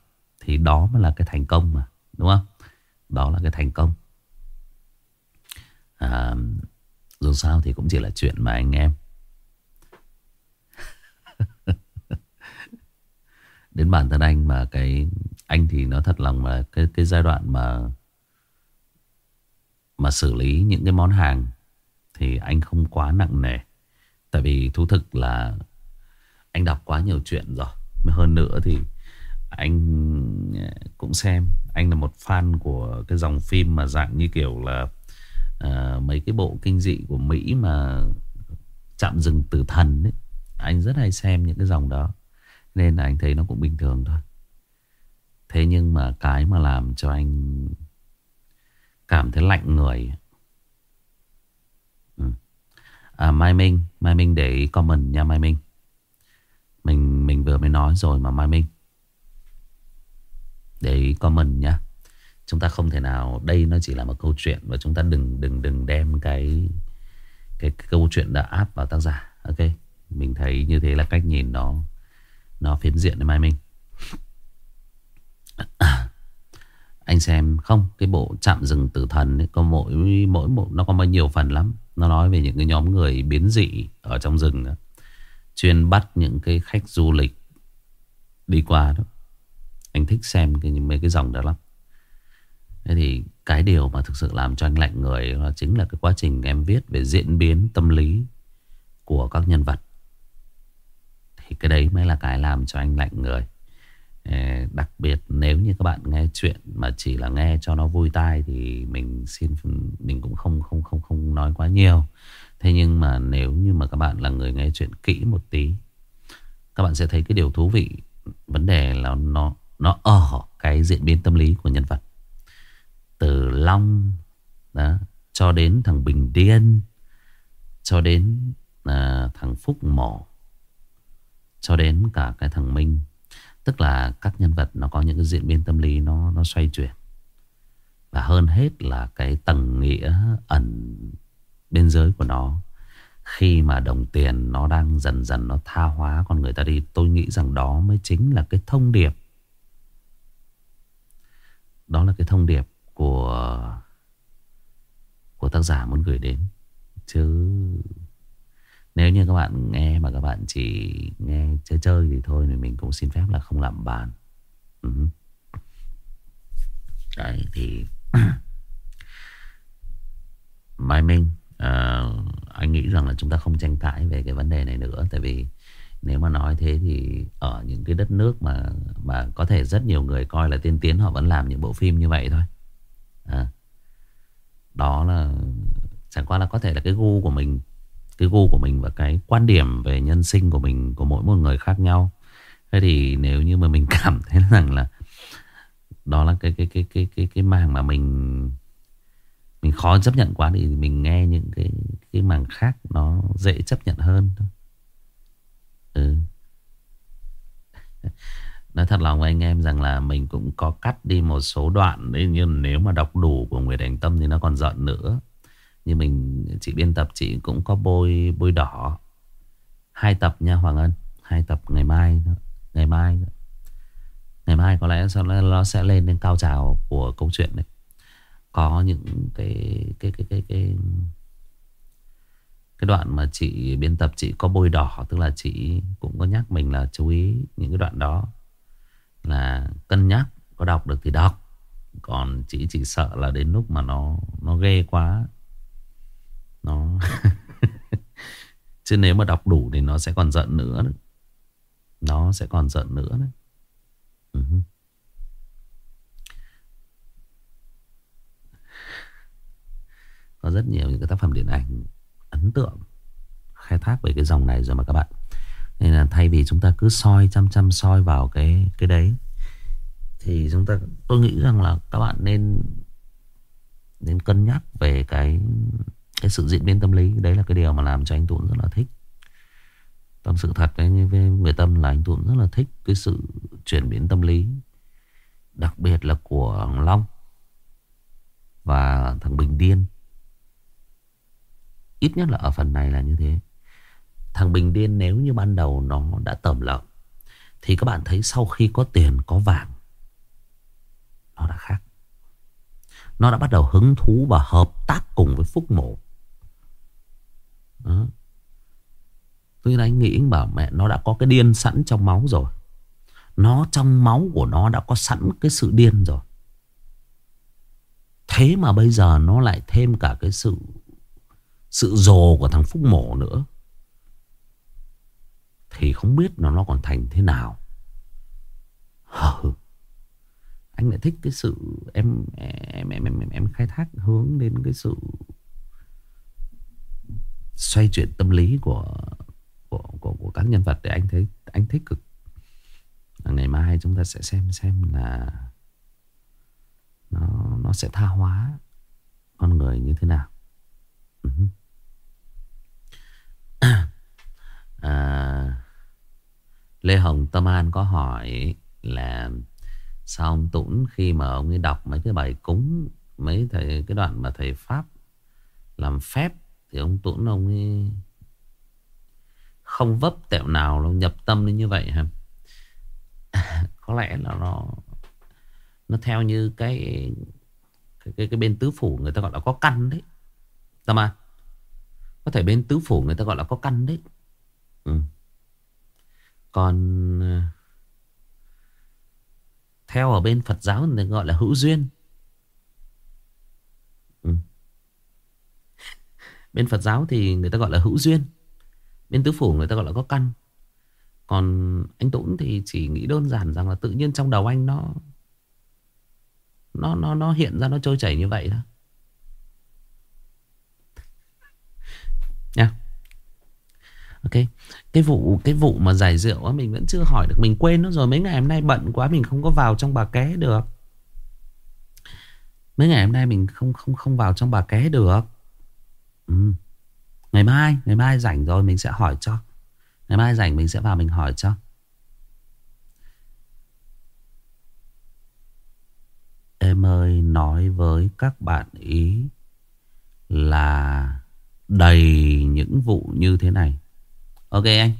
Thì đó mới là cái thành công mà Đúng không? Đó là cái thành công à, Dù sao thì cũng chỉ là chuyện mà anh em đến bản thân anh mà cái anh thì nó thật lòng là cái cái giai đoạn mà mà xử lý những cái món hàng thì anh không quá nặng nề. Tại vì thú thực là anh đọc quá nhiều chuyện rồi. Hơn nữa thì anh ờ, cũng xem. Anh là một fan của cái dòng phim mà dạng như kiểu là uh, mấy cái bộ kinh dị của Mỹ mà chạm rừng tử thần ấy. Anh rất hay xem những cái dòng đó. Nên là anh thấy nó cũng bình thường thôi Thế nhưng mà cái mà làm cho anh Cảm thấy lạnh người ừ. à, Mai Minh Mai Minh để comment nha Mai Minh Mình mình vừa mới nói rồi mà Mai Minh để ý comment nhá. Chúng ta không thể nào Đây nó chỉ là một câu chuyện Và chúng ta đừng đừng đừng đem cái Cái, cái câu chuyện đã áp vào tác giả Ok Mình thấy như thế là cách nhìn nó nó phiến diện với Mai Minh Anh xem không Cái bộ chạm rừng tử thần ấy, Có mỗi mỗi một Nó có bao nhiêu phần lắm Nó nói về những cái nhóm người biến dị Ở trong rừng đó. Chuyên bắt những cái khách du lịch Đi qua đó anh thích xem cái, mấy cái dòng đó lắm. Thế thì cái điều mà thực sự làm cho anh lạnh người Là chính là cái quá trình em viết về diễn biến tâm lý Của các nhân vật. Thì cái đấy mới là cái làm cho anh lạnh người. Đặc biệt nếu như các bạn nghe chuyện mà chỉ là nghe cho nó vui tai thì mình xin mình cũng không không không không nói quá nhiều. Thế nhưng mà nếu như mà các bạn là người nghe chuyện kỹ một tí các bạn sẽ thấy cái điều thú vị. Vấn đề là nó nó ở cái diễn biến tâm lý của nhân vật. Từ Long đó cho đến thằng Bình Điên cho đến uh, thằng Phúc Mổ cho đến cả cái thằng Minh Tức là các nhân vật nó có những cái diễn biến tâm lý nó nó xoay chuyển. Và hơn hết là cái tầng nghĩa ẩn bên dưới của nó. Khi mà đồng tiền nó đang dần dần nó tha hóa con người ta đi. Tôi nghĩ rằng đó mới chính là cái thông điệp. Đó là cái thông điệp của của tác giả muốn gửi đến. Chứ nếu như các bạn nghe mà các bạn chỉ nghe chơi chơi thì thôi thì mình cũng xin phép là không làm bàn. Ừ. Đấy thì Mai Minh uh, Anh nghĩ rằng là chúng ta không tranh cãi về cái vấn đề này nữa Tại vì nếu mà nói thế thì Ở những cái đất nước mà Mà có thể rất nhiều người coi là tiên tiến Họ vẫn làm những bộ phim như vậy thôi à, Đó là Chẳng qua là có thể là cái gu của mình cái gu của mình và cái quan điểm về nhân sinh của mình của mỗi một người khác nhau. Thế thì nếu như mà mình cảm thấy rằng là đó là cái cái cái cái cái cái màng mà mình mình khó chấp nhận quá thì mình nghe những cái cái màng khác nó dễ chấp nhận hơn thôi. Ừ. Nói thật lòng với anh em rằng là mình cũng có cắt đi một số đoạn đấy, nhưng nếu mà đọc đủ của Nguyệt Hành Tâm thì nó còn giận nữa. Như mình, chị biên tập chị cũng có bôi bôi đỏ Hai tập nha Hoàng Ân, Hai tập ngày mai Ngày mai Ngày mai có lẽ nó sẽ lên đến cao trào của câu chuyện đấy Có những cái cái cái cái cái cái đoạn mà chị biên tập, chị có bôi đỏ, Tức là chị cũng có nhắc mình là chú ý những cái đoạn đó Là cân nhắc, Có đọc được thì đọc Còn chị chỉ sợ là đến lúc mà nó nó ghê quá nó chứ nếu mà đọc đủ thì nó sẽ còn giận nữa đấy. nó sẽ còn giận nữa đấy uh-huh. có rất nhiều những cái tác phẩm điện ảnh ấn tượng, khai thác về cái dòng này rồi mà các bạn. Nên là thay vì chúng ta cứ soi, chăm chăm soi vào cái cái đấy, thì chúng ta, tôi nghĩ rằng là các bạn nên nên cân nhắc về cái cái sự diễn biến tâm lý. Đấy là cái điều mà làm cho anh Tuấn rất là thích. Tâm sự thật đấy, với người tâm là anh Tuấn rất là thích cái sự chuyển biến tâm lý, đặc biệt là của Long và thằng Bình Điên ít nhất là ở phần này là như thế thằng Bình Điên nếu như ban đầu nó đã tẩm lợn thì các bạn thấy sau khi có tiền, có vàng, nó đã khác nó đã bắt đầu hứng thú và hợp tác cùng với Phúc Mộ đó. Tôi anh nghĩ anh bảo mẹ nó đã có cái điên sẵn trong máu rồi. Nó trong máu của nó đã có sẵn cái sự điên rồi. Thế mà bây giờ nó lại thêm cả cái sự sự rồ của thằng Phúc Mổ nữa. Thì không biết nó nó còn thành thế nào. Hờ. Anh lại thích cái sự em em em em em khai thác hướng đến cái sự xoay chuyển tâm lý của của của, của các nhân vật để anh thấy anh thích cực. Ngày mai chúng ta sẽ xem xem là nó nó sẽ tha hóa con người như thế nào. Uh-huh. à, Lê Hồng Tâm An có hỏi là sao ông Tũng khi mà ông ấy đọc mấy cái bài cúng mấy thầy cái đoạn mà thầy pháp làm phép thì ông Tuấn ông ấy không vấp tẹo nào nó nhập tâm đến như vậy hả? có lẽ là nó nó theo như cái cái cái, cái bên tứ phủ người ta gọi là có căn đấy. Tâm à? Có thể bên tứ phủ người ta gọi là có căn đấy. Ừ. Còn ờ, theo ở bên Phật giáo người ta gọi là hữu duyên. Ừ. Bên Phật giáo thì người ta gọi là hữu duyên Bên tứ phủ người ta gọi là có căn Còn anh Tũng thì chỉ nghĩ đơn giản rằng là tự nhiên trong đầu anh nó nó nó nó hiện ra, nó trôi chảy như vậy đó. Nha. Ok. Cái vụ cái vụ mà giải rượu á mình vẫn chưa hỏi được, mình quên nó rồi mấy ngày hôm nay bận quá mình không có vào trong bà ké được. Mấy ngày hôm nay mình không không không vào trong bà ké được. Ừ. Ngày mai, ngày mai rảnh rồi mình sẽ hỏi cho. Ngày mai rảnh mình sẽ vào mình hỏi cho. Em ơi nói với các bạn ý là đầy những vụ như thế này. Ok anh.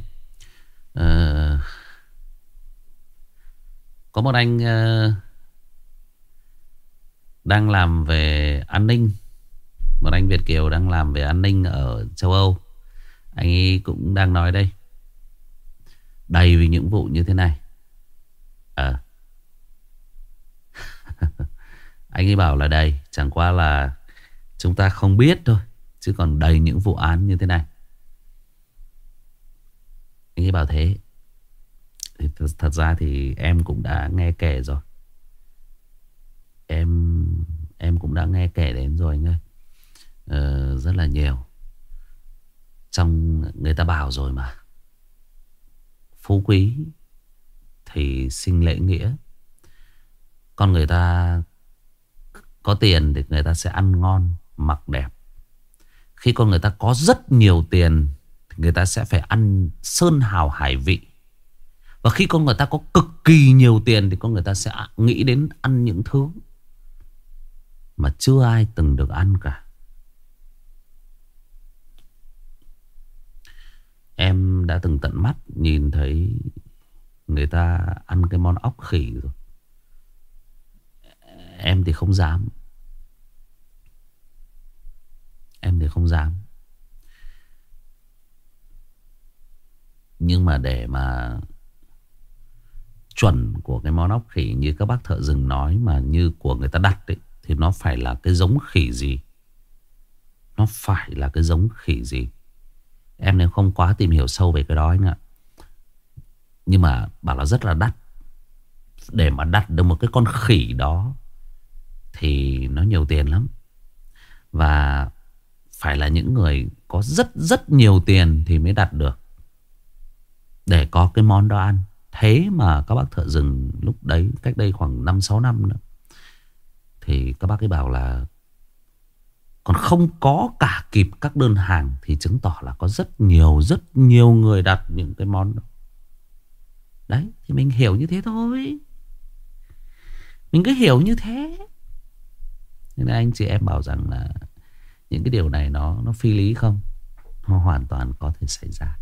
Ờ, có một anh uh, đang làm về an ninh. Một anh Việt Kiều đang làm về an ninh ở châu Âu. Anh ấy cũng đang nói đây. Đầy vì những vụ như thế này. À. anh ấy bảo là đầy. Chẳng qua là chúng ta không biết thôi. Chứ còn đầy những vụ án như thế này. Anh ấy bảo thế. Thì thật, thật ra thì em cũng đã nghe kể rồi. Em em cũng đã nghe kể đến rồi anh ơi. Ờ, rất là nhiều. Trong người ta bảo rồi mà. Phú quý thì sinh lễ nghĩa. Con người ta có tiền thì người ta sẽ ăn ngon, mặc đẹp. Khi con người ta có rất nhiều tiền thì người ta sẽ phải ăn sơn hào hải vị. Và khi con người ta có cực kỳ nhiều tiền thì con người ta sẽ nghĩ đến ăn những thứ mà chưa ai từng được ăn cả. Em đã từng tận mắt nhìn thấy người ta ăn cái món ốc khỉ rồi. Em thì không dám. Em thì không dám. Nhưng mà để mà chuẩn của cái món ốc khỉ như các bác thợ rừng nói mà như của người ta đặt ấy, thì nó phải là cái giống khỉ gì? Nó phải là cái giống khỉ gì? Em nếu không quá tìm hiểu sâu về cái đó anh ạ. Nhưng mà bảo là rất là đắt. Để mà đặt được một cái con khỉ đó thì nó nhiều tiền lắm. Và phải là những người có rất rất nhiều tiền thì mới đặt được. Để có cái món đó ăn. Thế mà các bác thợ rừng lúc đấy, cách đây khoảng 5-6 năm nữa. Thì các bác ấy bảo là còn không có cả kịp các đơn hàng Thì chứng tỏ là có rất nhiều Rất nhiều người đặt những cái món đó Đấy, Thì mình hiểu như thế thôi Mình cứ hiểu như thế Nên anh chị em bảo rằng là những cái điều này nó nó phi lý không? Nó hoàn toàn có thể xảy ra.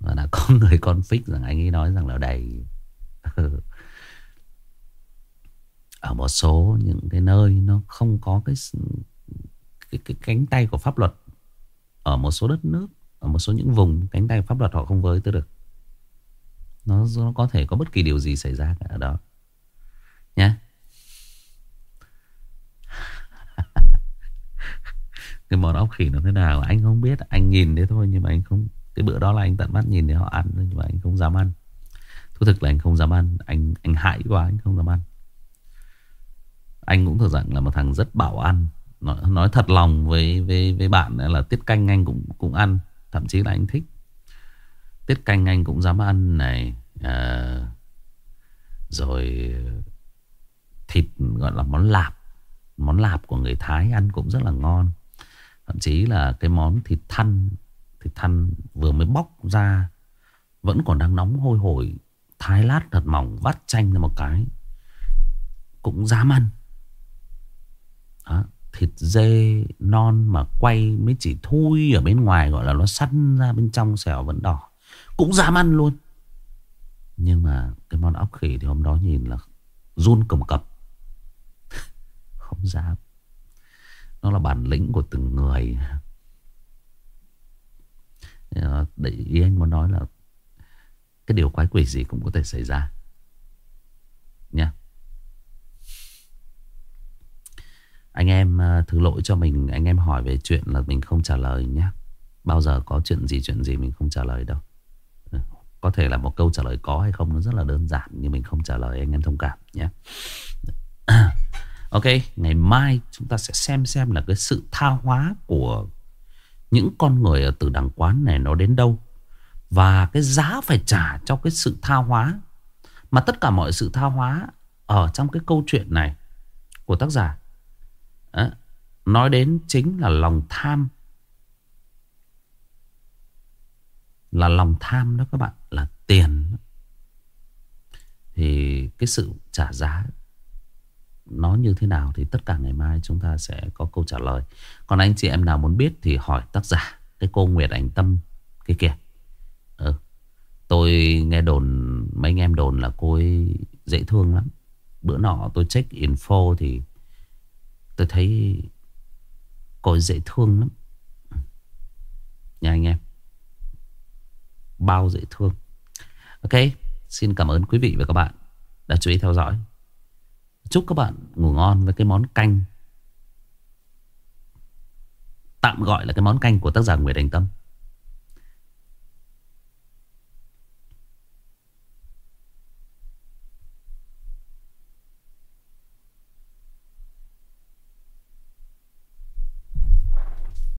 Và là có người con fix rằng anh ấy nói rằng là đầy. Ừ. Ở một số những cái nơi Nó không có cái cái, cái cánh tay của pháp luật. Ở một số đất nước ở một số những vùng cánh tay pháp luật họ không với tới được. Nó, nó có thể có bất kỳ điều gì xảy ra cả ở đó. Nhé cái món ốc khỉ nó thế nào? Anh không biết anh nhìn thế thôi nhưng mà anh không cái bữa đó là anh tận mắt nhìn thấy họ ăn nhưng mà anh không dám ăn. Thú thực là anh không dám ăn. Anh anh hại quá anh không dám ăn. Anh cũng thừa rằng là một thằng rất bảo ăn. Nói, nói thật lòng với với với bạn là tiết canh anh cũng cũng ăn thậm chí là anh thích. Tiết canh anh cũng dám ăn này à, rồi thịt gọi là món lạp. Món lạp của người Thái ăn cũng rất là ngon thậm chí là cái món thịt thăn thịt thăn vừa mới bóc ra, vẫn còn đang nóng hôi hổi, thái lát thật mỏng, vắt chanh ra một cái, cũng dám ăn đó, thịt dê non mà quay mới chỉ thui ở bên ngoài, gọi là nó săn ra bên trong xẻo vẫn đỏ. Cũng dám ăn luôn. Nhưng mà cái món ốc khỉ thì hôm đó nhìn là run cầm cập. Không dám. Nó là bản lĩnh của từng người. Ờ, để ý anh muốn nói là cái điều quái quỷ gì cũng có thể xảy ra. Nha. Anh em ờ, thứ lỗi cho mình, Anh em hỏi về chuyện là mình không trả lời nhé Bao giờ có chuyện gì chuyện gì mình không trả lời đâu. Ừ, có thể là một câu trả lời có hay không, Nó rất là đơn giản, Nhưng mình không trả lời, anh em thông cảm nhé Ok Ngày mai chúng ta sẽ xem xem là cái sự tha hóa của Những con người ở từ đằng quán này nó đến đâu. Và cái giá phải trả cho cái sự tha hóa. Mà tất cả mọi sự tha hóa Ở trong cái câu chuyện này Của tác giả đó, Nói đến chính là lòng tham. Là lòng tham đó các bạn Là tiền. Thì cái sự trả giá nó như thế nào Thì tất cả ngày mai chúng ta sẽ có câu trả lời. Còn anh chị em nào muốn biết Thì hỏi tác giả, Cái cô Nguyệt Ảnh Tâm Cái kìa. Ừ. Tôi nghe đồn, Mấy anh em đồn là cô ấy dễ thương lắm. Bữa nọ tôi check info thì Tôi thấy Cô ấy dễ thương lắm. Nha anh em. Bao dễ thương. Ok, Xin cảm ơn quý vị và các bạn Đã chú ý theo dõi. Chúc các bạn ngủ ngon với cái món canh. Tạm gọi là cái món canh của tác giả Nguyễn Đình Tâm.